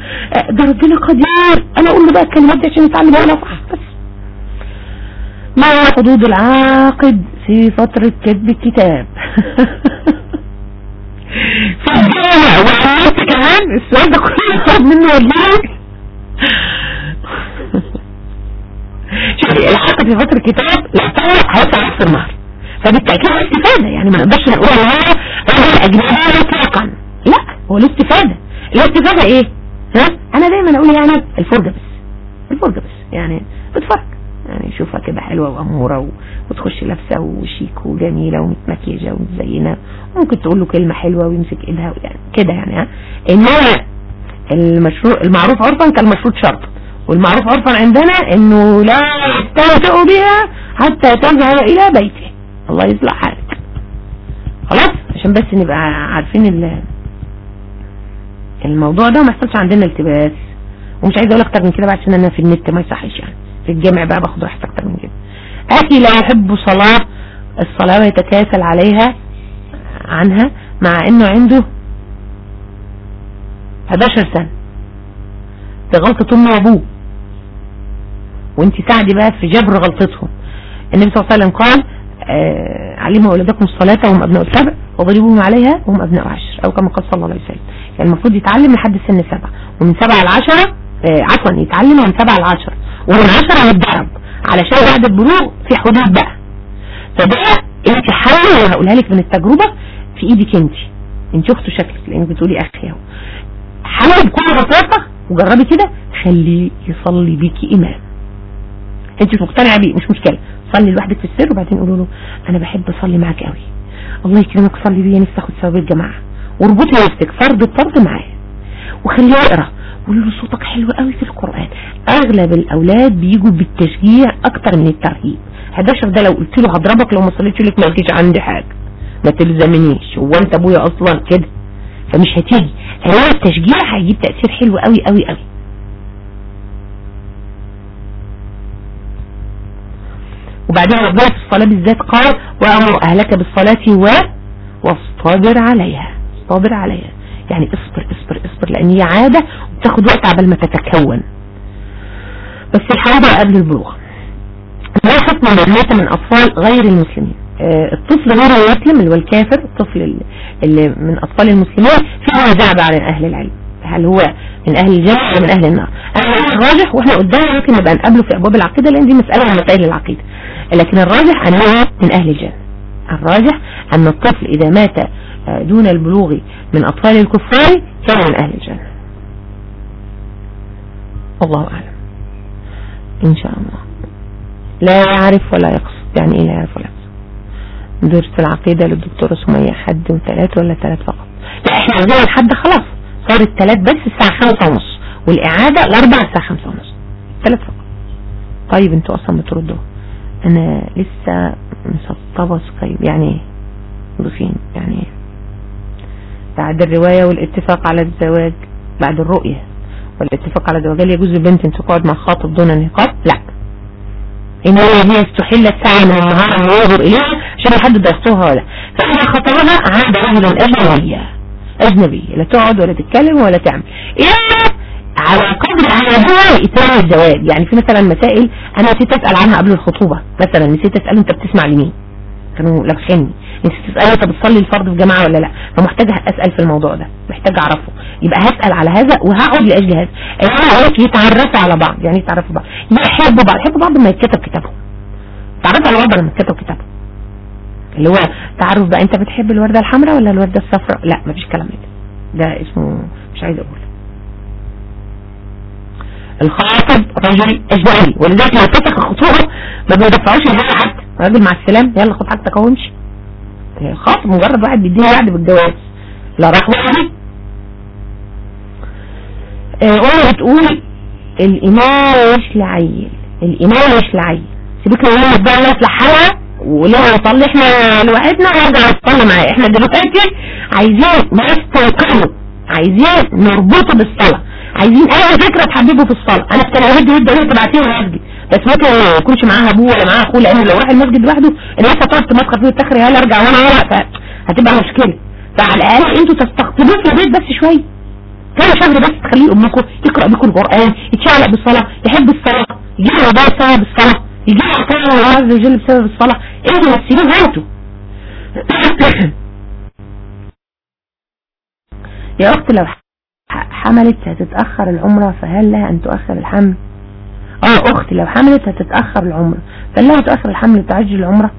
ده ربنا قدير. أنا أقول له بقى الكلمات دي عشان يتعلم أنا صح بس. ما حدود العاقد في فترة كتب الكتاب. الجامع وعملت كمان السؤال ده كله خد منه والله. شوفي الحق في فترة الكتاب لا هيطلع نفس النهر فبالتأكيد استفادة يعني ما نقدرش نقول إن هو راجل أجنبي مطلقا. لا هو له استفادة. الاستفادة إيه؟ ها؟ أنا دايما أقول يعني الفرجة بس الفرجة بس يعني بتفرج. يعني شوفها كده حلوة وأمورة و... وتخش لابسة وشيك وجميلة ومتمكيجة ومزينة. ممكن تقول له كلمة حلوة ويمسك إيدها يعني كده يعني ها؟ إنما المشروع المعروف عرفا كالمشروط شرط. والمعروف عرفا عندنا إنه لا يستمتع بها حتى تذهب إلى بيته الله يصلح حالك. خلاص؟ عشان بس نبقى عارفين الموضوع ده ما يحصلش عندنا التباس. ومش عايز أقول أكتر من كده بقى عشان أنا في النت ما يصحش يعني. في الجامع بقى باخد راحتي أكتر من كده. أخي لا يحب صلاة. الصلاة ويتكاسل عليها عنها مع إنه عنده 11 سنة. ده غلطة أمه وأبوه. وانت ساعدي بقى في جبر غلطتهم. النبي صلى الله عليه وسلم قال علموا اولادكم الصلاة وهم أبناء السبع وضربوهم عليها وهم أبناء عشر أو كما قال صلى الله عليه وسلم. يعني المفروض يتعلم لحد سن سبع. ومن سبع لعشرة آه عفوا يتعلم من سبع لعشرة ومن عشرة يتضرب علشان بعد البلوغ في حدود بقى. فده انت حاولي وأنا هقولها لك من التجربة في إيدك انت. انت اخته شكلك لأنك بتقولي أخي أهو. حاولي بكل بساطة وجربي كده خليه يصلي بيكي إمام. انت مقتنعة بيه مش مشكلة. صلي لوحدك في السر وبعدين قولوا له أنا بحب أصلي معاك قوي. الله يكرمك صلي بيا نفسي آخد ثواب الجماعه واربطي نفسك فرض بفرض معاه وخليه يقرأ. قولوا له صوتك حلو قوي في القرآن. أغلب الأولاد بيجوا بالتشجيع أكتر من الترهيب. 11 ده لو قلت له هضربك لو ما صليتش لك ما تجيش عندي حاجة. ما تلزمنيش. هو أنت أبويا أصلا كده؟ فمش هتيجي. هو التشجيع هيجيب تأثير حلو قوي قوي قوي. وبعدين ربنا في الصلاة بالذات قال وأمر أهلك بالصلاة و واصطبر عليها اصطبر عليها. يعني اصبر اصبر اصبر لأن هي عادة وبتاخد وقت عبال ما تتكون. بس الحاجة قبل البلوغ. ما حكم من مات من أطفال غير المسلمين. آه الطفل غير المسلم اللي هو الكافر الطفل اللي من أطفال المسلمين فيه نزاع على أهل العلم. هل هو من أهل الجنة ولا من أهل النار؟ الراجح وإحنا قدام ممكن نبقى نقابله في أبواب العقيدة لأن دي مسألة من مسائل العقيدة. لكن الراجح أنه من أهل الجنة الراجح أن الطفل إذا مات دون البلوغ من أطفال الكفار كان من أهل الجنة الله أعلم. إن شاء الله. لا يعرف ولا يقصد. يعني إيه لا يعرف ولا يحسب درس العقيدة للدكتورة سمية حد وثلاث ولا ثلاث فقط؟ لا إحنا عندنا الحد خلاص. صار الثلاث بس الساعة خمسة ونص والإعادة الأربع الساعة خمسة ونص. ثلاث فقط. طيب أنتوا أصلا بتردوا. أنا لسه مسطبة سكايب يعني إيه ضيفين يعني إيه بعد الرواية والاتفاق على الزواج بعد الرؤية والاتفاق على الزواج هل يجوز للبنت ان تقعد مع خاطب دون نقاب؟ لا. إن هي يستحل السعي من النهار أن ينظر إليها عشان يحدد يخطوها ولا فإذا خطبها عاد رجلا اجنبيا اجنبية لا تقعد ولا تتكلم ولا تعمل. إلا على قدر عادها اتمام الزواج يعني في مثلا مسائل أنا نسيت أسأل عنها قبل الخطوبة. مثلا نسيت أسأل أنت بتسمع لمين؟ كانوا لابخني نسيت أسأل أنت بتصلي الفرض في جماعة ولا لا؟ فمحتاج أسأل في الموضوع ده. محتاج أعرفه. يبقى هسأل على هذا وهقعد لأجل هذا. أنا أقول لك يتعرفوا على بعض. يعني يتعرفوا بعض. يحبوا بعض. يحبوا بعض لما يتكتب كتابهم. تعرفوا على بعض لما يتكتب كتابهم. اللي هو تعرف بقى أنت بتحب الوردة الحمراء ولا الوردة الصفراء؟ لا مفيش كلام ده. ده اسمه مش عايز أقول. الخاطب رجل اجنبي ولذلك لو فتح الخطوبه ما بيدفعوش الهدى حد راجل مع السلام يلا خد حاجتك اهو امشي خاطب مجرد واحد بيديني وعد بالجواز. لا راح ولا آه بتقول الامام مش لعيل. الامام مش لعيل. سيبك من الناس بقى الناس لحالها. ولو نصلي إحنا لوحدنا. ونرجع نصلي معاه إحنا دلوقتي عايزين نستيقظوا عايزين نربطه بالصلاة. عايزين أي فكرة تحببه في الصلاة. أنا كان اهد ود انت تبعتيه المسجد بس ممكن ما يكونش معاها أبوه ولا معاها أخوه لأن لو راح المسجد لوحده الناس هتقعد تمسخر فيه وتخري هل أرجع وأنا ورا هتبقى مشكلة. فعلى الأقل أنتوا تستقطبوه في البيت بس شوية كام شهر بس تخليه أمكم يقرأ بكم القرآن يتشعلق بالصلاة يحب الصلاة يجيب رضايا بسبب الصلاه يجيب عطاء الله عز وجل بسبب الصلاة. أنتوا مسيبين هاتوا يا أخت لو حملت هتتأخر العمرة فهل لها ان تؤخر الحمل آه أختي لو حملت هتتأخر العمرة فهل لها تؤخر الحمل وتعجل العمرة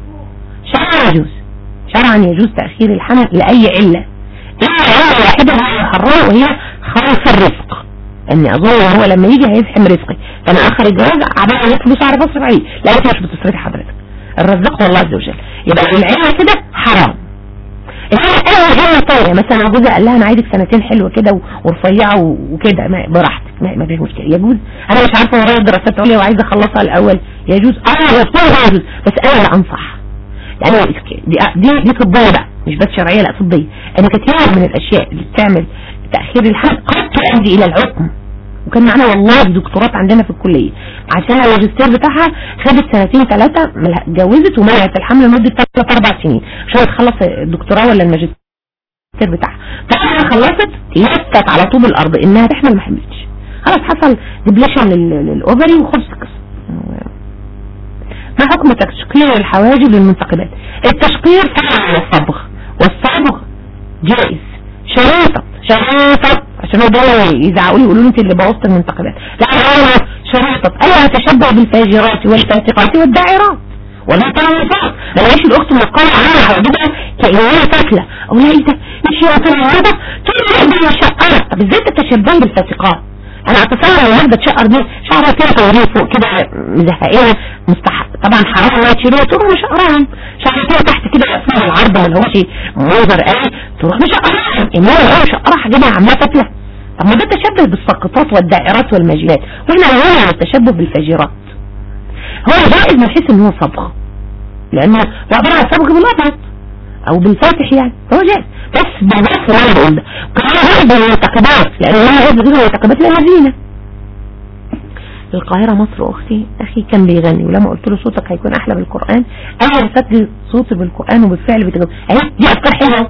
شرعا يجوز شرعا يجوز تأخير الحمل لأي علة إلا علة واحدة محرمة وهي خوف الرزق اني اظن هو لما يجي هيفحم رزقي فانا اخر الجواز عبال عليك فلوس اعرف اصرف عليه لا انت مش بتصرفي حضرتك الرزاق هو الله عز وجل يبقى العلة كده حرام أنا هي طايره مثلا جوزي قال لها أنا عايزك سنتين حلوة كده ورفيعه وكده براحتك ما فيش مشكله يجوز أنا مش عارفه ورايا دراسات عليا وعايزه اخلصها الأول يجوز آه يجوز بس أنا لا انصح يعني دي دي دي طبيه بقى مش بس شرعيه لا طبيه أنا كثير من الاشياء اللي بتعمل تاخير الحمل قد تؤدي إلى العقم وكان معانا والله دكتورات عندنا في الكلية. عشان الماجستير بتاعها خدت سنتين ثلاثة اتجوزت ومنعت الحمل لمدة ثلاث أربع سنين. عشان تخلص الدكتوراه ولا الماجستير بتاعها. بعد خلصت لفت على طوب الأرض إنها تحمل ما حملتش خلاص حصل depletion لل ovary وخلص. القصة ما حكم تشقير الحواجب للمنتقبات؟ التشقير طبعا على الصبغ والصبغ جائز. شريطة. شريطة. عشان هو دول يزعقوا يقولوا لي انت اللي بوظت المنتقبات لا أنا شريطة الا تشبه بالفاجرات والفاسقات والداعرات ولا تنصات لما يجي الاخت مقالة عنها حواجبها كأنها فاكلة أو لا انت مش هي تنصات تقول لي شقرة طب إزاي تتشبه بالفاسقات أنا اتصور لو واحدة تشقر دي شعرها كده طويل فوق كده مزهقينها مستحق. طبعا حرام انها تشيلها تروح مشقراها. شعرها كده تحت كده اسمها العرض ما هوش منظر قوي. تروح مشقراها. انما هو مشقراها حاجبها عامله فتله طب ما ده تشبه بالساقطات والدائرات والماجلات وإحنا نقول على التشبه بالفاجرات هو جائز من حيث إن هو صبغ. لأنه عباره عن صبغ بالابيض أو بالفاتح يعني. هو جائز بس أنا بقول ده كمان غير بالمعتقدات لأن أنا غير بغير المعتقدات للمدينه القاهرة مصر أختي أخي كان بيغني ولما قلت له صوتك هيكون أحلى بالقرآن أنا بسجل صوتي بالقرآن وبالفعل بتغني أهي دي أفكار حلوة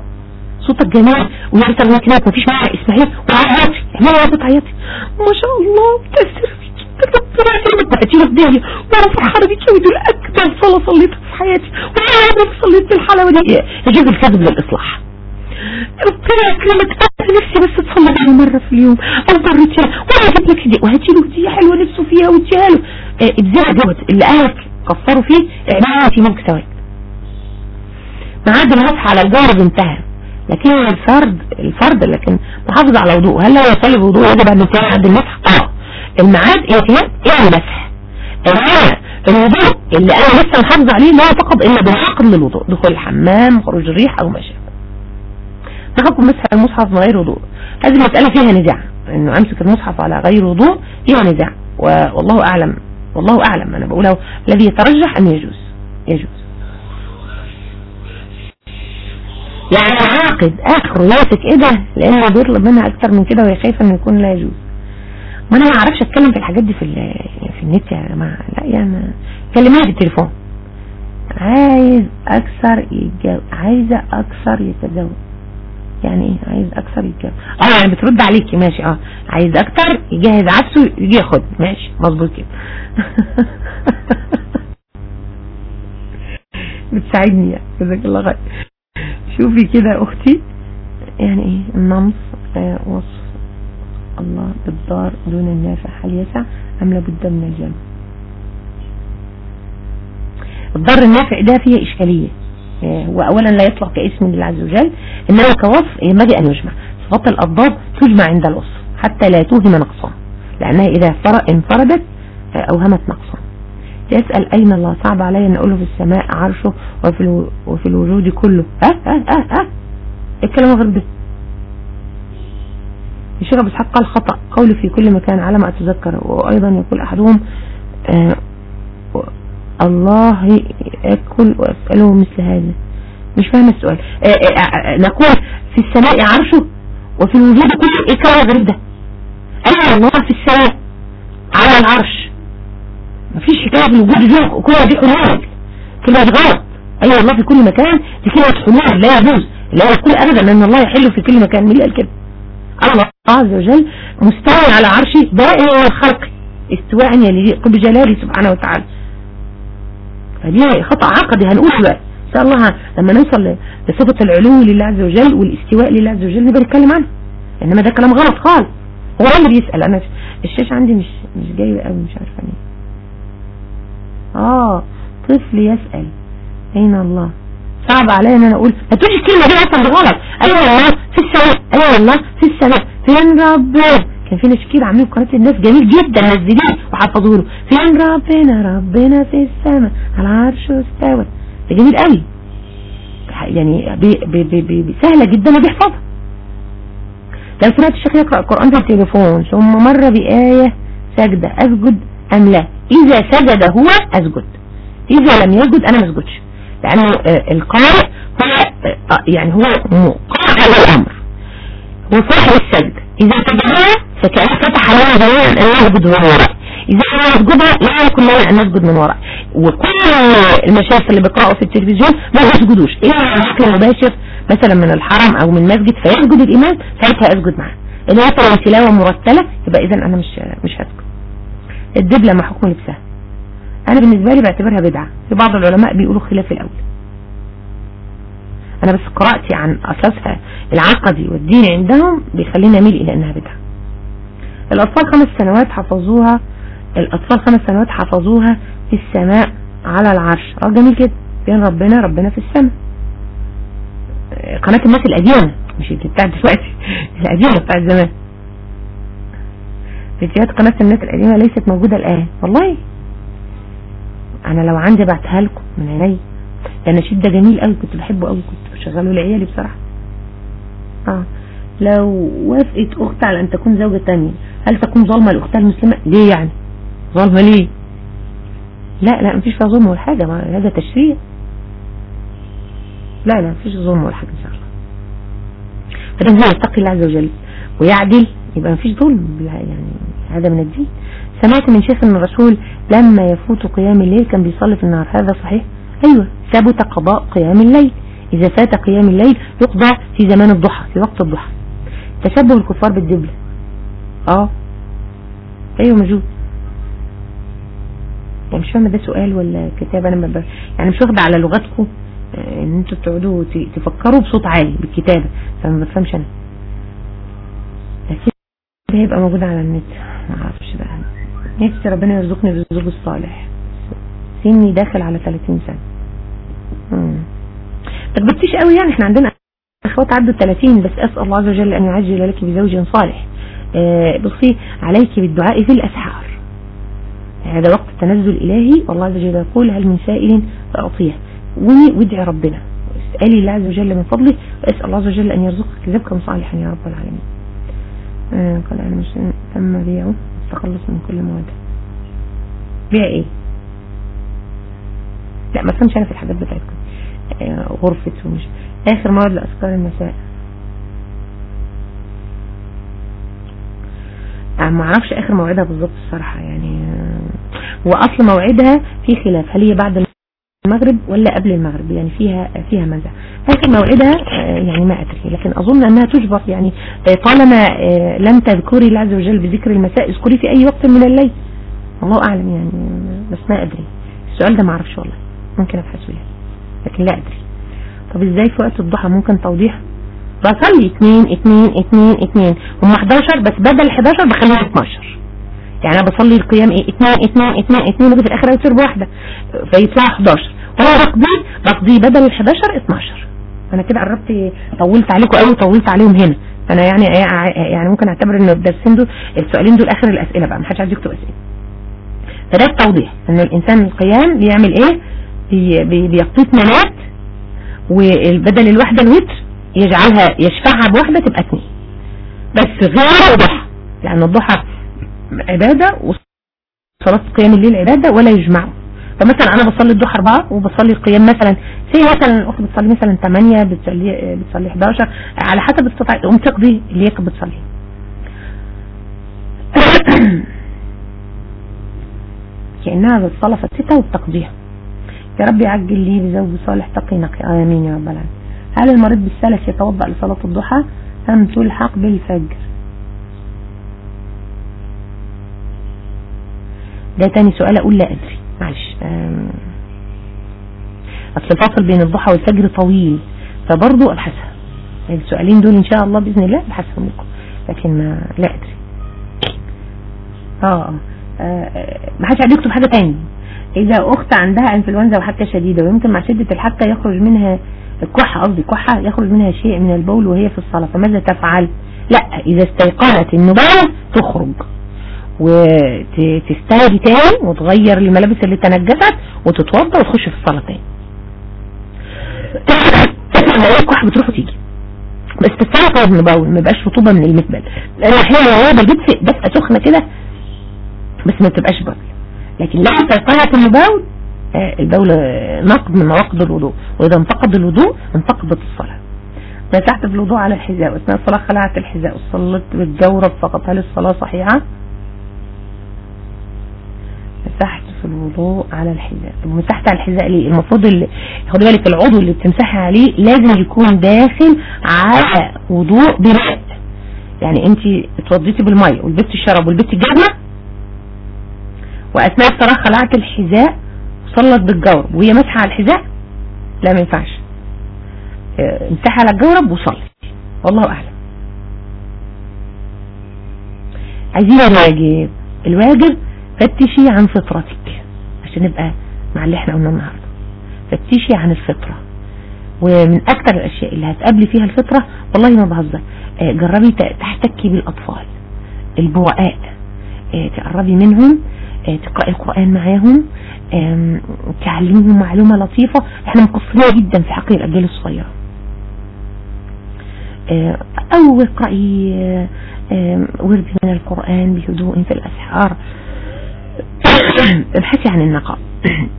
صوتك جميل ترى كلمات مفيش معاها اسمعي وعيطي اعملي عيطي عيطي ما شاء الله بتأثر فيكي ربنا يكرمك بقتي مبدئيا وأنا فرحانه بيكي ودول اكبر صلاه صليتها في حياتي وأنا عمري صليت بالحلاوه دي يجوز الكذب للاصلاح ربنا يكرمك أنا نفسي بس تصلي عليه مرة في اليوم. أو مرتين وأنا أجيب لك هدية. وهاتي له هدية حلوة نفسه فيها واديها له. ابزع دوت. اللي اهلك قصروا فيه اعملها في ملك سواد معاد المسح على الجارب انتهى. لكن الفرد الفرد لكن محافظ على وضوء هل لو يصلي بوضوء يجب أن ينتهي عند المسح؟ آه. الميعاد انتهاء إلى المسح. انما الوضوء اللي أنا لسه محافظ عليه لا يعتقد إلا بالعقد للوضوء. دخول الحمام خروج الريح أو ما شابه ما حكم مسح المصحف من غير وضوء. هذه المسألة فيها نزاع. إنه أمسك المصحف على غير وضوء فيها نزاع. والله أعلم. والله أعلم. أنا بقوله الذي يترجح أن يجوز. يجوز. يعني عاقد اخره إيه ده؟ لأنه بيطلب منها أكتر من كده وهي خايفة إنه يكون لا يجوز. ما أنا ما أعرفش أتكلم في الحاجات دي في في النت يا جماعة. لا يعني كلميها في التليفون عايز أكثر يتجوز عايزة أكثر يتزوج يعني إيه عايز أكثر يتجوز آه يعني بترد عليكي ماشي آه. عايز أكثر يجهز عفسه يجي ياخد ماشي مظبوط كده. بتساعدني يعني جزاك الله خير. شوفي كده أختي يعني إيه النمص آه وصف الله بالدار دون النافع هل يسع أم لابد من الجمع الضر النافع ده فيه إشكالية. آه هو اولا لا يطلق كاسم لله عز وجل إنما كوصف ينبغي أن يجمع. صفات الأضداد تجمع عند الوصف حتى لا توهم نقصا لأنها إذا انفردت آه، أوهمت نقصا. يسأل أين الله؟ صعب علي أن أقوله في السماء عرشه وفي, وفي الوجود كله. ها ها ها ها. الكلام غير ده الشيخ أبو إسحاق قال خطأ. قولي في كل مكان على ما أتذكر. وأيضا يقول أحدهم آه الله يأكل وأسأله مثل هذا. مش فاهم السؤال. آه آه, آه، نقول في السماء عرشه وفي الوجود كله إيه الكلام غير ده. أين الله في السماء على العرش. مفيش حكاية بالوجود دي كلها دي حلول كلها غلط. أيوه الله في كل مكان دي كلمة حلول لا يجوز. لا يقول ابدا أن الله يحل في كل مكان. مين قال كده؟ الله عز وجل مستوى على عرشه دائما الخلق استواء يليق بجلاله سبحانه وتعالى. فدي خطأ عقدي هنقول بقى. إن شاء الله لما نوصل لصفة العلو لله عز وجل والاستواء لله عز وجل نبقى نتكلم عنه. إنما ده كلام غلط خالص. هو اللي بيسأل أنا الشاشة عندي مش مش جاي قوي مش عارفة ليه آه طفل يسأل أين الله؟ صعب عليا إن أنا أقول. هتقولي الكلمة دي أصلا غلط أيوه الله في السماء. أيوه الله في السماء. فين ربنا. كان في ناس عاملين قناة الناس. جميل جدا نزلين وحفظوا له. فين ربنا ربنا في السماء على عرشه استوى ده جميل قوي. يعني بي بي بي بي سهلة جدا وبيحفظها. لو سمعت الشيخ يقرأ القرآن في التليفون ثم مر بآية سجدة أسجد أم لا؟ إذا سجد هو أسجد. إذا لم يسجد أنا ما أسجدش. لأن آه، القارئ هو آه، يعني هو على الأمر. هو صاحب السجد. إذا سجدها فكأنه فتح لنا جميعا أن نسجد من وراء. إذا لم نسجدها لا يكون لنا أن نسجد من وراء. وكل المشايخ اللي بيقرأوا في التلفزيون ما يسجدوش إلا بشكل مباشر مثلا من الحرم أو من مسجد فيسجد الإمام ساعتها أسجد معه. إذا مثلا تلاوة مرتلة يبقى إذا أنا مش مش هسجد. الدبلة ما حكم لبسها أنا بالنسبة لي بعتبرها بدعة. في بعض العلماء بيقولوا خلاف الأول. أنا بس قرأتي عن أساسها العقدي والدين عندهم بيخليني أميل إلى إنها بدعة. الأطفال خمس سنوات حفظوها الأطفال خمس سنوات حفظوها في السماء على العرش. آه جميل كده بين ربنا ربنا في السماء. قناة الناس القديمة. مش بتاعت دلوقتي. القديمة بتاعت زمان. فيديوهات قناة النت القديمة ليست موجودة الآن. والله. أنا لو عندي بعتها لكم من عيني ده نشيد ده جميل قوي كنت بحبه قوي كنت بشغله لعيالي بصراحة. آه. لو وافقت أخت على أن تكون زوجة تانية هل تكون ظالمة لأختها المسلمة؟ ليه يعني؟ ظالمة ليه؟ لا لا مفيش فيها ظلم ولا حاجة هذا تشريع. لا لا مفيش ظلم ولا حاجة إن شاء الله. فده هو يتقي الله عز وجل ويعدل يبقى مفيش ظلم يعني هذا من الدين. سمعت من شيخ ان الرسول لما يفوت قيام الليل كان بيصلي في النهار هذا صحيح؟ أيوه ثبت قضاء قيام الليل. إذا فات قيام الليل يقضى في زمان الضحى في وقت الضحى. تشبه الكفار بالدبلة. آه. أيوه موجود يعني مش فاهمة ده سؤال ولا كتاب؟ أنا مبقى. يعني مش واخدة على لغتكم آه، إن أنتوا تقعدوا تفكروا بصوت عالي بالكتابة فما بفهمش أنا. ده هيبقى موجود على النت. ما أعرفش بقى. نفسي ربنا يرزقني بالزوج الصالح. سني داخل على 30 سنة. طب بتفيش قوي يعني؟ إحنا عندنا أخوات عدوا 30 بس أسأل الله عز وجل أن يعجل لك بزوج صالح. بصي عليك بالدعاء في الأسحار. هذا وقت التنزل الإلهي والله عز وجل يقول هل من سائل فأعطيه. وادعي ربنا. اسألي الله عز وجل من فضله واسأل الله عز وجل أن يرزقك رزقا صالحا يا رب العالمين. آه، قال أنا مش تم بيعه. التخلص من كل مواد. بيع إيه؟ لا ما فهمش أنا في الحاجات بتاعتكم. آه، غرفة ومش آخر موعد لأذكار المساء ما أعرفش آخر موعدها بالظبط الصراحة يعني واصل موعدها في خلاف هل هي بعد المغرب ولا قبل المغرب؟ يعني فيها فيها مزع لكن موعدها آه، يعني ما أدري لكن أظن أنها تجبر يعني آه، طالما آه، لم تذكري الله عز وجل بذكر المساء اذكري في أي وقت من الليل. الله أعلم يعني بس ما أدري. السؤال ده ما أعرفش والله ممكن أبحثه يعني لكن لا أدري. طب إزاي في وقت الضحى ممكن توضيح؟ بصلي 2 2 2 2 هم 11 بس بدل 11 بخليها 12 يعني أنا بصلي القيام إيه؟ 2 2 2 2 وفي الآخر اوتر بواحدة. فيطلع 11 وأنا بقضي بقضي بدل ال 11 12 أنا كده قربت طولت عليكم قوي طولت عليهم هنا. أنا يعني يعني ممكن أعتبر إن الدرسين دول السؤالين دول آخر الأسئلة بقى. ما حدش عايز يكتب أسئلة. فده التوضيح. إن الإنسان القيام بيعمل إيه؟ بي بي بيقضي اثنينات وبدل الواحدة الوتر يجعلها يشفعها بواحده تبقى اثنين بس غير الضحى. لأن الضحى عبادة وصلاة قيام الليل عبادة ولا يجمعوا فمثلا أنا بصلي الضحى أربعة وبصلي القيام مثلا زي مثلا الاخت بتصلي مثلا 8 بتصلي بتصلي 11 على حسب استطاعت تقوم تقضي اللي هي بتصلي. كأنها بالصلاة فتتها وبتقضيها. يا رب يعجل لي بزوج صالح تقي نقي. آمين يا رب العالمين. هل المريض بالسلف يتوضأ لصلاة الضحى؟ أم تلحق بالفجر؟ ده تاني سؤال أقول لا أدري. معلش. أصل الفاصل بين الضحى والفجر طويل فبرضه أبحثها. السؤالين دول إن شاء الله بإذن الله أبحثهم لكم لكن لا أدري. آه آه. ما حدش يكتب حاجة تاني. إذا أخت عندها إنفلونزا وحكه شديدة ويمكن مع شدة الحكه يخرج منها الكحة قصدي كحة يخرج منها شيء من البول وهي في الصلاة فماذا تفعل؟ لا إذا استيقنت بول تخرج وتستهدي تاني وتغير الملابس اللي تنجست وتتوضى وتخش في الصلاة تاني. واحد بتروح وتيجي. بس تستعرف من البول ما يبقاش رطوبة من المثبل لأن أحيانا هو بجيب دفئة سخنة كده بس ما تبقاش بول لكن لو استيقنت من البول نقض من نواقض الوضوء وإذا انتقض الوضوء انتقضت الصلاة. مسحت في الوضوء على الحذاء وإثناء الصلاة خلعت الحذاء وصلت بالجورب فقط. هل الصلاة صحيحة؟ مسحت في الوضوء على الحذاء. مسحت على الحذاء ليه؟ المفروض اللي خدي بالك العضو اللي بتمسحي عليه لازم يكون داخل على وضوء بماء يعني انت اتوضيتي بالميه والبت الشرب والبت الجبنه وأثناء الصلاة خلعت الحذاء وصلت بالجورب وهي مسحه على الحذاء لا ما ينفعش. آه، امسحي على الجورب وصلي. والله أعلم. عايزين الواجب الواجب فتشي عن فطرتك عشان نبقى مع اللي إحنا قلنا النهارده. فتشي عن الفطرة. ومن أكتر الأشياء اللي هتقابلي فيها الفطرة والله ما بهزر آه، جربي تحتكي بالأطفال. البوعاء آه، تقربي منهم تقرأي القرآن معاهم تعلمهم معلومة لطيفة. إحنا مقصرين جدا في حق الأجيال الصغيرة. أو اقرأي ورد من القرآن بهدوء في الأسحار. ابحثي عن النقاء.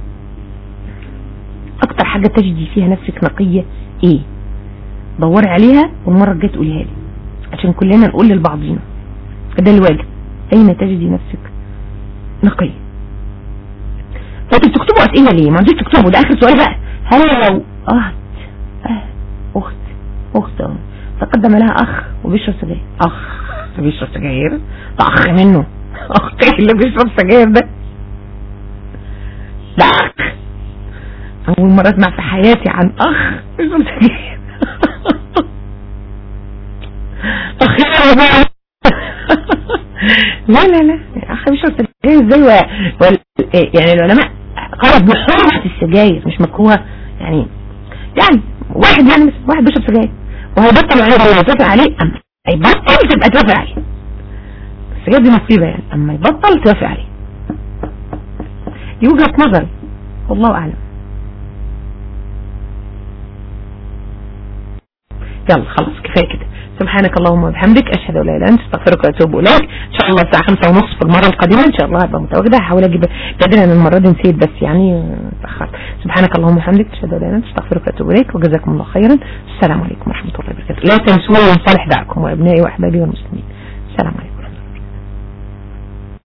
أكتر حاجة تجدي فيها نفسك نقية إيه؟ دوري عليها والمرة الجاية تقوليها لي. عشان كلنا نقول لبعضينا ده الواجب. أين تجدي نفسك نقية؟ طيب بتكتبوا أسئلة ليه؟ ما عندوش تكتبوا ده آخر سؤال بقى. هل لو أه أخت أخت تقدم لها أخ وبيشرب سجاير. أخ بيشرب سجاير؟ أخ منه. أختي اللي بيشرب سجاير ده؟ ده أخ. أول مرة أسمع في حياتي عن أخ بيشرب سجاير. أخ لا لا لا. اخ بيشرب سجاير إزاي و... يعني العلماء قالوا بحرمة السجاير مش مكروهة. يعني يعني واحد يعني واحد بيشرب سجاير. وهيبطل عليه توافق عليه اما هيبطل تبقى توافق عليه. السجاير دي مصيبة يعني. أما يبطل توافق عليه. دي وجهة نظر والله أعلم. يلا خلاص كفاية كده. سبحانك اللهم وبحمدك أشهد أن لا إله إلا أنت أستغفرك وأتوب إليك. إن شاء الله الساعة 5 ونص في المرة القادمة إن شاء الله هبقى متواجدة. هحاول أجيب قادر أنا المرة دي نسيت بس يعني اتاخرت سبحانك اللهم وبحمدك أشهد أن لا إله إلا أنت أستغفرك وأتوب إليك وجزاكم الله خيرا. السلام عليكم ورحمة الله وبركاته. لا تنسوا من صالح دعكم وأبنائي وأحبابي والمسلمين. السلام عليكم.